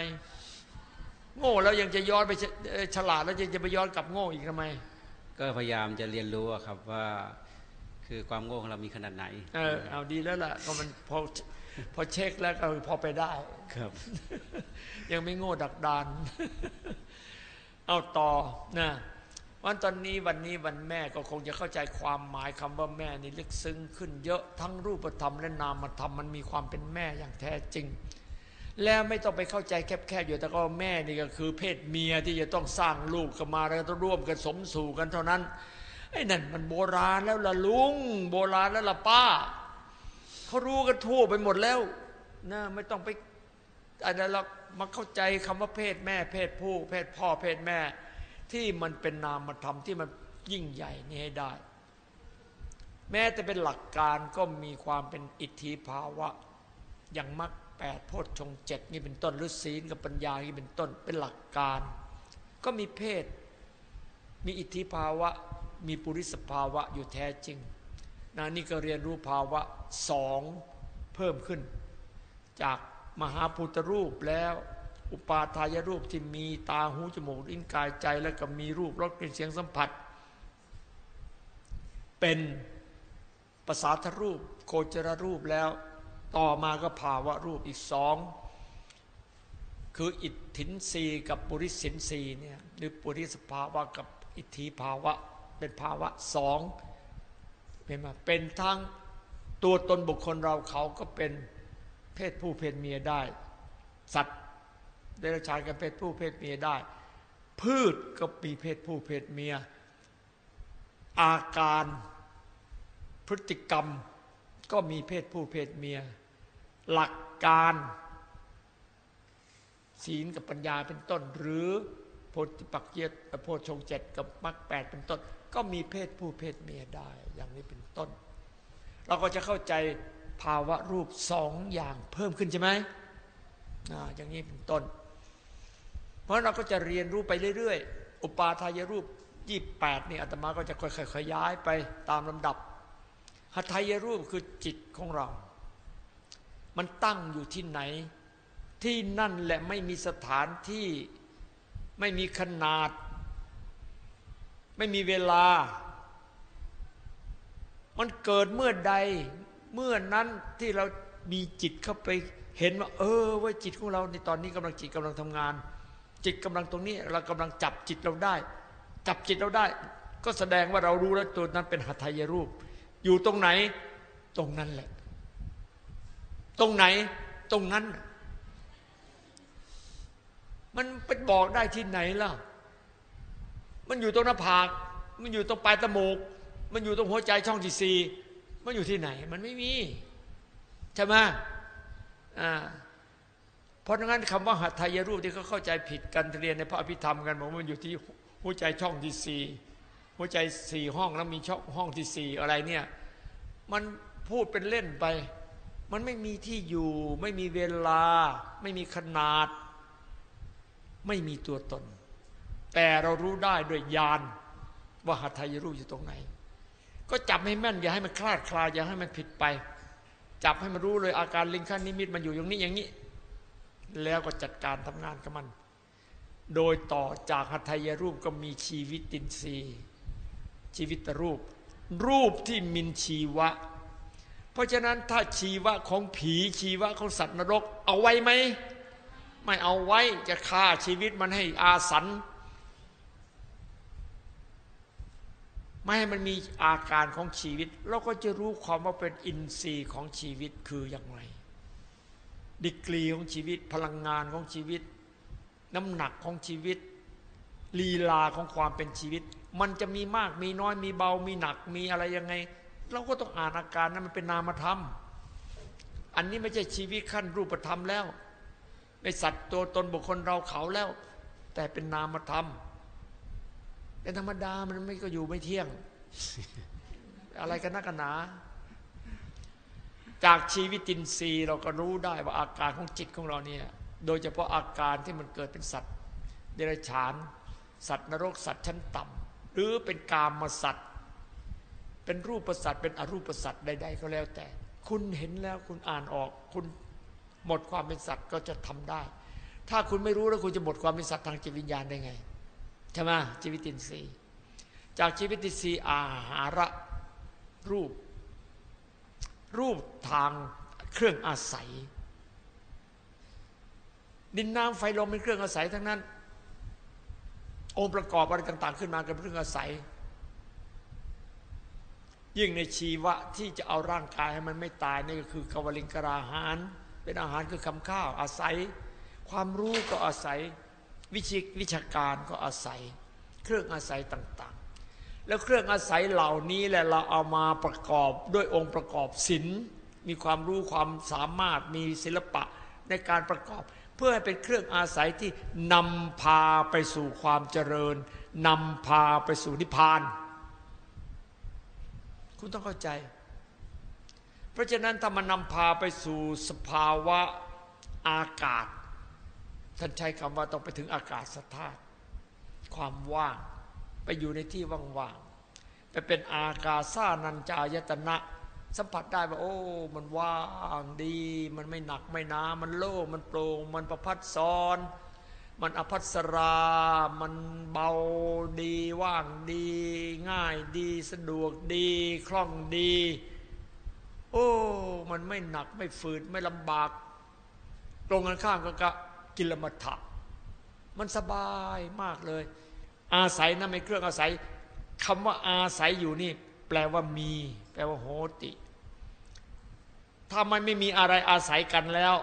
โง่แล้วยังจะย้อนไปฉเอ่อฉลาดแล้วยังจะไปย้อนกลับโง่อีกทำไม ก็พยายามจะเรียนรู้อะครับว่า คือความโง่ของเรามีขนาดไหน เออเอาดีแล้วล่ะก็มันพอพอเช็คแล้วก็พอไปได้ ครับ ยังไม่โง่ดักดาน เอาต่อนะ วันตอนนี้วันนี้วันแม่ก็คงจะเข้าใจความหมายคำว่าแม่นี่ลึกซึ้งขึ้นเยอะทั้งรูปธรรมและนามธรรมมันมีความเป็นแม่อย่างแท้จริง แล้วไม่ต้องไปเข้าใจแคบๆอยู่แต่ก็แม่นี่ก็คือเพศเมียที่จะต้องสร้างลูกกันมาแล้วต้องร่วมกันสมสู่กันเท่านั้นไอ้นั่นมันโบราณแล้วล่ะลุง โบราณแล้วล่ะป้าเขารู้กันทั่วไปหมดแล้วนะไม่ต้องไปอะไรเรามาเข้าใจคำว่าเพศแม่ เพศผู้ เพศพ่อเพศแม่ ที่มันเป็นนามธรรมที่มันยิ่งใหญ่นี่ให้ได้ แม้แต่เป็นหลักการก็มีความเป็นอิทธิภาวะ อย่างมรรคแปดโพชฌงเจ็ดนี่เป็นต้นหรือศีลกับปัญญานี่เป็นต้นเป็นหลักการ ก็มีเพศ มีอิทธิภาวะ มีปุริสภาวะอยู่แท้จริงนะนี่ก็เรียนรู้ภาวะสองเพิ่มขึ้น จากมหาพุทธรูปแล้ว อุปาทายรูปที่มีตาหูจมูกลิ้นกายใจแล้วก็มีรูปรสกลิ่นเสียงสัมผัส เป็นภาษาทรูป โคจรรูปแล้ว ต่อมาก็ภาวะรูปอีกสองคืออิทธินรีกับปุริสินรีเนี่ยหรือปุริสภาวะกับอิทธิภาวะ เป็นภาวะสองเป็นมาเป็นทั้งตัวตนบุคคลเราเขาก็เป็นเพศผู้เพศเมียได้ สัตว์ เดรัจฉานกับเพศผู้เพศเมียได้ พืชก็มีเพศผู้เพศเมีย อาการพฤติกรรมก็มีเพศผู้เพศเมีย หลักการ ศีลกับปัญญาเป็นต้น หรือโพธิปักเยตโพชงเจ็ดกับมรรคแปดเป็นต้น ก็มีเพศผู้เพศเมียได้ อย่างนี้เป็นต้น เราก็จะเข้าใจภาวะรูปสองอย่างเพิ่มขึ้นใช่ไหมอ่าอย่างนี้เป็นต้น เพราะเราก็จะเรียนรู้ไปเรื่อยๆ อุปาทายรูปยี่แปดนี่อาตมาก็จะค่อยๆขยายไปตามลำดับหัตถยรูปคือจิตของเรา มันตั้งอยู่ที่ไหน ที่นั่นแหละไม่มีสถานที่ไม่มีขนาด ไม่มีเวลา มันเกิดเมื่อใดเมื่อนั้นที่เรามีจิตเข้าไปเห็นว่า เออว่าจิตของเราในตอนนี้กำลังจิตกำลังทำงาน จิตกำลังตรงนี้ เรากำลังจับจิตเราได้ จับจิตเราได้ ก็แสดงว่าเรารู้แล้วตัวนั้นเป็นหัตถยรูป อยู่ตรงไหนตรงนั้นแหละ ตรงไหนตรงนั้น มันเป็นบอกได้ที่ไหนล่ะ มันอยู่ตรงหน้าผาก มันอยู่ตรงปลายตมูก มันอยู่ตรงหัวใจช่องที่สี่มันอยู่ที่ไหน มันไม่มี ใช่ไหมอ่า ราะงั้นคำว่าหัตถยรูปที่เขาเข้าใจผิดกันเรียนในพระอภิธรรมกันบอกว่ามันอยู่ที่หัวใจช่องที่สี่หัวใจสี่ห้องแล้วมีช่องห้องที่สี่อะไรเนี่ยมันพูดเป็นเล่นไป มันไม่มีที่อยู่ ไม่มีเวลา ไม่มีขนาด ไม่มีตัวตน แต่เรารู้ได้ด้วยญาณว่าหัตถยรูปอยู่ตรงไหน ก็จับให้แม่น อย่าให้มันคลาดคลาอย่าให้มันผิดไป จับให้มันรู้เลยอาการลิงคันนิมิตมันอยู่อย่างนี้อย่างนี้ แล้วก็จัดการทำงานกับมัน โดยต่อจากหัตถยรูปก็มีชีวิตตินทรีย์ชีวิตรูป รูปที่มินชีวะ เพราะฉะนั้นถ้าชีวะของผีชีวะของสัตว์นรก เอาไว้ไหม ไม่เอาไว้จะฆ่าชีวิตมันให้อาสันไม่ให้มันมีอาการของชีวิต เราก็จะรู้ความว่าเป็นอินทรีย์ของชีวิตคืออย่างไร ดิกรีของชีวิต พลังงานของชีวิต น้ำหนักของชีวิต ลีลาของความเป็นชีวิต มันจะมีมากมีน้อยมีเบามีหนักมีอะไรยังไง เราก็ต้องอ่านอาการนั้นมันเป็นนามธรรม อันนี้ไม่ใช่ชีวิตขั้นรูปธรรมแล้วไม่สัตว์ตัวตนบุคคลเราเขาแล้ว แต่เป็นนามธรรมเป็นธรรมดามันไม่ก็อยู่ไม่เที่ยง อะไรกันนักกันหนา จากชีวิตินทรีย์เราก็รู้ได้ว่าอาการของจิตของเราเนี่ย โดยเฉพาะอาการที่มันเกิดเป็นสัตว์ เดรัจฉาน สัตว์นรกสัตว์ชั้นต่ำหรือเป็นกามมาสัตว์ เป็นรูปประสัตว์เป็นอรูปประสัตว์ใด ๆ ก็แล้วแต่ คุณเห็นแล้วคุณอ่านออก คุณหมดความเป็นสัตว์ก็จะทำได้ ถ้าคุณไม่รู้แล้วคุณจะหมดความเป็นสัตว์ทางจิตวิญญาณได้ไงใช่ไหมชีวิตินทรีย์ จากชีวิตินทรีย์อาหาระรูป รูปทางเครื่องอาศัย ดินน้ำไฟลมเป็นเครื่องอาศัยทั้งนั้น องค์ประกอบอะไรต่าง ๆ ขึ้นมาเป็นเครื่องอาศัย ยิ่งในชีวะที่จะเอาร่างกายให้มันไม่ตายนี่ก็คือกวลิงกราหาร เป็นอาหารคือคำข้าวอาศัย ความรู้ก็อาศัยวิชิวิชาการก็อาศัย เครื่องอาศัยต่างๆ แล้วเครื่องอาศัยเหล่านี้แหละเราเอามาประกอบด้วยองค์ประกอบศิลป์มีความรู้ความสามารถมีศิลปะในการประกอบ เพื่อให้เป็นเครื่องอาศัยที่นำพาไปสู่ความเจริญนำพาไปสู่นิพพาน คุณต้องเข้าใจ เพราะฉะนั้นถ้ามันนำพาไปสู่สภาวะอากาศ ท่านใช้คำว่าต้องไปถึงอากาศสธาตุความว่าง ไปอยู่ในที่ว่างๆไปเป็นอากาซานัญจายตนะ สัมผัสได้ว่า โอ้ มันว่างดี มันไม่หนักไม่หนา มันโล่งมันโปร่งมันประพัดซ้อน มันอภัสรา มันเบาดีว่างดี ง่ายดีสะดวกดีคล่องดี โอ้ มันไม่หนักไม่ฝืดไม่ลำบาก ตรงกันข้ามก็กิลมัฏฐะมันสบายมากเลย อาศัยนะไม่เครื่องอาศัยคำว่าอาศัยอยู่นี่ แปลว่ามี แปลว่าโหติ ถ้ามันไม่มีอะไรอาศัยกันแล้ว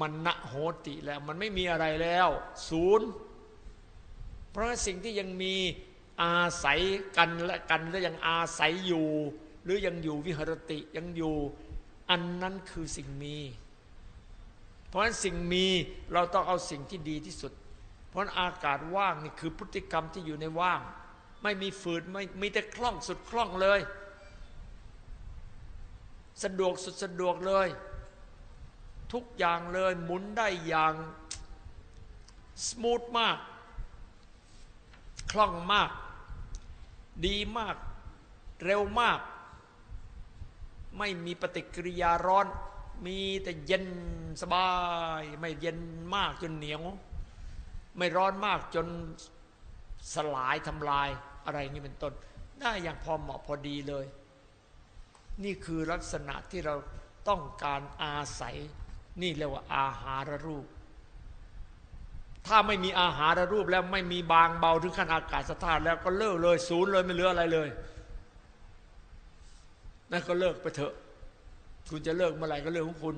มันณโหติแล้ว มันไม่มีอะไรแล้ว ศูนย์ เพราะสิ่งที่ยังมีอาศัยกันและกันและยังอาศัยอยู่ หรือยังอยู่วิหรติยังอยู่ อันนั้นคือสิ่งมี เพราะฉะนั้นสิ่งมีเราต้องเอาสิ่งที่ดีที่สุด ราะอากาศว่างนี่คือพฤติกรรมที่อยู่ในว่าง ไม่มีฝืนไม่มีแต่คล่องสุดคล่องเลย สะดวกสุดสะดวกเลย ทุกอย่างเลยหมุนได้อย่างสมูทมาก คล่องมาก ดีมาก เร็วมาก ไม่มีปฏิกิริยาร้อน มีแต่เย็นสบาย ไม่เย็นมากจนเหนียว ไม่ร้อนมากจนสลายทำลายอะไรนี่เป็นต้น ได้อย่างพอเหมาะพอดีเลย นี่คือลักษณะที่เราต้องการอาศัย นี่เรียกว่าอาหารรูป ถ้าไม่มีอาหารรูปแล้วไม่มีบางเบาถึงขั้นอากาศธาตุแล้วก็เลิกเลยศูนย์เลยไม่เหลืออะไรเลยนั่นก็เลิกไปเถอะ คุณจะเลิกเมื่อไหร่ก็เรื่องของคุณ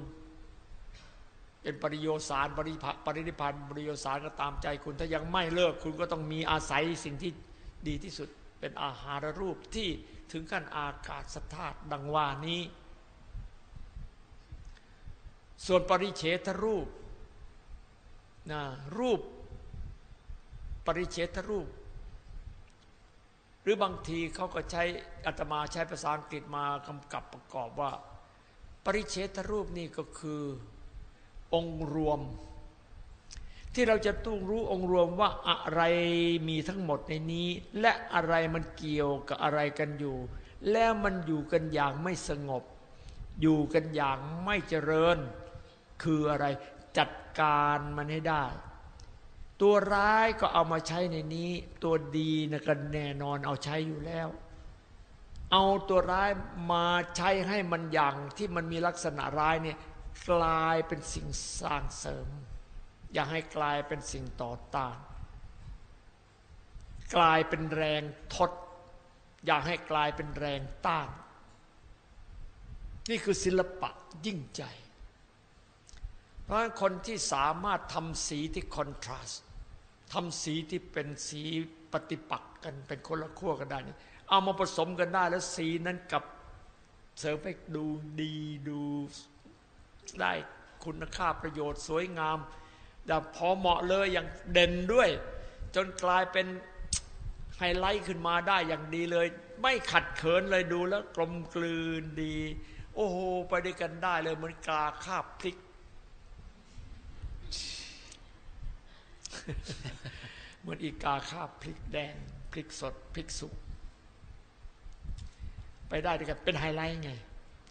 เป็นปริโยสารปริภะปรินิพพานปริโยสารก็ตามใจคุณ ถ้ายังไม่เลิกคุณก็ต้องมีอาศัยสิ่งที่ดีที่สุด เป็นอาหารรูปที่ถึงขั้นอากาศธาตุดังว่านี้ ส่วนปริเฉทรูปนะรูปปริเฉทรูป หรือบางทีเขาก็ใช้อัตมาใช้ภาษาอังกฤษมากำกับประกอบว่า ปริเฉทรูปนี่ก็คือ องค์รวม ที่เราจะต้องรู้องค์รวมว่าอะไรมีทั้งหมดในนี้ และอะไรมันเกี่ยวกับอะไรกันอยู่ แล้วมันอยู่กันอย่างไม่สงบ อยู่กันอย่างไม่เจริญ คืออะไรจัดการมันให้ได้ ตัวร้ายก็เอามาใช้ในนี้ ตัวดีนะก็แน่นอนเอาใช้อยู่แล้วเอาตัวร้ายมาใช้ให้มันอย่างที่มันมีลักษณะร้ายเนี่ย กลายเป็นสิ่งสร้างเสริม อย่าให้กลายเป็นสิ่งต่อต้าน กลายเป็นแรงทด อย่าให้กลายเป็นแรงต้าน นี่คือศิลปะยิ่งใจ เพราะฉะนั้นคนที่สามารถทำสีที่คอนทราสต์ทำสีที่เป็นสีปฏิปักษ์กันเป็นคนละขั้วกันได้นี่เอามาผสมกันได้แล้วสีนั้นกับเสริมให้ดูดีดู ได้คุณค่าประโยชน์สวยงามแต่พอเหมาะเลยอย่างเด่นด้วย จนกลายเป็นไฮไลท์ขึ้นมาได้อย่างดีเลย ไม่ขัดเขินเลยดูแล้วกลมกลืนดี โอ้โห ไปด้วยกันได้เลยเหมือนกาคาบพริก เหมือนอีกาคาบพริกแดงพริกสดพริกสุกไปได้ด้วยกันเป็นไฮไลท์ไง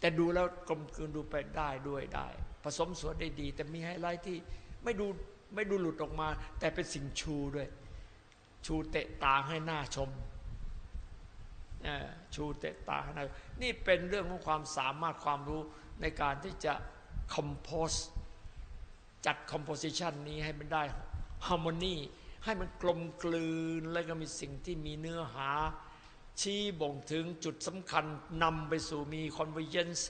แต่ดูแล้วกลมกลืนดูไปได้ด้วยได้ ผสมส่วนได้ดี แต่มีไฮไลท์ที่ไม่ดูไม่ดูหลุดออกมา แต่เป็นสิ่งชูด้วย ชูเตะตาให้น่าชมชูเตะตาให้น้านี่เป็นเรื่องของความสามารถความรู้ในการที่จะ compose จัด composition นี้ให้มันได้ harmony ให้มันกลมกลืนแล้วก็มีสิ่งที่มีเนื้อหา ชี้บ่งถึงจุดสำคัญนำไปสู่มี convergence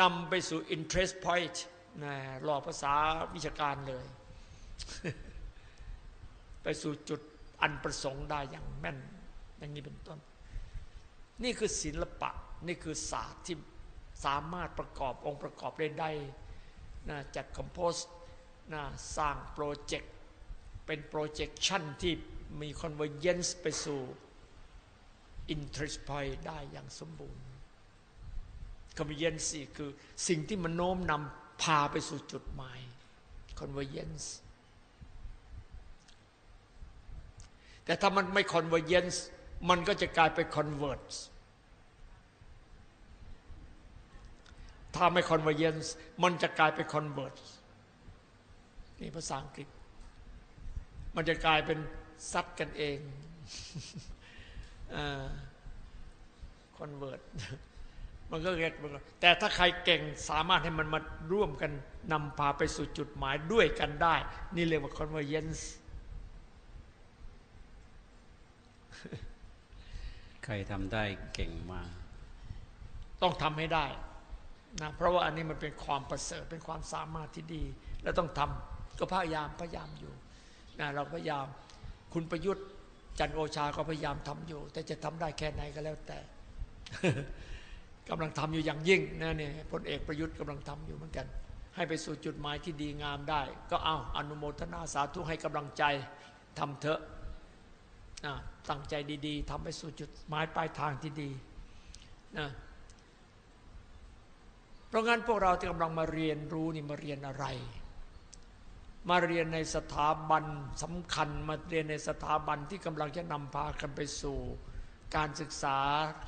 นำไปสู่ interest point นะหลอกภาษาวิชาการเลย ไปสู่จุดอันประสงค์ได้อย่างแม่น อย่างนี้เป็นต้น นี่คือศิลปะ นี่คือศาสตร์ที่สามารถประกอบองค์ประกอบได้ได้นะจัดคอมโพสนะสร้างโปรเจกต์ เป็นโปรเจกชันที่มี convergence ไปสู่ interest point ได้อย่างสมบูรณ์ convergence คือสิ่งที่มันโน้มนำพาไปสู่จุดหมาย convergence แต่ถ้ามันไม่ convergence มันก็จะกลายเป็น converge ถ้าไม่ convergence มันจะกลายเป็น converge นี่ภาษาอังกฤษ มันจะกลายเป็นซัดกันเอง คอนเวิร์ตมันก็เรียกมันก็แต่ถ้าใครเก่งสามารถให้มันมาร่วมกันนำพาไปสู่จุดหมายด้วยกันได้ นี่เรียกว่า convergence ใครทำได้เก่งมาก ต้องทำให้ได้นะเพราะว่าอันนี้มันเป็นความประเสริฐเป็นความสามารถที่ดี และต้องทำก็พยายามพยายามอยู่นะเราพยายามคุณประยุทธ์ จันโอชาก็พยายามทำอยู่ แต่จะทำได้แค่ไหนก็แล้วแต่กำลังทำอยู่อย่างยิ่งนะเนี่ยพลเอกประยุทธ์กำลังทำอยู่เหมือนกัน ให้ไปสู่จุดหมายที่ดีงามได้ ก็เอาอนุโมทนาสาธุให้กำลังใจทำเถอะตั้งใจดีๆทำไปสู่จุดหมายปลายทางที่ดีนะเพราะงั้นพวกเราที่กำลังมาเรียนรู้นี่มาเรียนอะไร มาเรียนในสถาบันสำคัญมาเรียนในสถาบันที่กำลังจะนำพากันไปสู่ การศึกษา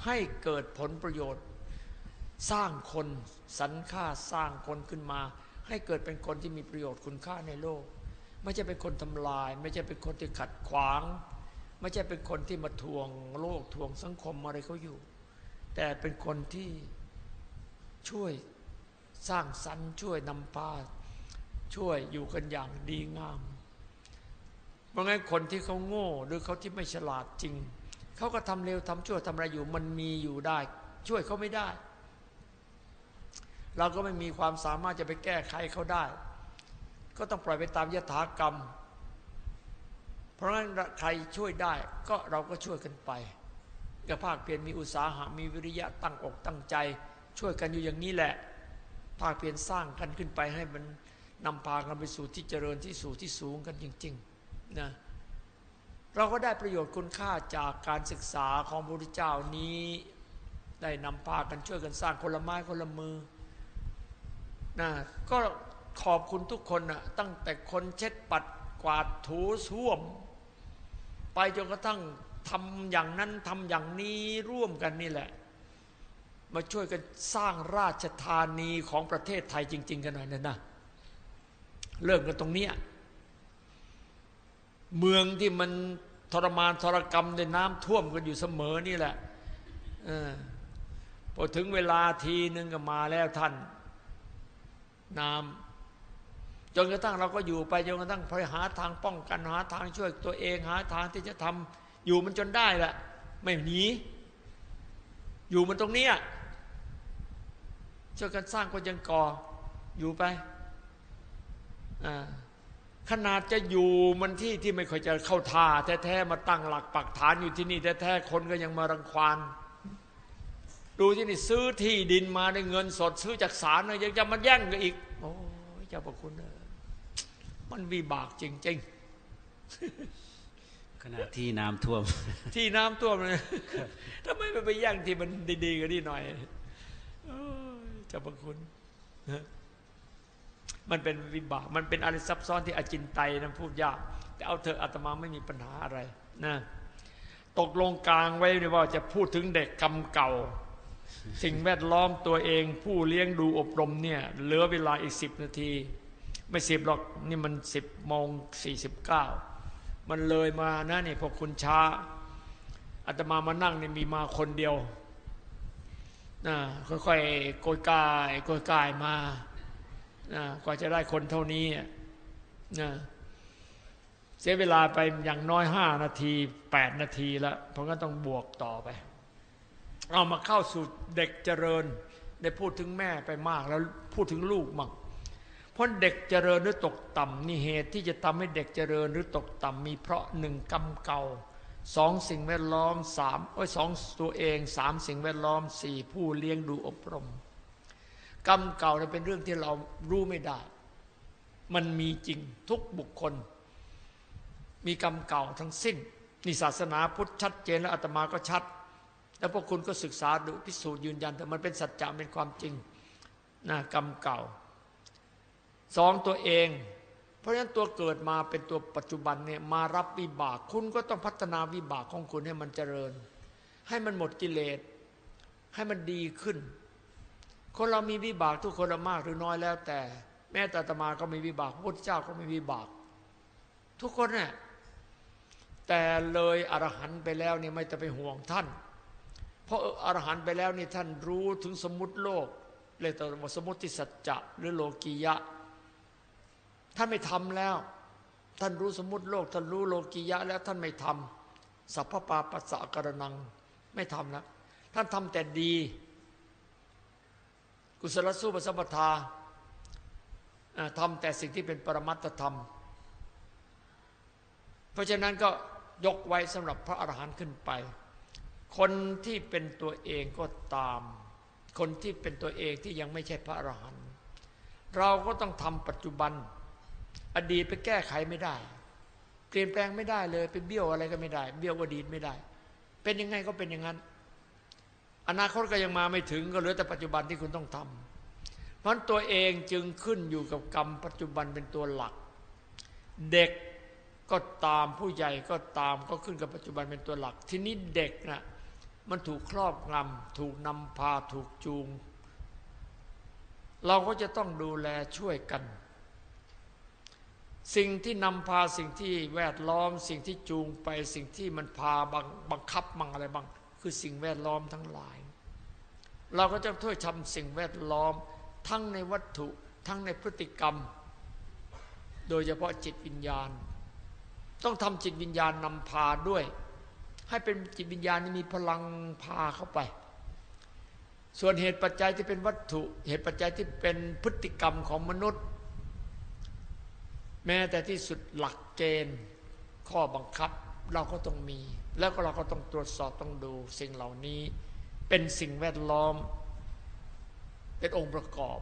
ให้เกิดผลประโยชน์ สร้างคนสรรค่าสร้างคนขึ้นมา ให้เกิดเป็นคนที่มีประโยชน์คุณค่าในโลก ไม่ใช่เป็นคนทำลาย ไม่ใช่เป็นคนที่ขัดขวาง ไม่ใช่เป็นคนที่มาทวงโลกทวงสังคมอะไรเขาอยู่ แต่เป็นคนที่ช่วยสร้างสรรค์ช่วยนำพา ช่วยอยู่กันอย่างดีงามราะงั้นคนที่เขาโง่หรือเขาที่ไม่ฉลาดจริง เขาก็ทำเร็วทำชั่วทำอะไรอยู่มันมีอยู่ได้ ช่วยเขาไม่ได้ เราก็ไม่มีความสามารถจะไปแก้ไขเขาได้ ก็ต้องปล่อยไปตามยถากรรม เพราะงั้นใครช่วยได้ก็เราก็ช่วยกันไปกระภาคเพียรมีอุตสาหะมีวิริยะตั้งอกตั้งใจ ช่วยกันอยู่อย่างนี้แหละภาคเพียรสร้างกันขึ้นไปให้มัน นำพากันไปสู่ที่เจริญที่สู่ที่สูงกันจริงๆนะเราก็ได้ประโยชน์คุณค่าจากการศึกษาของพระพุทธเจ้านี้ ได้นำพากันช่วยกันสร้างคนละไม้คนละมือนะก็ขอบคุณทุกคนนะตั้งแต่คนเช็ดปัดกวาดถูส้วม ไปจนกระทั่งทำอย่างนั้นทำอย่างนี้ร่วมกันนี่แหละ มาช่วยกันสร้างราชธานีของประเทศไทยจริง ๆ กันหน่อยนะนะ เริ่มกันตรงเนี้ยเมืองที่มันทรมานทรกรรมในน้ำท่วมกันอยู่เสมอนี่แหละอพอถึงเวลาทีนึงก็มาแล้วท่าน น้ำจนกระทั่งเราก็อยู่ไปจนกระทั่งพยหาทางป้องกันหาทางช่วยตัวเองหาทางที่จะทำอยู่มันจนได้ละไม่หนีอยู่มันตรงเนี้ยช่วยกันสร้างคนยังก่ออยู่ไป ขนาดจะอยู่มันที่ที่ไม่ค่อยจะเข้าท่าแท้ๆมาตั้งหลักปักฐานอยู่ที่นี่แท้ๆคนก็ยังมารังควานดูที่นี่ซื้อที่ดินมาได้เงินสดซื้อจากศาลนะยังจะมาแย่งกันอีก โอ้ยเจ้าประคุณมันวิบากจริงขณะที่น้ำท่วมๆที่น้ำท่วมเลยทำไมไม่ไปแย่งที่มันดีๆกันนี่หน่อยเจ้าประคุณ มันเป็นวิบาก มันเป็นอะไรซับซ้อนที่อจินไตยนะพูดยาก แต่เอาเถอะอาตมาไม่มีปัญหาอะไรนะตกลงกลางไว้ว่าจะพูดถึงเด็กกรรมเก่า สิ่งแวดล้อมตัวเอง ผู้เลี้ยงดูอบรมเนี่ยเหลือเวลาอีกสิบนาที ไม่สิบหรอกนี่มันสิบโมงสี่สิบเก้ามันเลยมานะนี่พอคุณช้าอาตมามานั่งเนี่ยมีมาคนเดียวนะค่อยๆโกยกายโกยกายมา นะกว่าจะได้คนเท่านี้นะเสียเวลาไปอย่างน้อยห้านาทีแปดนาทีแล้วเพราะงั้นต้องบวกต่อไป เอามาเข้าสู่เด็กเจริญ ได้พูดถึงแม่ไปมากแล้วพูดถึงลูกมั่งเพราะเด็กเจริญหรือตกต่ำนี่เหตุที่จะทำให้เด็กเจริญหรือตกต่ำมีเพราะหนึ่งกรรมเก่าสองสิ่งแวดล้อมสามโอ้ยสองตัวเองสามสิ่งแวดล้อมสี่ผู้เลี้ยงดูอบรม กรรมเก่าเนี่ยเป็นเรื่องที่เรารู้ไม่ได้ มันมีจริงทุกบุคคล มีกรรมเก่าทั้งสิ้นนี่ศาสนาพุทธชัดเจนแล้วอาตมาก็ชัด แล้วพวกคุณก็ศึกษาดูพิสูจน์ยืนยันแต่มันเป็นสัจจะเป็นความจริงนะกรรมเก่าสองตัวเอง เพราะฉะนั้นตัวเกิดมาเป็นตัวปัจจุบันเนี่ยมารับวิบาก คุณก็ต้องพัฒนาวิบากของคุณให้มันเจริญ ให้มันหมดกิเลสให้มันดีขึ้น คนเรามีวิบากทุกคนมากหรือน้อยแล้วแต่ แม้แต่ตมาก็มีวิบากพระพุทธเจ้าก็มีวิบาก ทุกคนเนี่ยแต่เลยอรหันไปแล้วนี่ไม่ต้องไปห่วงท่าน เพราะอรหันไปแล้วนี่ท่านรู้ถึงสมมติโลกเลยตัวสมมติสัจจะหรือโลกียะ ท่านไม่ทำแล้ว ท่านรู้สมมติโลก ท่านรู้โลกียะ แล้วท่านไม่ทำสัพพปาปัสสะกระนังไม่ทำแล้วท่านทำแต่ดี กุศลสู้ปสัมปทาทำแต่สิ่งที่เป็นปรมัตธรรม เพราะฉะนั้นก็ยกไว้สำหรับพระอรหันต์ขึ้นไป คนที่เป็นตัวเองก็ตาม คนที่เป็นตัวเองที่ยังไม่ใช่พระอรหันต์เราก็ต้องทำปัจจุบัน อดีตไปแก้ไขไม่ได้ เปลี่ยนแปลงไม่ได้เลยไปเบี้ยวอะไรก็ไม่ได้ เบี้ยวอดีตไม่ได้ เป็นยังไงก็เป็นอย่างนั้น อนาคตก็ยังมาไม่ถึงก็เหลือแต่ปัจจุบันที่คุณต้องทำเพราะตัวเองจึงขึ้นอยู่กับกรรมปัจจุบันเป็นตัวหลัก เด็กก็ตามผู้ใหญ่ก็ตามก็ขึ้นกับปัจจุบันเป็นตัวหลัก ทีนี้เด็กนะ่ะมันถูกครอบงำถูกนำพาถูกจูง เราก็จะต้องดูแลช่วยกัน สิ่งที่นำพาสิ่งที่แวดล้อม สิ่งที่จูงไปสิ่งที่มันพาบังบังคับมังอะไรบาง คือสิ่งแวดล้อมทั้งหลาย เราก็จะช่วยทำสิ่งแวดล้อมทั้งในวัตถุทั้งในพฤติกรรม โดยเฉพาะจิตวิญญาณ ต้องทำจิตวิญญาณนำพาด้วย ให้เป็นจิตวิญญาณที่มีพลังพาเข้าไป ส่วนเหตุปัจจัยที่เป็นวัตถุ เหตุปัจจัยที่เป็นพฤติกรรมของมนุษย์ แม้แต่ที่สุดหลักเกณฑ์ข้อบังคับเราก็ต้องมี แล้วก็เราก็ต้องตรวจสอบต้องดูสิ่งเหล่านี้ เป็นสิ่งแวดล้อม เป็นองค์ประกอบ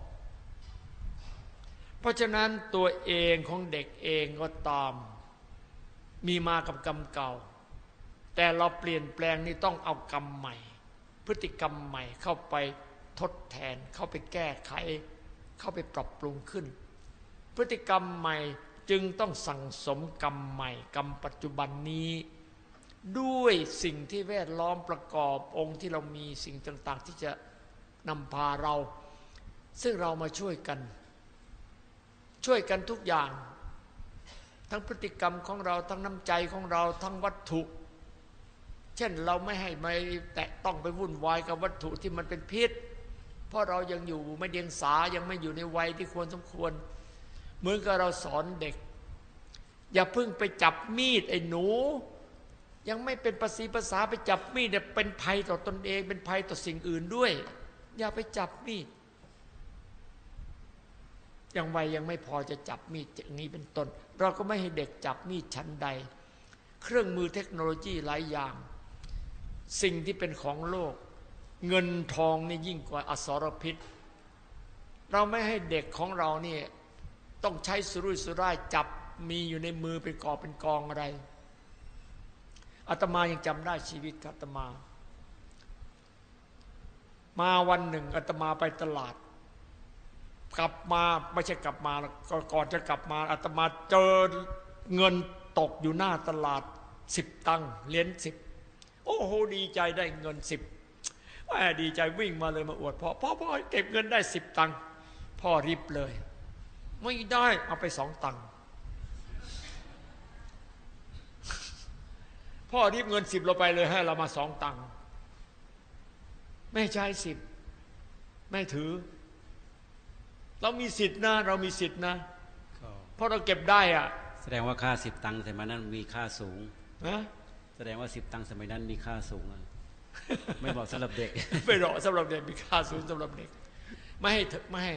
เพราะฉะนั้นตัวเองของเด็กเองก็ตาม มีมากับกรรมเก่า แต่เราเปลี่ยนแปลงนี่ต้องเอากรรมใหม่ พฤติกรรมใหม่เข้าไปทดแทน เข้าไปแก้ไข เข้าไปปรับปรุงขึ้น พฤติกรรมใหม่จึงต้องสั่งสมกรรมใหม่ กรรมปัจจุบันนี้ ด้วยสิ่งที่แวดล้อมประกอบองค์ที่เรามีสิ่งต่าง ๆ ที่จะนำพาเรา ซึ่งเรามาช่วยกัน ช่วยกันทุกอย่าง ทั้งพฤติกรรมของเราทั้งน้ำใจของเราทั้งวัตถุ เช่นเราไม่ให้ไม่แตะต้องไปวุ่นวายกับวัตถุที่มันเป็นพิษ เพราะเรายังอยู่ไม่เดียงสายังไม่อยู่ในวัยที่ควรสมควร เหมือนกับเราสอนเด็ก อย่าเพิ่งไปจับมีดไอ้หนู ยังไม่เป็นภาษีภาษาไปจับมีดเนี่ยเป็นภัยต่อตนเอง เป็นภัยต่อสิ่งอื่นด้วย อย่าไปจับมีดยังวัยยังไม่พอจะจับมีดอย่างนี้เป็นต้น เราก็ไม่ให้เด็กจับมีดชั้นใด เครื่องมือเทคโนโลยีหลายอย่าง สิ่งที่เป็นของโลก เงินทองนี่ยิ่งกว่าอสรพิษ เราไม่ให้เด็กของเรานี่ต้องใช้สุรุ่ยสุร่ายจับมีอยู่ในมือเป็นกอบเป็นกองอะไร อาตมายังจำได้ชีวิตอาตมา มาวันหนึ่งอาตมาไปตลาด กลับมาไม่ใช่กลับมาก่อนจะกลับมาอาตมาเจอเงินตกอยู่หน้าตลาดสิบตังเหรียญสิบโอ้โหดีใจได้เงินสิบแหมดีใจวิ่งมาเลยมาอวดพ่อพ่อพ่อเก็บเงินได้สิบตังค์พ่อรีบเลย ไม่ได้เอาไปสองตังค์ พ่อรีบเงินสิบเราไปเลยให้เรามาสองตังค์ไม่ใช่สิบไม่ถือ เรามีสิทธินะ เรามีสิทธินะก็เพราะเราเก็บได้อะแสดงว่าค่าสิบตังค์สมัยนั้นมีค่าสูงนะแสดงว่าสิบตังค์สมัยนั้นมีค่าสูงอะไม่เหมาะสำหรับเด็ก ไม่หรอกสำหรับเด็กมีค่าสูงสำหรับเด็ก ไม่ให้เถอะไม่ให้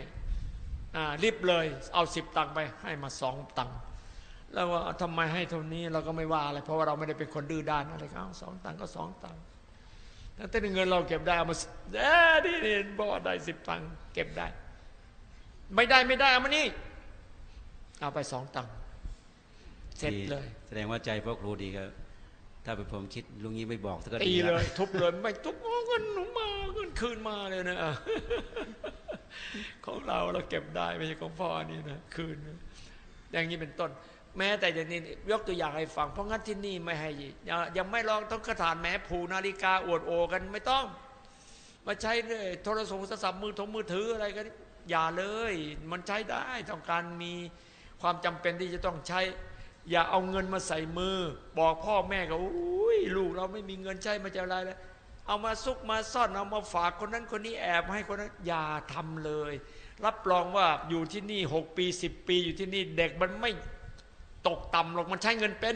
อ่ารีบเลย เอาสิบตังค์ไปให้มาสองตังค์ แล้วว่าทำไมให้เท่านี้เราก็ไม่ว่าอะไรเพราะว่าเราไม่ได้เป็นคนดื้อด้านอะไรก็เอาสองตังค์ก็สองตังค์แต่ถ้าเงินเราเก็บได้เอามาเอ้ดีนี่บอกได้สิบตังค์เก็บได้ ไม่ได้ไม่ได้เอามานี่เอาไปสองตังค์เสร็จเลย แสดงว่าใจพ่อครูดีก็ถ้าเป็นผมคิดลุงนี้ไม่บอกถ้าก็ตีดีเลแล้วยทุบเลยไม่ทุบโอ้เงินหนูมาเงินคืนมาเลยนะของเราเราเก็บได้ไม่ใช่ของพ่อนี่นะคืนนะอย่างนี้เป็นต้น แม้แต่อย่างนี้ยกตัวอย่างให้ฟัง เพราะงั้นที่นี่ไม่ให้ยังไม่ลองต้องกระถานแม้ผูนาฬิกาอวดโอกันไม่ต้อง มาใช้โทรศัพท์โทรศัพท์มือถงมือถืออะไรกันอย่าเลย มันใช้ได้ต้องการมีความจำเป็นที่จะต้องใช้ อย่าเอาเงินมาใส่มือ บอกพ่อแม่ก็อุ้ยลูกเราไม่มีเงินใช้มาจะอะไรแล้วเอามาซุกมาซ่อนเอามาฝากคนนั้นคนนี้แอบให้คนนั้นอย่าทำเลย รับรองว่าอยู่ที่นี่หกปีสิบปีอยู่ที่นี่เด็กมันไม่ ตกต่ำหรอกมันใช้เงินเป็น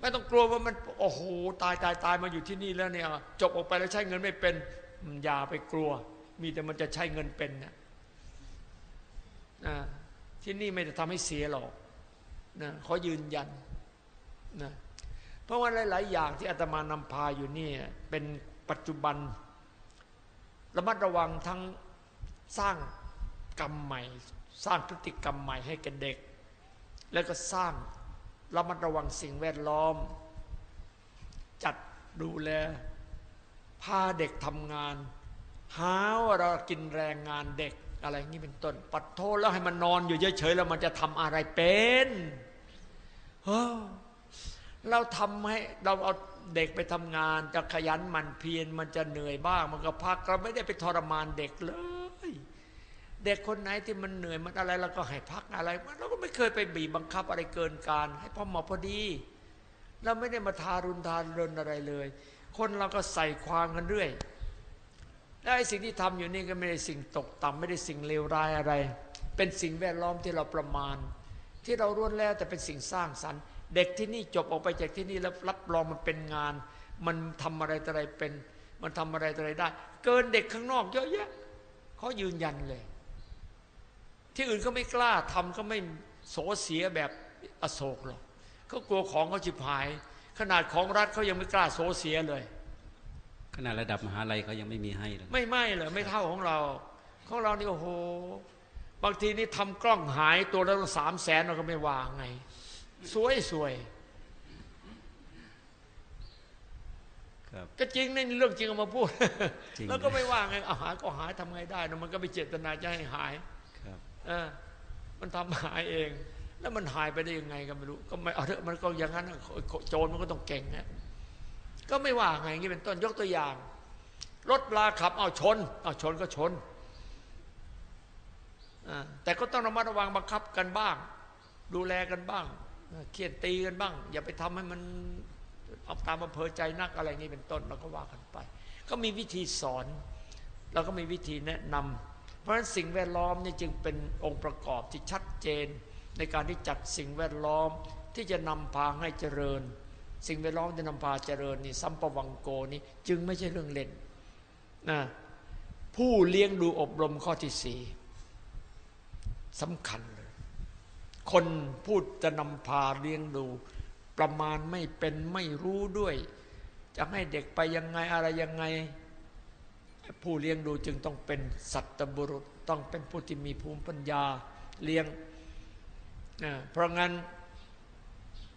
ไม่ต้องกลัวว่ามันโอ้โหตายตายตายมาอยู่ที่นี่แล้วเนี่ยจบออกไปแล้วใช้เงินไม่เป็นอย่าไปกลัว มีแต่มันจะใช้เงินเป็นนะอ่าที่นี่ไม่ได้ทำให้เสียหรอกนะขอยืนยันนะเพราะว่าหลาย ๆ อย่างที่อาตมานำพาอยู่นี่เป็นปัจจุบันระมัดระวังทั้งสร้างกรรมใหม่ สร้างพฤติกรรมใหม่ให้แก่เด็ก แล้วก็สร้างระมัดระวังสิ่งแวดล้อม จัดดูแลพาเด็กทำงาน หาว่าเรากินแรงงานเด็กอะไรงนี้เป็นต้น ปัดโทษแล้วให้มันนอนอยู่เฉยๆแล้วมันจะทำอะไรเป็นเฮ้อเราทำให้เราเอาเด็กไปทำงาน จะขยันหมันเพียรมันจะเหนื่อยบ้าง มันก็พักเราไม่ได้ไปทรมานเด็กเลย เด็กคนไหนที่มันเหนื่อยมันอะไรเราก็ให้พักอะไรเราก็ไม่เคยไปบีบบังคับอะไรเกินการ ให้พอเหมาะพอดี เราไม่ได้มาทารุณทารุณอะไรเลย คนเราก็ใส่ความกันเรื่อยและไอ้สิ่งที่ทำอยู่นี่ก็ไม่ได้สิ่งตกต่ำไม่ได้สิ่งเลวร้ายอะไร เป็นสิ่งแวดล้อมที่เราประมาณ ที่เราล้วนแล้วแต่เป็นสิ่งสร้างสรรค์ เด็กที่นี่จบออกไปจากที่นี่แล้วรับรองมันเป็นงาน มันทำอะไรต่ออะไรเป็น มันทำอะไรต่ออะไรได้ เกินเด็กข้างนอกเยอะแยะเขายืนยันเลย ที่อื่นก็ไม่กล้าทำก็ไม่โสเสียแบบอโศกหรอกเขากลัวของเขาจิบหาย ขนาดของรัฐเขายังไม่กล้าโสเสียเลย ขนาดระดับมหาลัยเขายังไม่มีให้เลยไม่ไม่เลยไม่เท่าของเราของเรานี่โอ้โหบางทีนี่ทำกล้องหายตัวละสามแสนเราก็ไม่ว่าไง สวยสวยครับก็จริงนี่เรื่องจริงเอามาพูดจริงแล้วก็ไม่ว่าไงเอาหายก็หายทำไงได้นะมันก็ไม่เจตนาจะให้หายครับเออ มันทำหายเอง แล้วมันหายไปได้ยังไงก็ไม่รู้ก็ไม่เอาเถอะมันก็อย่างนั้นโจรมันก็ต้องเก่งนะก็ไม่ว่าไงอย่างนี้เป็นต้นยกตัวอย่าง รถลาขับเอาชนเอาชนก็ชนแต่ก็ต้องระมัดระวังบังคับกันบ้าง ดูแลกันบ้างเคียนตีกันบ้าง อย่าไปทำให้มันเอาตามอำเภอใจนักอะไรนี้เป็นต้นเราก็ว่ากันไป ก็มีวิธีสอน เราก็มีวิธีแนะนำ เพราะฉะนั้นสิ่งแวดล้อมนี่จึงเป็นองค์ประกอบที่ชัดเจน ในการที่จัดสิ่งแวดล้อมที่จะนำพาให้เจริญ สิ่งแวดล้อมที่นำพาเจริญนี่สัมปวังโกนี่จึงไม่ใช่เรื่องเล่นนะผู้เลี้ยงดูอบรมข้อที่สี่สำคัญเลย คนพูดจะนำพาเลี้ยงดู ประมาณไม่เป็นไม่รู้ด้วย จะให้เด็กไปยังไงอะไรยังไง ผู้เลี้ยงดูจึงต้องเป็นสัตบุรุษ ต้องเป็นผู้ที่มีภูมิปัญญาเลี้ยง เพราะงั้น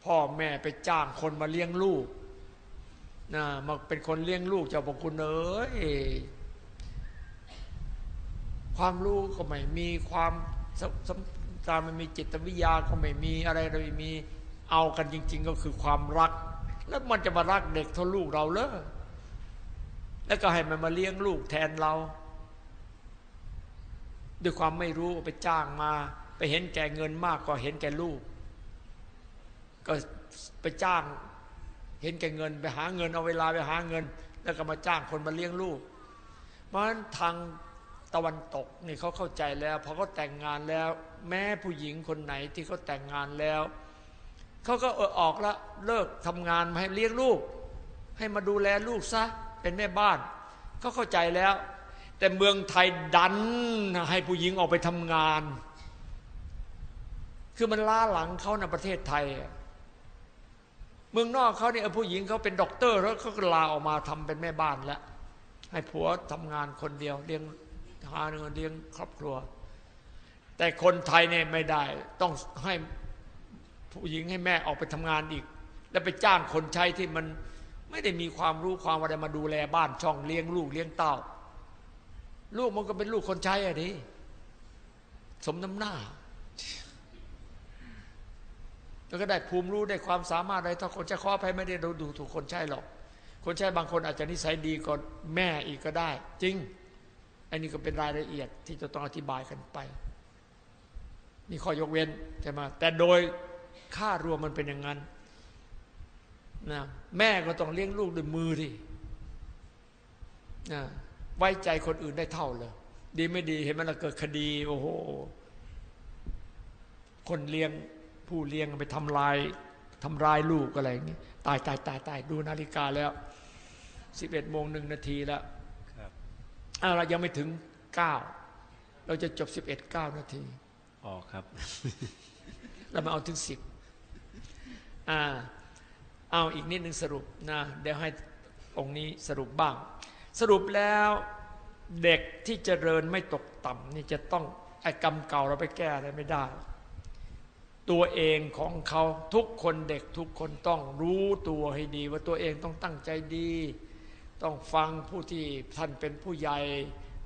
พ่อแม่ไปจ้างคนมาเลี้ยงลูกนะมาเป็นคนเลี้ยงลูกเจ้าพระคุณเอ้ยความรู้ก็ไม่มีความสสการมันมีจิตวิทยาก็ไม่มีอะไรเลยมีเอากันจริง ๆ ก็คือความรัก แล้วมันจะมารักเด็กเท่าลูกเราเลย แล้วก็ให้มันมาเลี้ยงลูกแทนเรา ด้วยความไม่รู้ไปจ้างมา ไปเห็นแก่เงินมากกว่าเห็นแก่ลูก ก็ไปจ้าง เห็นแก่เงิน ไปหาเงินเอาเวลาไปหาเงิน แล้วก็มาจ้างคนมาเลี้ยงลูก เพราะฉะนั้นทางตะวันตกนี่เขาเข้าใจแล้วพอเขาแต่งงานแล้ว แม้ผู้หญิงคนไหนที่เขาแต่งงานแล้วเขาก็เออออกล้วเลิกทำงานมาให้เลี้ยงลูก ให้มาดูแลลูกซะ เป็นแม่บ้านเขาเข้าใจแล้ว แต่เมืองไทยดันให้ผู้หญิงออกไปทำงาน คือมันล้าหลังเขาในประเทศไทย เมืองนอกเขาเนี่ยผู้หญิงเขาเป็นด็อกเตอร์แล้วเขาก็ลาออกมาทำเป็นแม่บ้านแล้วให้ผัวทำงานคนเดียวเลี้ยงหาเงินเลี้ยงครอบครัว แต่คนไทยเนี่ยไม่ได้ ต้องให้ผู้หญิงให้แม่ออกไปทำงานอีก แล้วไปจ้างคนใช้ที่มัน ไม่ได้มีความรู้ความอะไรมาดูแลบ้านช่องเลี้ยงลูกเลี้ยงเต้า ลูกมันก็เป็นลูกคนใช้อะดิสมน้ำหน้า แล้วก็ได้ภูมิรู้ได้ความสามารถอะไรถ้าคนใช้ข้อภัยไม่ได้ดูดูถูกคนใช้หรอก คนใช้บางคนอาจจะนิสัยดีกว่าแม่อีกก็ได้ จริง อันนี้ก็เป็นรายละเอียดที่จะต้องอธิบายกันไปมีข้อยกเว้นใช่ไหมแต่โดยค่ารวมมันเป็นอย่างนั้น นะแม่ก็ต้องเลี้ยงลูกด้วยมือดินะไว้ใจคนอื่นได้เท่าเลย ดีไม่ดีเห็นไหมล่ะเกิดคดี โอ้โห คนเลี้ยงผู้เลี้ยงไปทำลายทำลายลูกอะไรอย่างนี้ตายตายตายตายดูนาฬิกาแล้วสิบเอ็ดโมงหนึ่งนาทีแล้วครับอ้าวเรายังไม่ถึงเก้าเราจะจบสิบเอ็ดเก้านาทีออกครับ เรามาเอาถึงสิบอ่า เอาอีกนิดหนึ่งสรุปนะเดี๋ยวให้องค์นี้สรุปบ้าง สรุปแล้วเด็กที่เจริญไม่ตกต่ำนี่จะต้องไอ้กรรมเก่าเราไปแก้อะไรไม่ได้ ตัวเองของเขาทุกคนเด็กทุกคนต้องรู้ตัวให้ดี ว่าตัวเองต้องตั้งใจดี ต้องฟังผู้ที่ท่านเป็นผู้ใหญ่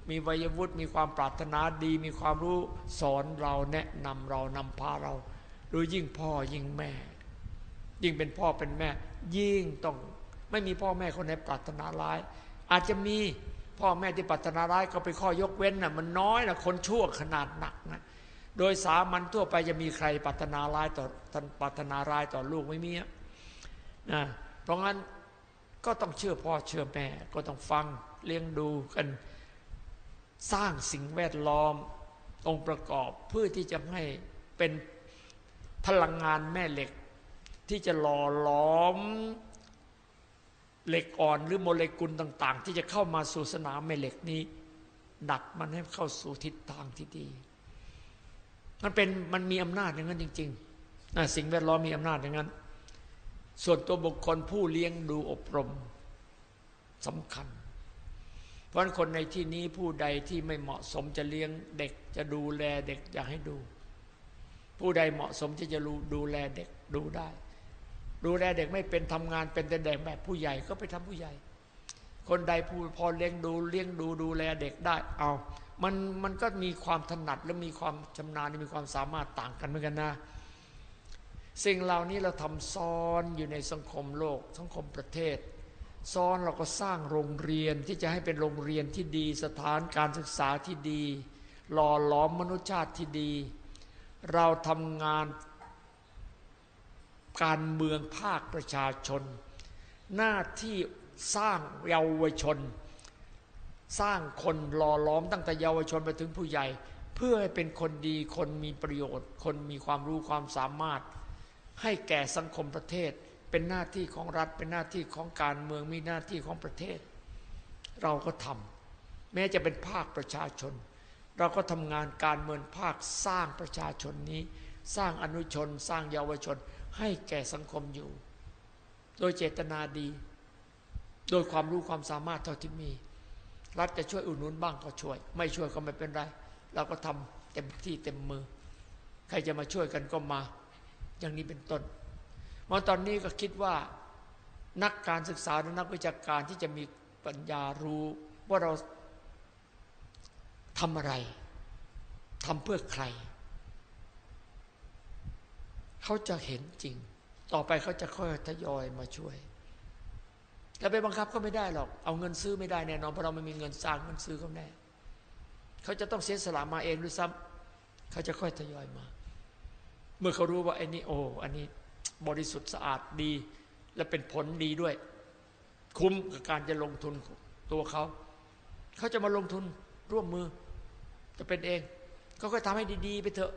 มีวัยวุฒิมีความปรารถนาดี มีความรู้สอนเราแนะนำเรานำพาเราโดยยิ่งพ่อยิ่งแม่ ยิ่งเป็นพ่อเป็นแม่ ยิ่งต้องไม่มีพ่อแม่คนไหนปรารถนาร้าย อาจจะมีพ่อแม่ที่ปรารถนาร้ายก็เป็นข้อยกเว้นน่ะมันน้อยนะคนชั่วขนาดหนักนะโดยสามัญทั่วไปจะมีใครปรารถนาร้ายต่อท่านปรารถนาร้ายต่อลูกไม่มีนะเพราะงั้นก็ต้องเชื่อพ่อเชื่อแม่ ก็ต้องฟังเลี้ยงดูกันสร้างสิ่งแวดล้อมองค์ประกอบเพื่อที่จะให้เป็นพลังงานแม่เหล็ก ที่จะหล่อหลอมเหล็กอ่อนหรือโมเลกุลต่าง ๆ ที่จะเข้ามาสู่สนามแม่เหล็กนี้ ดัดมันให้เข้าสู่ทิศทางที่ดี มันเป็นมันมีอำนาจอย่างนั้นจริงๆสิ่งแวดล้อมมีอำนาจอย่างนั้น ส่วนตัวบุคคลผู้เลี้ยงดูอบรมสำคัญ เพราะคนในที่นี้ผู้ใดที่ไม่เหมาะสมจะเลี้ยงเด็กจะดูแลเด็กอยากให้ดู ผู้ใดเหมาะสมที่จะดูแลเด็กดูได้ ดูแลเด็กไม่เป็นทำงานเป็นแต่เด็กแบบผู้ใหญ่ก็ไปทำผู้ใหญ่ คนใดผู้พอเลี้ยงดูเลี้ยงดูดูแลเด็กได้เอา มันมันก็มีความถนัดและมีความชำนาญมีความสามารถต่างกันเหมือนกันนะ สิ่งเหล่านี้เราทำซ้อนอยู่ในสังคมโลกสังคมประเทศ ซ้อนเราก็สร้างโรงเรียนที่จะให้เป็นโรงเรียนที่ดี สถานการศึกษาที่ดี หล่อหลอมมนุษยชาติที่ดี เราทำงาน การเมืองภาคประชาชน หน้าที่สร้างเยาวชน สร้างคนหล่อล้อมตั้งแต่เยาวชนไปถึงผู้ใหญ่ เพื่อให้เป็นคนดีคนมีประโยชน์ คนมีความรู้ความสามารถ ให้แก่สังคมประเทศ เป็นหน้าที่ของรัฐเป็นหน้าที่ของการเมืองมีหน้าที่ของประเทศ เราก็ทำแม้จะเป็นภาคประชาชน เราก็ทำงานการเมืองภาคสร้างประชาชนนี้ สร้างอนุชน สร้างเยาวชน ให้แก่สังคมอยู่ โดยเจตนาดี โดยความรู้ความสามารถเท่าที่มี รัฐจะช่วยอุดหนุนบ้างก็ช่วย ไม่ช่วยก็ไม่เป็นไร เราก็ทำเต็มที่เต็มมือ ใครจะมาช่วยกันก็มา อย่างนี้เป็นต้นมาตอนนี้ก็คิดว่านักการศึกษาและนักวิชาการที่จะมีปัญญารู้ว่าเราทำอะไรทำเพื่อใคร เขาจะเห็นจริง ต่อไปเขาจะค่อยทยอยมาช่วยแต่ไปบังคับก็ไม่ได้หรอก เอาเงินซื้อไม่ได้แน่นอนเพราะเราไม่มีเงินสร้างเงินซื้อเขาแน่เขาจะต้องเสียสละมาเองหรือซ้ำเขาจะค่อยทยอยมา เมื่อเขารู้ว่าไอ้นี่โอ้อันนี้บริสุทธิ์สะอาดดี และเป็นผลดีด้วย คุ้มกับการจะลงทุนตัวเขาเขาจะมาลงทุนร่วมมือ จะเป็นเองเขาก็ทำให้ดี ๆ ไปเถอะ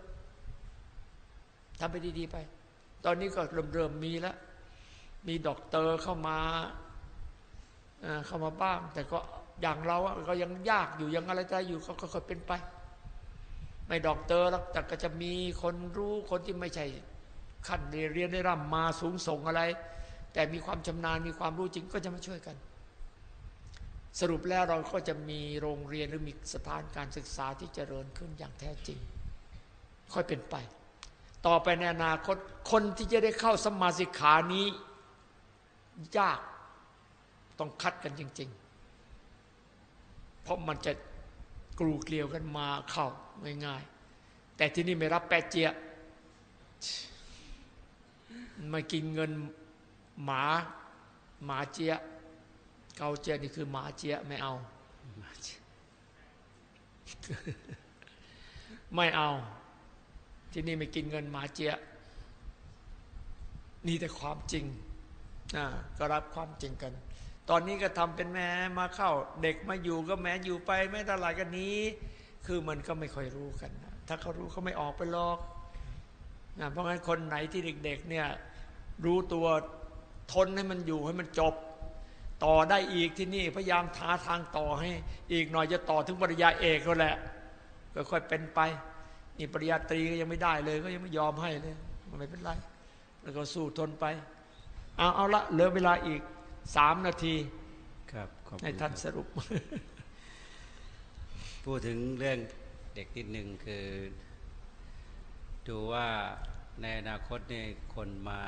ทำไปดีๆไป ตอนนี้ก็เริ่มเริ่มมีแล้ว มีดอกเตอร์เข้ามาเข้ามาบ้าง แต่ก็อย่างเราก็ยังยากอยู่ยังอะไรใจอยู่ก็ค่อยๆเป็นไป ไม่ดอกเตอร์แล้วแต่ก็จะมีคนรู้คนที่ไม่ใช่ขั้นเรียนได้ร่ำมาสูงส่งอะไร แต่มีความชำนาญมีความรู้จริงก็จะมาช่วยกัน สรุปแล้วเราก็จะมีโรงเรียนหรือมีสถานการศึกษาที่เจริญขึ้นอย่างแท้จริง ค่อยเป็นไป ต่อไปในอนาคต คนที่จะได้เข้าสมาสิกขานี้ ยากต้องคัดกันจริง ๆ เพราะมันจะกลูเกลียวกันมาเข้าง่ายๆ แต่ที่นี่ไม่รับแปะเจียมากินเงินหมาหมาเจียเกาเจียนี่คือหมาเจียไม่เอา ไม่เอา ที่นี่ไม่กินเงินหมาเจียนี่แต่ความจริงก็รับความจริงกัน ตอนนี้ก็ทำเป็นแม่มาเข้า เด็กมาอยู่ก็แม่อยู่ไปไม่เท่าไรกันนี้ คือมันก็ไม่ค่อยรู้กันถ้าเขารู้เขาไม่ออกไปหรอกนะเพราะงั้นคนไหนที่เด็ก ๆ เนี่ย รู้ตัวทนให้มันอยู่ให้มันจบ ต่อได้อีกที่นี่พยายามท้าทางต่อให้ อีกหน่อยจะต่อถึงปริญญาเอกก็แหละก็ค่อยเป็นไป นี่ปริญญาตรีก็ยังไม่ได้เลย ก็ยังไม่ยอมให้เลยมันไม่เป็นไรแล้วก็สู้ทนไป เอาเอาละเหลือเวลาอีกสามนาทีครับขอบคุณให้ท่านสรุป พูดถึงเรื่องเด็กนิดหนึ่งคือ ดูว่าในอนาคตเนี่ยคนมา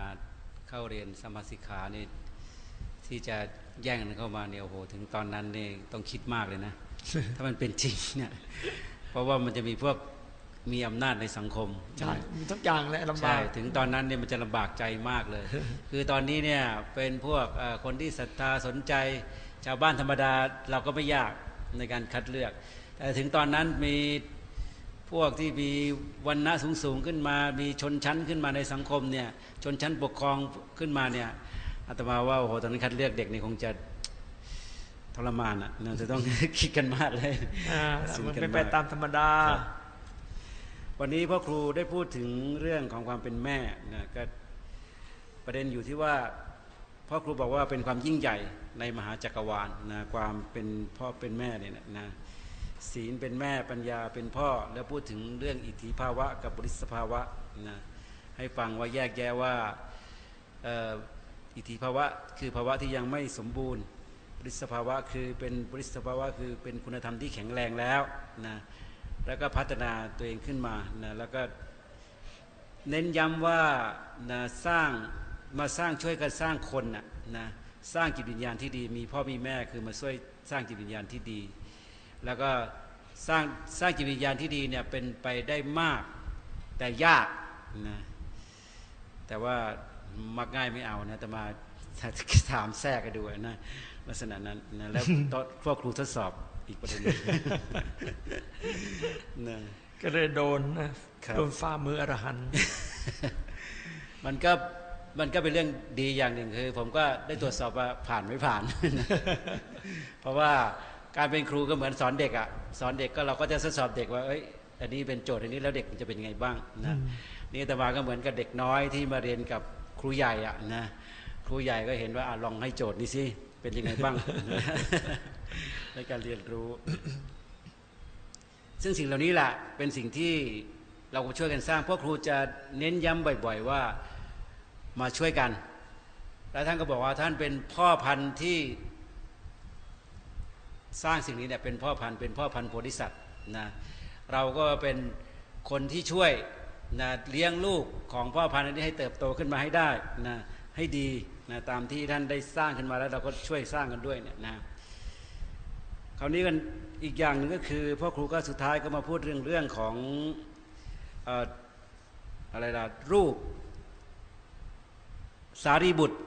เข้าเรียนสมาสิกขานี่ที่จะแย่งกันเข้ามาเนี่ยโอ้โหถึงตอนนั้นเนี่ยต้องคิดมากเลยนะ ถ้ามันเป็นจริงเนี่ยเพราะว่ามันจะมีพวก มีอำนาจในสังคมใช่มีทุกอย่างแหละลำบาใช่กถึงตอนนั้นเนี่ยมันจะลำบากใจมากเลย คือตอนนี้เนี่ยเป็นพวกเอ่อคนที่ศรัทธาสนใจ ชาวบ้านธรรมดาเราก็ไม่ยากในการคัดเลือก แต่ถึงตอนนั้นมีพวกที่มีวันณะสูงสูงๆขึ้นมา มีชนชั้นขึ้นมาในสังคมเนี่ยชนชั้นปกครองขึ้นมาเนี่ยอาตมาว่าโอ้โหตอนนั้นคัดเลือกเด็กนี่คงจะทรมานอะเราจะต้องคิดกันมากเลยอ่าสู้มันกันเป็นไปมากตามธรรมดาครับ วันนี้พ่อครูได้พูดถึงเรื่องของความเป็นแม่นะก็ประเด็นอยู่ที่ว่าพ่อครูบอกว่าเป็นความยิ่งใหญ่ในมหาจักรวาลนะความเป็นพ่อเป็นแม่เนี่ยนะศีลเป็นแม่ปัญญาเป็นพ่อแล้วพูดถึงเรื่องอิทธิภาวะกับบริสภาวะนะให้ฟังว่าแยกแยะว่าอิทธิภาวะคือภาวะที่ยังไม่สมบูรณ์บริสภาวะคือเป็นบริสภาวะคือเป็นคุณธรรมที่แข็งแรงแล้วนะ แล้วก็พัฒนาตัวเองขึ้นมานะแล้วก็เน้นย้ำว่านะสร้างมาสร้างช่วยกันสร้างคนนะนะสร้างจิตวิญญาณที่ดี มีพ่อมีแม่คือมาช่วยสร้างจิตวิญญาณที่ดี แล้วก็สร้างสร้างจิตวิญญาณที่ดีเนี่ยเป็นไปได้มากแต่ยากนะแต่ว่ามักง่ายไม่เอานะแต่มาถามแทรกกันดูนะลักษณะนั้นนะแล้วตอนพวกครูทดสอบ อีกประเด็นหนึ่งนะก็เลยโดนนะครับโดนฝ่ามืออรหันต์มันก็มันก็เป็นเรื่องดีอย่างหนึ่งคือ ผมก็ได้ตรวจสอบว่าผ่านไม่ผ่าน เพราะว่าการเป็นครูก็เหมือนสอนเด็กอะสอนเด็กก็เราก็จะทดสอบเด็กว่าเอ้ยอันนี้เป็นโจทย์อันนี้แล้วเด็กมันจะเป็นยังไงบ้างนะนี่อาตมาก็เหมือนกับเด็กน้อยที่มาเรียนกับครูใหญ่อะนะครูใหญ่ก็เห็นว่าอะลองให้โจทย์นี้สิเป็นยังไงบ้าง ในการเรียนรู้ ซึ่งสิ่งเหล่านี้แหละเป็นสิ่งที่เราช่วยกันสร้างพวกครูจะเน้นย้ำบ่อย ๆ ว่ามาช่วยกัน แล้วท่านก็บอกว่าท่านเป็นพ่อพันธุ์ที่สร้างสิ่งนี้เนี่ยเป็นพ่อพันธุ์เป็นพ่อพันธุ์โพธิสัตว์นะเราก็เป็นคนที่ช่วยนะเลี้ยงลูกของพ่อพันธุ์อันนี้ให้เติบโตขึ้นมาให้ได้นะให้ดีนะตามที่ท่านได้สร้างขึ้นมาแล้วเราก็ช่วยสร้างกันด้วยเนี่ยนะ คราวนี้กันอีกอย่างนึงก็คือพ่อครูก็สุดท้ายก็มาพูดเรื่องเรื่องของเอ่อะไรล่ะรูป สารีบุตร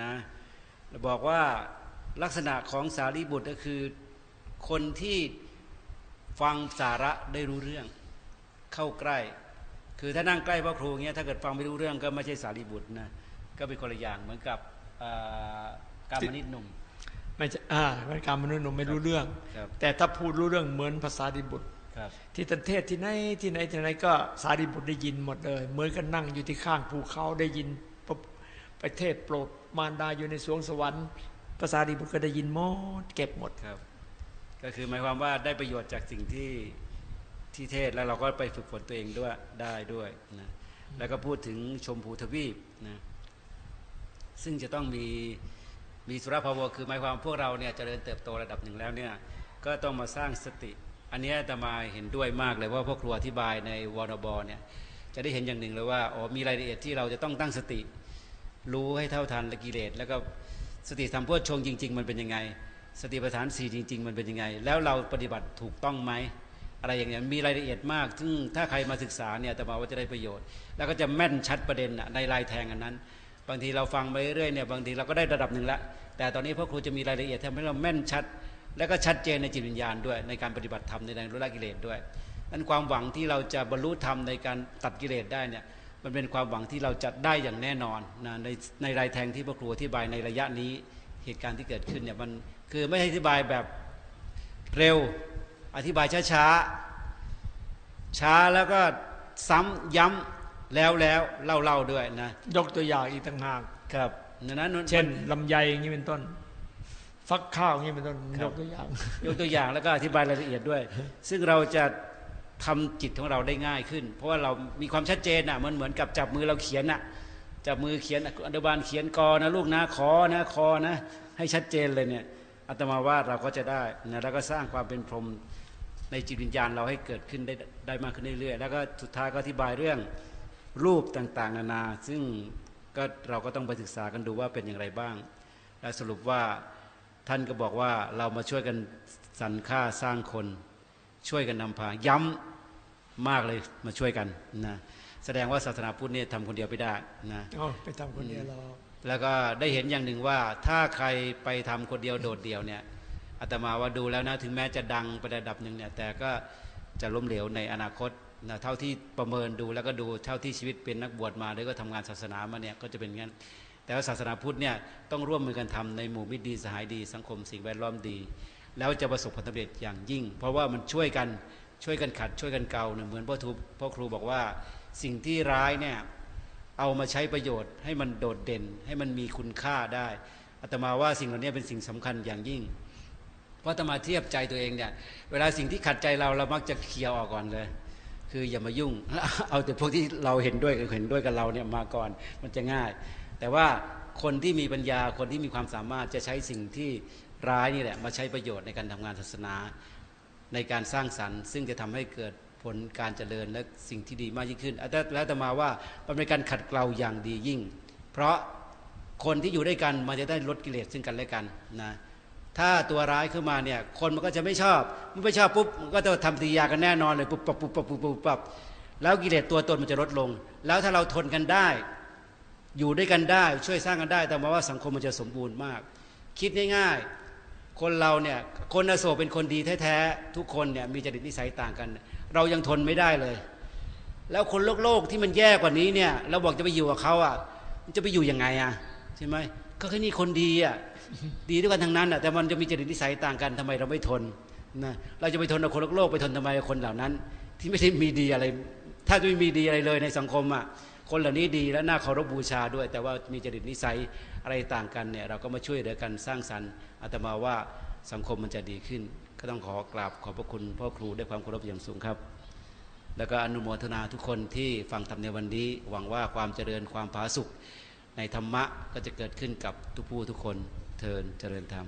นะบอกว่าลักษณะของสารีบุตรก็คือคนที่ฟังสาระได้รู้เรื่อง เข้าใกล้ คือถ้านั่งใกล้พ่อครูเงี้ยถ้าเกิดฟังไม่รู้เรื่องก็ไม่ใช่สารีบุตรนะก็เป็นคนละอย่างเหมือนกับการมนิตหนุ่ม ไม่ใช่อ่าเป็นการมนุษย์หนุ่มไม่รู้เรื่องครับแต่ถ้าพูดรู้เรื่องเหมือนภาษาดิบุตรครับที่ตันเทศที่ไหนที่ไหนที่ไหนก็สารีบุตรได้ยินหมดเลยเหมือนกันนั่งอยู่ที่ข้างภูเขาได้ยินปุ๊บไปเทศโปรดมารดาอยู่ในสวงสวรรค์ภาษาดิบุตรก็ได้ยินหมดเก็บหมดครับ ก็คือหมายความว่าได้ประโยชน์จากสิ่งที่ที่เทศแล้วเราก็ไปฝึกฝนตัวเองด้วยได้ด้วยนะแล้วก็พูดถึงชมพูทวีปนะซึ่งจะต้องมี มีสุรภาวะคือหมายความพวกเราเนี่ยเจริญเติบโตระดับหนึ่งแล้วเนี่ยก็ต้องมาสร้างสติ อันนี้ตมาเห็นด้วยมากเลยว่าพ่อครูอธิบายในวอรบอเนี่ยจะได้เห็นอย่างหนึ่งเลยว่าอ๋อมีรายละเอียดที่เราจะต้องตั้งสติ รู้ให้เท่าทันกิเลสแล้วก็สติธรรมโพชฌงจริง ๆ มันเป็นยังไง สติปัฏฐานสี่จริง ๆ มันเป็นยังไง แล้วเราปฏิบัติถูกต้องไหมอะไรอย่างเงี้ยมีรายละเอียดมาก ซึ่งถ้าใครมาศึกษาเนี่ยแต่มาว่าจะได้ประโยชน์ แล้วก็จะแม่นชัดประเด็นในลายแทงอันนั้น บางทีเราฟังไปเรื่อยเนี่ยบางทีเราก็ได้ระดับหนึ่งแล้วแต่ตอนนี้พ่อครูจะมีรายละเอียดทำให้เราแม่นชัด แล้วก็ชัดเจนในจิตวิญญาณด้วย ในการปฏิบัติธรรมในการรู้ละกิเลสด้วยนั้นความหวังที่เราจะบรรลุธรรมในการตัดกิเลสได้เนี่ยมันเป็นความหวังที่เราจะได้อย่างแน่นอนนะในในรายแทงที่พ่อครูอธิบายในระยะนี้เหตุการณ์ที่เกิดขึ้นเนี่ยมันคือไม่ใช่อธิบายแบบเร็วอธิบายช้าๆช้าแล้วก็ซ้ำย้ำ แล้วแล้วเล่าเล่าๆด้วยนะ ยกตัวอย่างอีกต่างหากครับดังนั้นเช่นลำไยอย่างนี้เป็นต้น ฟักข้าวอย่างนี้เป็นต้นครัยบกตัวอย่าง ยกตัวอย่างแล้วก็อธิบายรายละเอียดด้วย ซึ่งเราจะทำจิตของเราได้ง่ายขึ้น เพราะว่าเรามีความชัดเจนอะมันเหมือนกับจับมือเราเขียนอะจับมือเขียนอนุบาลเขียนกอนะลูกนะขอนะคอนะ ให้ชัดเจนเลยเนี่ยอาตมาว่าเราก็จะได้นะแล้วก็สร้างความเป็นพรหมในจิตวิญญาณเราให้เกิดขึ้นได้ได้มากขึ้นเรื่อยๆแล้วก็สุดท้ายก็อธิบายเรื่อง รูปต่างๆ นานา ซึ่งก็เราก็ต้องไปศึกษากันดูว่าเป็นอย่างไรบ้าง และสรุปว่าท่านก็บอกว่าเรามาช่วยกันสรรค่าสร้างคน ช่วยกันนำพาย้ำมากเลยมาช่วยกันนะแสดงว่าศาสนาพุทธเนี่ยทำคนเดียวไม่ได้นะเอาไปทำคนเดียวเราแล้วก็ได้เห็นอย่างหนึ่งว่าถ้าใครไปทำคนเดียวโดดเดี่ยวเนี่ยอาตมาว่าดูแล้วนะถึงแม้จะดังไประดับหนึ่งเนี่ยแต่ก็จะล้มเหลวในอนาคต นะเท่าที่ประเมินดูแล้วก็ดูเท่าที่ชีวิตเป็นนักบวชมาแล้วก็ทำงานศาสนามาเนี่ยก็จะเป็นงั้น แต่ว่าศาสนาพุทธเนี่ยต้องร่วมมือกันทำในหมู่มิตรดีสหายดี สังคมสิ่งแวดล้อมดี แล้วจะประสบผลสำเร็จอย่างยิ่ง เพราะว่ามันช่วยกันช่วยกันขัดช่วยกันเกาเนี่ยเหมือนพ่อทูพ่อครูบอกว่าสิ่งที่ร้ายเนี่ยเอามาใช้ประโยชน์ให้มันโดดเด่น ให้มันมีคุณค่าได้อาตมาว่าสิ่งเหล่านี้เป็นสิ่งสำคัญอย่างยิ่ง เพราะอาตมาเทียบใจตัวเองเนี่ยเวลาสิ่งที่ขัดใจเราเรามักจะเคลียร์ออกก่อนเลย คืออย่ามายุ่ง เอาแต่พวกที่เราเห็นด้วยเห็นด้วยกับเราเนี่ยมาก่อนมันจะง่าย แต่ว่าคนที่มีปัญญาคนที่มีความสามารถจะใช้สิ่งที่ร้ายนี่แหละมาใช้ประโยชน์ในการทำงานศาสนาในการสร้างสรรค์ ซึ่งจะทำให้เกิดผลการเจริญและสิ่งที่ดีมากยิ่งขึ้นอาจแล้วแต่มาว่าเป็นการขัดเกลาอย่างดียิ่ง เพราะคนที่อยู่ด้วยกันมันจะได้ลดกิเลสซึ่งกันและกันนะ ถ้าตัวร้ายขึ้นมาเนี่ย คนมันก็จะไม่ชอบมันไม่ชอบปุ๊บมันก็จะทำปฏิกิริยากันแน่นอนเลยปุ๊บปั๊บปุ๊บปับปุ๊บปุ๊บปั๊บแล้วกิเลสตัวตนมันจะลดลง แล้วถ้าเราทนกันได้ อยู่ด้วยกันได้ ช่วยสร้างกันได้แต่มาว่าสังคมมันจะสมบูรณ์มาก คิดง่ายๆ คนเราเนี่ยคนอโศกเป็นคนดีแท้ๆทุกคนเนี่ยมีจริตนิสัยต่างกัน เรายังทนไม่ได้เลย แล้วคนโลกโลกที่มันแย่กว่านี้เนี่ยเราบอกจะไปอยู่กับเขาอะมันจะไปอยู่ยังไงอะใช่ไหมก็แค่นี้คนดีอะ ดีด้วยกันทั้งนั้นแต่มันจะมีจริตนิสัยต่างกันทำไมเราไม่ทนนะเราจะไปทนกับคนโลกไปทนทำไมกับคนเหล่านั้น ที่ไม่ได้มีดีอะไร ถ้าจะไม่มีดีอะไรเลยในสังคมอะคนเหล่านี้ดีและน่าเคารพบูชาด้วย แต่ว่ามีจริตนิสัยอะไรต่างกันเนี่ยเราก็มาช่วยเหลือกันสร้างสรรค์อาตมาว่าสังคมมันจะดีขึ้น ก็ต้องขอกราบขอบพระคุณพ่อครูด้วยความเคารพอย่างสูงครับ แล้วก็อนุโมทนาทุกคนที่ฟังธรรมในวันนี้ หวังว่าความเจริญความผาสุกในธรรมะก็จะเกิดขึ้นกับทุกผู้ทุกคน เทินเจริญธรรม